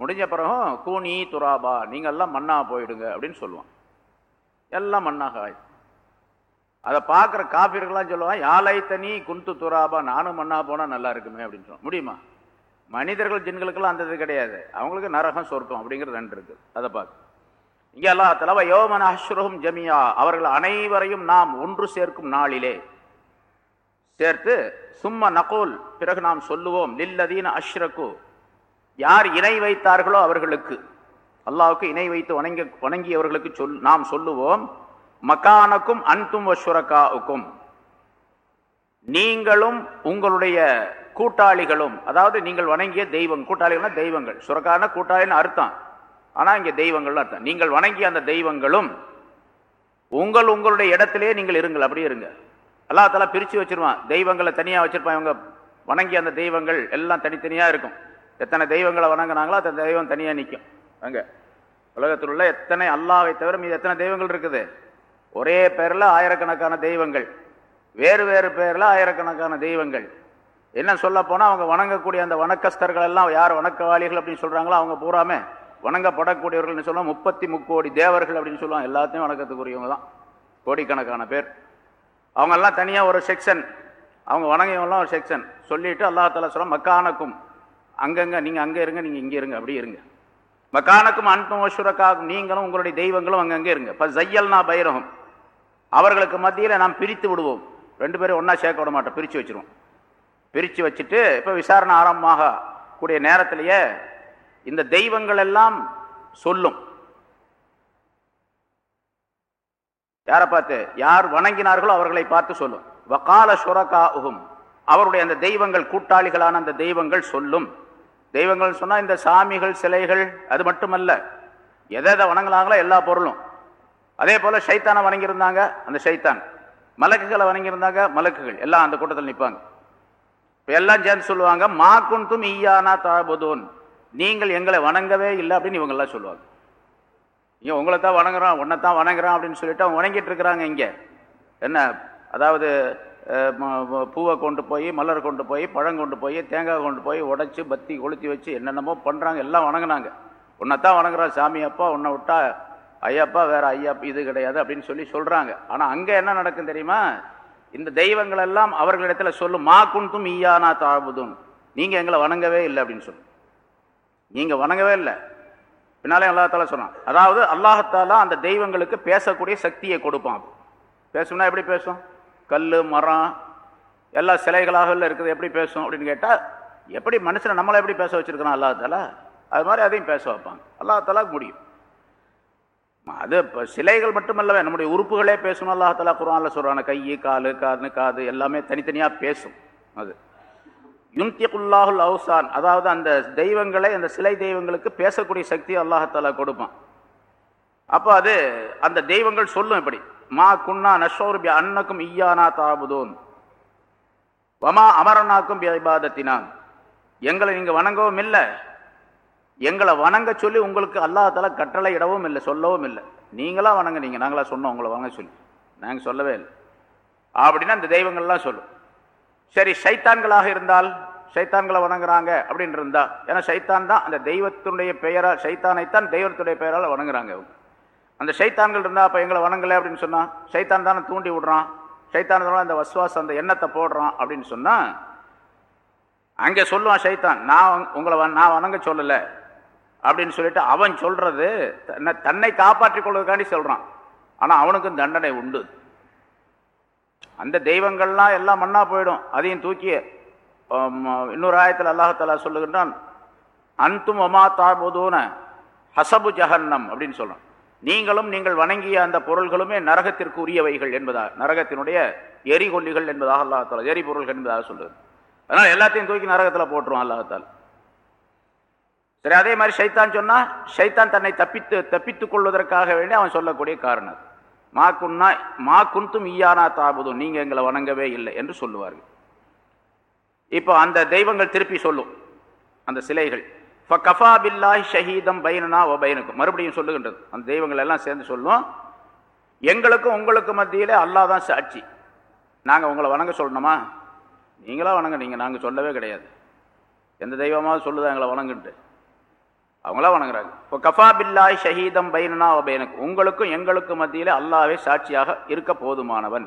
முடிஞ்ச பிறகும் கூனி துராபா நீங்கள்லாம் மண்ணாக போயிடுங்க அப்படின்னு சொல்லுவான். எல்லாம் மண்ணாக ஆயிடும். அதை பார்க்குற காப்பீர்கள்லாம் சொல்லுவான் யாழை தனி குந்து துராபா நானும் மண்ணாக போனால் நல்லா இருக்குமே அப்படின்னு சொல்லுவான். முடியுமா? மனிதர்கள் ஜின்களுக்கெல்லாம் அந்த இது கிடையாது. அவங்களுக்கு நரகம் சொர்க்கம் அப்படிங்கிறது ரெண்டு இருக்கு. அதை பார்க்க இங்கே எல்லாம் தலைவா யோமன அஸ்ருகும் ஜமியா அவர்கள் அனைவரையும் நாம் ஒன்று சேர்க்கும் நாளிலே சேர்த்து சும்மா நகோல் பிறகு நாம் சொல்லுவோம் லில்லதீன அஷ்ரகு. யார் இணை வைத்தார்களோ அவர்களுக்கு. அல்லாவுக்கு இணை வைத்து வணங்க வணங்கியவர்களுக்கு சொல் நாம் சொல்லுவோம் மக்கானக்கும் அன்தும் வசுரக்காவுக்கும் நீங்களும் உங்களுடைய கூட்டாளிகளும் அதாவது நீங்கள் வணங்கிய தெய்வம் கூட்டாளிகள்னா தெய்வங்கள். சுரக்காரன கூட்டாளின்னு அர்த்தம். ஆனால் இங்கே தெய்வங்கள்னு அர்த்தம். நீங்கள் வணங்கிய அந்த தெய்வங்களும் உங்கள் உங்களுடைய இடத்திலேயே நீங்கள் இருங்கள் அப்படியே இருங்க. அல்லா தலா பிரித்து வச்சிருவான். தெய்வங்களை தனியாக வச்சுருப்பான் இவங்க. வணங்கிய அந்த தெய்வங்கள் எல்லாம் தனித்தனியாக இருக்கும். எத்தனை தெய்வங்களை வணங்கினாங்களோ அந்த தெய்வம் தனியாக நிற்கும் அங்கே. உலகத்தில் உள்ள எத்தனை அல்லாவை தவிர மீது எத்தனை தெய்வங்கள் இருக்குது? ஒரே பேரில் ஆயிரக்கணக்கான தெய்வங்கள். வேறு வேறு பேரில் ஆயிரக்கணக்கான தெய்வங்கள். என்ன சொல்ல போனால் அவங்க வணங்கக்கூடிய அந்த வணக்கஸ்தர்கள் எல்லாம் யார் வணக்கவாளிகள் அப்படின்னு சொல்கிறாங்களோ அவங்க பூராமே வணங்கப்படக்கூடியவர்கள்னு சொல்லுவோம். முப்பத்தி முக்கோடி தேவர்கள் அப்படின்னு சொல்லுவாங்க. எல்லாத்தையும் வணக்கத்துக்குரியவங்க தான். கோடிக்கணக்கான பேர். அவங்கெல்லாம் தனியாக ஒரு செக்ஷன். அவங்க வணங்கியவங்களாம் ஒரு செக்ஷன். சொல்லிவிட்டு அல்லா தலா சொல்ல மக்கானக்கும் அங்கங்கே நீங்கள் அங்கே இருங்க நீங்கள் இங்கே இருங்க அப்படி இருங்க. மக்கானக்கும் அன்பும் நீங்களும் உங்களுடைய தெய்வங்களும் அங்கங்கே இருங்க. இப்போ ஜையல்னா பைரகம் அவர்களுக்கு மத்தியில் நாம் பிரித்து விடுவோம். ரெண்டு பேரும் ஒன்றா சேர்க்க விட மாட்டோம். பிரித்து வச்சுருவோம். பிரித்து வச்சுட்டு இப்போ விசாரணை ஆரம்பமாக கூடிய நேரத்திலேயே இந்த தெய்வங்கள் எல்லாம் சொல்லும். யாரை பார்த்து? யார் வணங்கினார்களோ அவர்களை பார்த்து சொல்லும். வக்கால சுரகா உகும் அவருடைய அந்த தெய்வங்கள் கூட்டாளிகளான அந்த தெய்வங்கள் சொல்லும். தெய்வங்கள் சொன்னால் இந்த சாமிகள் சிலைகள் அது மட்டுமல்ல. எதை எதை வணங்கினாங்களோ எல்லா பொருளும். அதே போல் சைத்தானை வணங்கியிருந்தாங்க அந்த சைத்தான். மலக்குகளை வணங்கியிருந்தாங்க மலக்குகள். எல்லாம் அந்த கூட்டத்தில் நிற்பாங்க. இப்போ எல்லாம் சேர்ந்து சொல்லுவாங்க மா குன்தும் ஈயானா தாபுதோன். நீங்கள் எங்களை வணங்கவே இல்லை அப்படின்னு இவங்கெல்லாம் சொல்லுவாங்க. இங்கே உங்களை தான் வணங்குறோம் உன்னை தான் வணங்குறான் அப்படின்னு சொல்லிட்டு அவங்க வணங்கிட்டு இருக்கிறாங்க இங்கே. என்ன? அதாவது பூவை கொண்டு போய் மலர் கொண்டு போய் பழம் கொண்டு போய் தேங்காய் கொண்டு போய் உடைச்சி பத்தி கொளுத்தி வச்சு என்னென்னமோ பண்ணுறாங்க எல்லாம் வணங்கினாங்க. உன்னைத்தான் வணங்குறான் வணங்குறோம் சாமி அப்பா உன்னை விட்டா ஐயப்பா வேற ஐயா இது கிடையாது அப்படின்னு சொல்லி சொல்கிறாங்க ஆனால் அங்கே என்ன நடக்கும் தெரியுமா? இந்த தெய்வங்கள் எல்லாம் அவர்களிடத்துல சொல்லும் மா குன்தும் ஈயானா தாழ்வுதும் நீங்கள் எங்களை வணங்கவே இல்லை அப்படின்னு சொல்லும் நீங்கள் வணங்கவே இல்லை. பின்னாலே அல்லாஹால சொன்னான். அதாவது அல்லாஹத்தாலா அந்த தெய்வங்களுக்கு பேசக்கூடிய சக்தியை கொடுப்பான் பேசணும்னா எப்படி பேசும்? கல் மரம் எல்லா சிலைகளாக இருக்குது எப்படி பேசும் அப்படின்னு கேட்டால் எப்படி மனுஷனை நம்மளை எப்படி பேச வச்சிருக்கணும் அல்லாஹால அது மாதிரி அதையும் பேச வைப்பாங்க. அல்லாஹாலா முடியும். அது இப்போ சிலைகள் மட்டுமல்லவே நம்முடைய உறுப்புகளே பேசணும். அல்லாஹலா குரானில் சொல்கிறான கை காலு காது காது எல்லாமே தனித்தனியாக பேசும். அது. யுன்திகுல்லாஹுல் அவுசான் அதாவது அந்த தெய்வங்களை அந்த சிலை தெய்வங்களுக்கு பேசக்கூடிய சக்தி அல்லாஹாலா கொடுப்பான். அப்போ அது அந்த தெய்வங்கள் சொல்லும் இப்படி மா குன்னா நஷோர்பி அன்னக்கும் ஈயானா தாபுதோன் வமா அமரனாக்கும் பி இபாதத்தினான். எங்களை நீங்கள் வணங்கவும் இல்லை எங்களை வணங்க சொல்லி உங்களுக்கு அல்லாஹால கட்டளை இடவும் இல்லை சொல்லவும் இல்லை. நீங்களா வணங்குனீங்க நாங்களாக சொன்னோம் உங்களை வணங்க சொல்லி. நாங்கள் சொல்லவே இல்லை. அப்படின்னா அந்த தெய்வங்கள்லாம் சொல்லும். சரி சைத்தான்களாக இருந்தால் சைத்தான்களை வணங்குறாங்க அப்படின்னு இருந்தா ஏன்னா சைத்தான் தான் அந்த தெய்வத்தினுடைய பெயரால் சைத்தானைத்தான் தெய்வத்துடைய பெயரால் வணங்குறாங்க அவங்க அந்த சைத்தான்கள் இருந்தால் அப்போ எங்களை வணங்கலை அப்படின்னு சொன்னால் சைத்தான் தானே தூண்டி விடுறான் சைத்தான் அந்த வசுவாசம் அந்த எண்ணத்தை போடுறான் அப்படின்னு சொன்னால் அங்கே சொல்லுவான் சைத்தான் நான் உங்களை நான் வணங்க சொல்லலை அப்படின்னு சொல்லிட்டு அவன் சொல்றது தன்னை தன்னை காப்பாற்றிக் கொள்வதற்காண்டி சொல்றான். ஆனா அவனுக்கும் தண்டனை உண்டு. அந்த தெய்வங்கள்லாம் எல்லாம் மண்ணா போயிடும். அதையும் தூக்கி இன்னொரு ஆயத்தில் அல்லாஹாலா சொல்லுகின்றான் அந்தும் அமா தாபுதூன ஹசபு ஜஹன்னம் அப்படின்னு சொல்றான். நீங்களும் நீங்கள் வணங்கிய அந்த பொருள்களுமே நரகத்திற்கு உரியவைகள் என்பதா நரகத்தினுடைய எரிகொல்லிகள் என்பதாக அல்லாஹால எரிபொருள்கள் என்பதாக சொல்லுது. அதனால் எல்லாத்தையும் தூக்கி நரகத்தில் போட்டுருவான் அல்லாஹத்தால் சரி அதே மாதிரி சைத்தான் சொன்னா சைத்தான் தன்னை தப்பித்து தப்பித்துக் கொள்வதற்காக வேண்டி அவன் சொல்லக்கூடிய காரணம். மா குன்னா மா குந்தும் ஈயானா தாபுதும் நீங்க எங்களை வணங்கவே இல்லை என்று சொல்லுவார்கள். இப்போ அந்த தெய்வங்கள் திருப்பி சொல்லும் அந்த சிலைகள். கஃபா பில்லாஹி ஷஹீதம் பைனனா ஓ பைனுக்கும். மறுபடியும் சொல்லுகின்றது. அந்த தெய்வங்கள் எல்லாம் சேர்ந்து சொல்லும் எங்களுக்கும் உங்களுக்கு மத்தியிலே அல்லாஹ் தான் சாட்சி நாங்கள் உங்களை வணங்க சொல்லணுமா? நீங்களா வணங்க நீங்கள் நாங்கள் சொல்லவே கிடையாது. எந்த தெய்வமாவது சொல்லுதான் எங்களை வணங்குன்ட்டு. அவங்களா வணங்குறாங்க. இப்போ கஃபா பில்லாய் ஷஹீதம் பைனனா பைனக்கு உங்களுக்கும் எங்களுக்கும் மத்தியில் அல்லாஹ்வே சாட்சியாக இருக்க போதுமானவன்.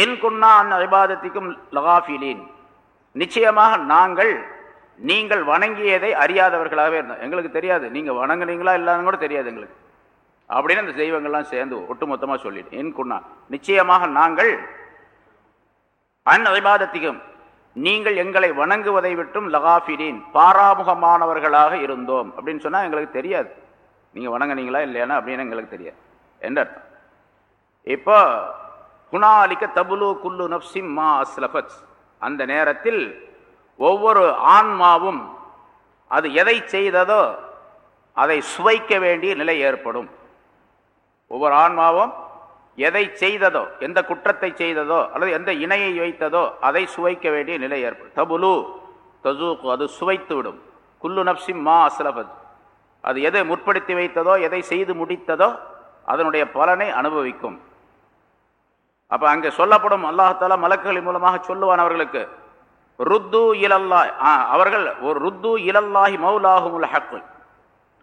என் குன்னா அன் இபாதத்திக்கும் லகாஃபிலீன். நிச்சயமாக நாங்கள் நீங்கள் வணங்கியதை அறியாதவர்களாகவே இருந்தோம். எங்களுக்கு தெரியாது. நீங்கள் வணங்குனீங்களா இல்லான்னு கூட தெரியாது எங்களுக்கு. அப்படின்னு அந்த தெய்வங்கள்லாம் சேர்ந்து ஒட்டுமொத்தமாக சொல்லிட்டு என் குன்னா. நிச்சயமாக நாங்கள் அன் இபாதத்திக்கும் நீங்கள் எங்களை வணங்குவதை விட்டும் லகாஃபிரீன் பாராமுகமானவர்களாக இருந்தோம். அப்படின்னு சொன்னால் எங்களுக்கு தெரியாது. நீங்கள் வணங்குனீங்களா இல்லையானா அப்படின்னு எங்களுக்கு தெரியாது. என்ற அர்த்தம்? இப்போ குணாலிக்க தபுலு குல்லு நப்சிம் மா அஸ்லஃபத். அந்த நேரத்தில் ஒவ்வொரு ஆன்மாவும் அது எதை செய்ததோ அதை சுவைக்க வேண்டிய நிலை ஏற்படும். ஒவ்வொரு ஆன்மாவும் எதை செய்ததோ எந்த குற்றத்தை செய்ததோ அல்லது எந்த இணையை வைத்ததோ அதை சுவைக்க வேண்டிய நிலை ஏற்படும். தபுலு தசூக்கு அது சுவைத்து விடும். குல்லு நப்சி மா அஸ்லபத் அது எதை முற்படுத்தி வைத்ததோ எதை செய்து முடித்ததோ அதனுடைய பலனை அனுபவிக்கும். அப்போ அங்கே சொல்லப்படும் அல்லாஹால மலக்குகளின் மூலமாக சொல்லுவான் அவர்களுக்கு ருத்து இலல்லாய் ஆ, அவர்கள் ஒரு ருத்து இலல்லாஹி மௌலாகும் ஹக்கு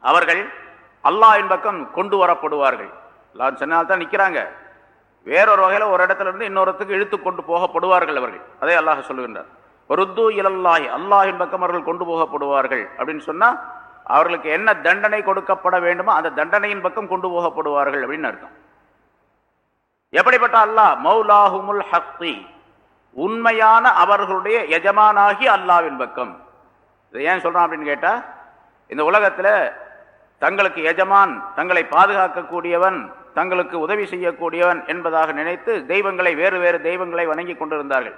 அவர்கள் அல்லாஹின் பக்கம் கொண்டு வரப்படுவார்கள். அல்லாஹ் சொன்னால் தான் நிற்கிறாங்க வேறொரு வகையில் ஒரு இடத்துல இருந்து இன்னொருத்துக்கு இழுத்து கொண்டு போகப்படுவார்கள் அவர்கள். அதே அல்லாஹ் சொல்லுகின்றார். ருத்து இலல்லாய் அல்லாஹின் பக்கம் அவர்கள் கொண்டு போகப்படுவார்கள். அப்படின்னு சொன்னால் அவர்களுக்கு என்ன தண்டனை கொடுக்கப்பட வேண்டுமோ அந்த தண்டனையின் பக்கம் கொண்டு போகப்படுவார்கள் அப்படின்னு அர்த்தம். எப்படிப்பட்ட அல்லாஹ்? மௌலாஹுமுல் ஹக்தி உண்மையான அவர்களுடைய எஜமானாகி அல்லாவின் பக்கம். இதை ஏன் சொல்கிறான் அப்படின்னு கேட்டால் இந்த உலகத்தில் தங்களுக்கு எஜமான் தங்களை பாதுகாக்கக்கூடியவன் தங்களுக்கு உதவி செய்யக்கூடியவன் என்பதாக நினைத்து தெய்வங்களை வேறு வேறு தெய்வங்களை வணங்கி கொண்டிருந்தார்கள்.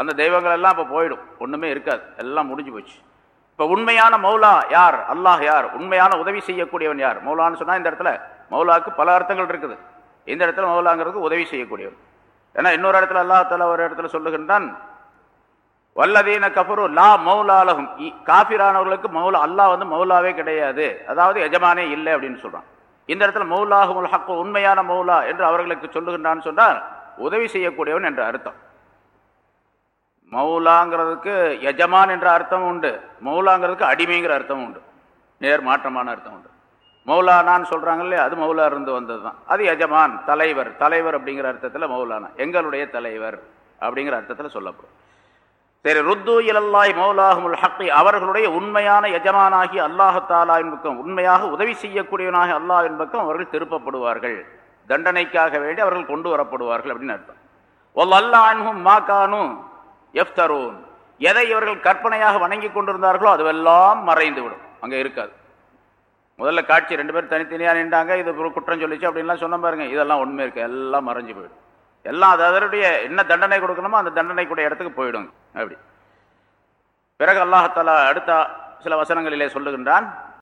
அந்த தெய்வங்கள் எல்லாம் இப்போ போயிடும். ஒன்றுமே இருக்காது. எல்லாம் முடிஞ்சு போச்சு. இப்போ உண்மையான மௌலா யார்? அல்லாஹ் யார்? உண்மையான உதவி செய்யக்கூடியவன் யார்? மௌலான்னு சொன்னால் இந்த இடத்துல மௌலாவுக்கு பல அர்த்தங்கள் இருக்குது. இந்த இடத்துல மௌலாங்கிறது உதவி செய்யக்கூடியவன். ஏன்னா இன்னொரு இடத்துல அல்லாஹ் தஆலா ஒரு இடத்துல சொல்லுகின்றான் வல்லதீன கஃபரு லா மௌலாலகும் காஃபிரானவர்களுக்கு மௌலா அல்லாஹ் வந்து மௌலாவே கிடையாது. அதாவது எஜமானே இல்லை அப்படின்னு சொல்கிறான் இந்த இடத்துல மௌலாகும் ஹக்கு உண்மையான மௌலா என்று அவர்களுக்கு சொல்லுகின்றான்னு சொன்னால் உதவி செய்யக்கூடியவன் என்ற அர்த்தம். மௌலாங்கிறதுக்கு எஜமான் என்ற அர்த்தம் உண்டு. மௌலாங்கிறதுக்கு அடிமைங்கிற அர்த்தம் உண்டு. நேர் மாற்றமான அர்த்தம் உண்டு. மௌலானான்னு சொல்கிறாங்க இல்லையா அது மௌலா இருந்து வந்தது தான் அது எஜமான் தலைவர். தலைவர் அப்படிங்கிற அர்த்தத்தில் மௌலானா. எங்களுடைய தலைவர் அப்படிங்கிற அர்த்தத்தில் சொல்லப்படும். சரி ருத்து இலல்லாய் மௌலாஹுல் ஹக்கி அவர்களுடைய உண்மையான எஜமானாகி அல்லாஹ் தாலாவின் உண்மையாக உதவி செய்யக்கூடியவனாக அல்லாஹ் என்பக்கம் அவர்கள் திருப்பப்படுவார்கள். தண்டனைக்காக வேண்டி அவர்கள் கொண்டு வரப்படுவார்கள் அப்படின்னு அர்த்தம். ஒல் அல்லாஹும் மா எஃப்தரூன் எதை இவர்கள் கற்பனையாக வணங்கி கொண்டிருந்தார்களோ அதுவெல்லாம் மறைந்து விடும் அங்கே இருக்காது. முதல்ல காட்சி ரெண்டு பேரும் தனித்தனியாக நின்றாங்க இது குற்றம் சொல்லிச்சு அப்படின்லாம் சொன்ன பாருங்க இதெல்லாம் உண்மை இருக்கு எல்லாம் மறைஞ்சு போயிடும். எல்லாம் அது அதனுடைய என்ன தண்டனை கொடுக்கணுமோ அந்த தண்டனை கூட இடத்துக்கு போயிடும் அப்படி. பிறகு அல்லாஹத்தாலா அடுத்த சில வசனங்களிலே சொல்லுகின்றான்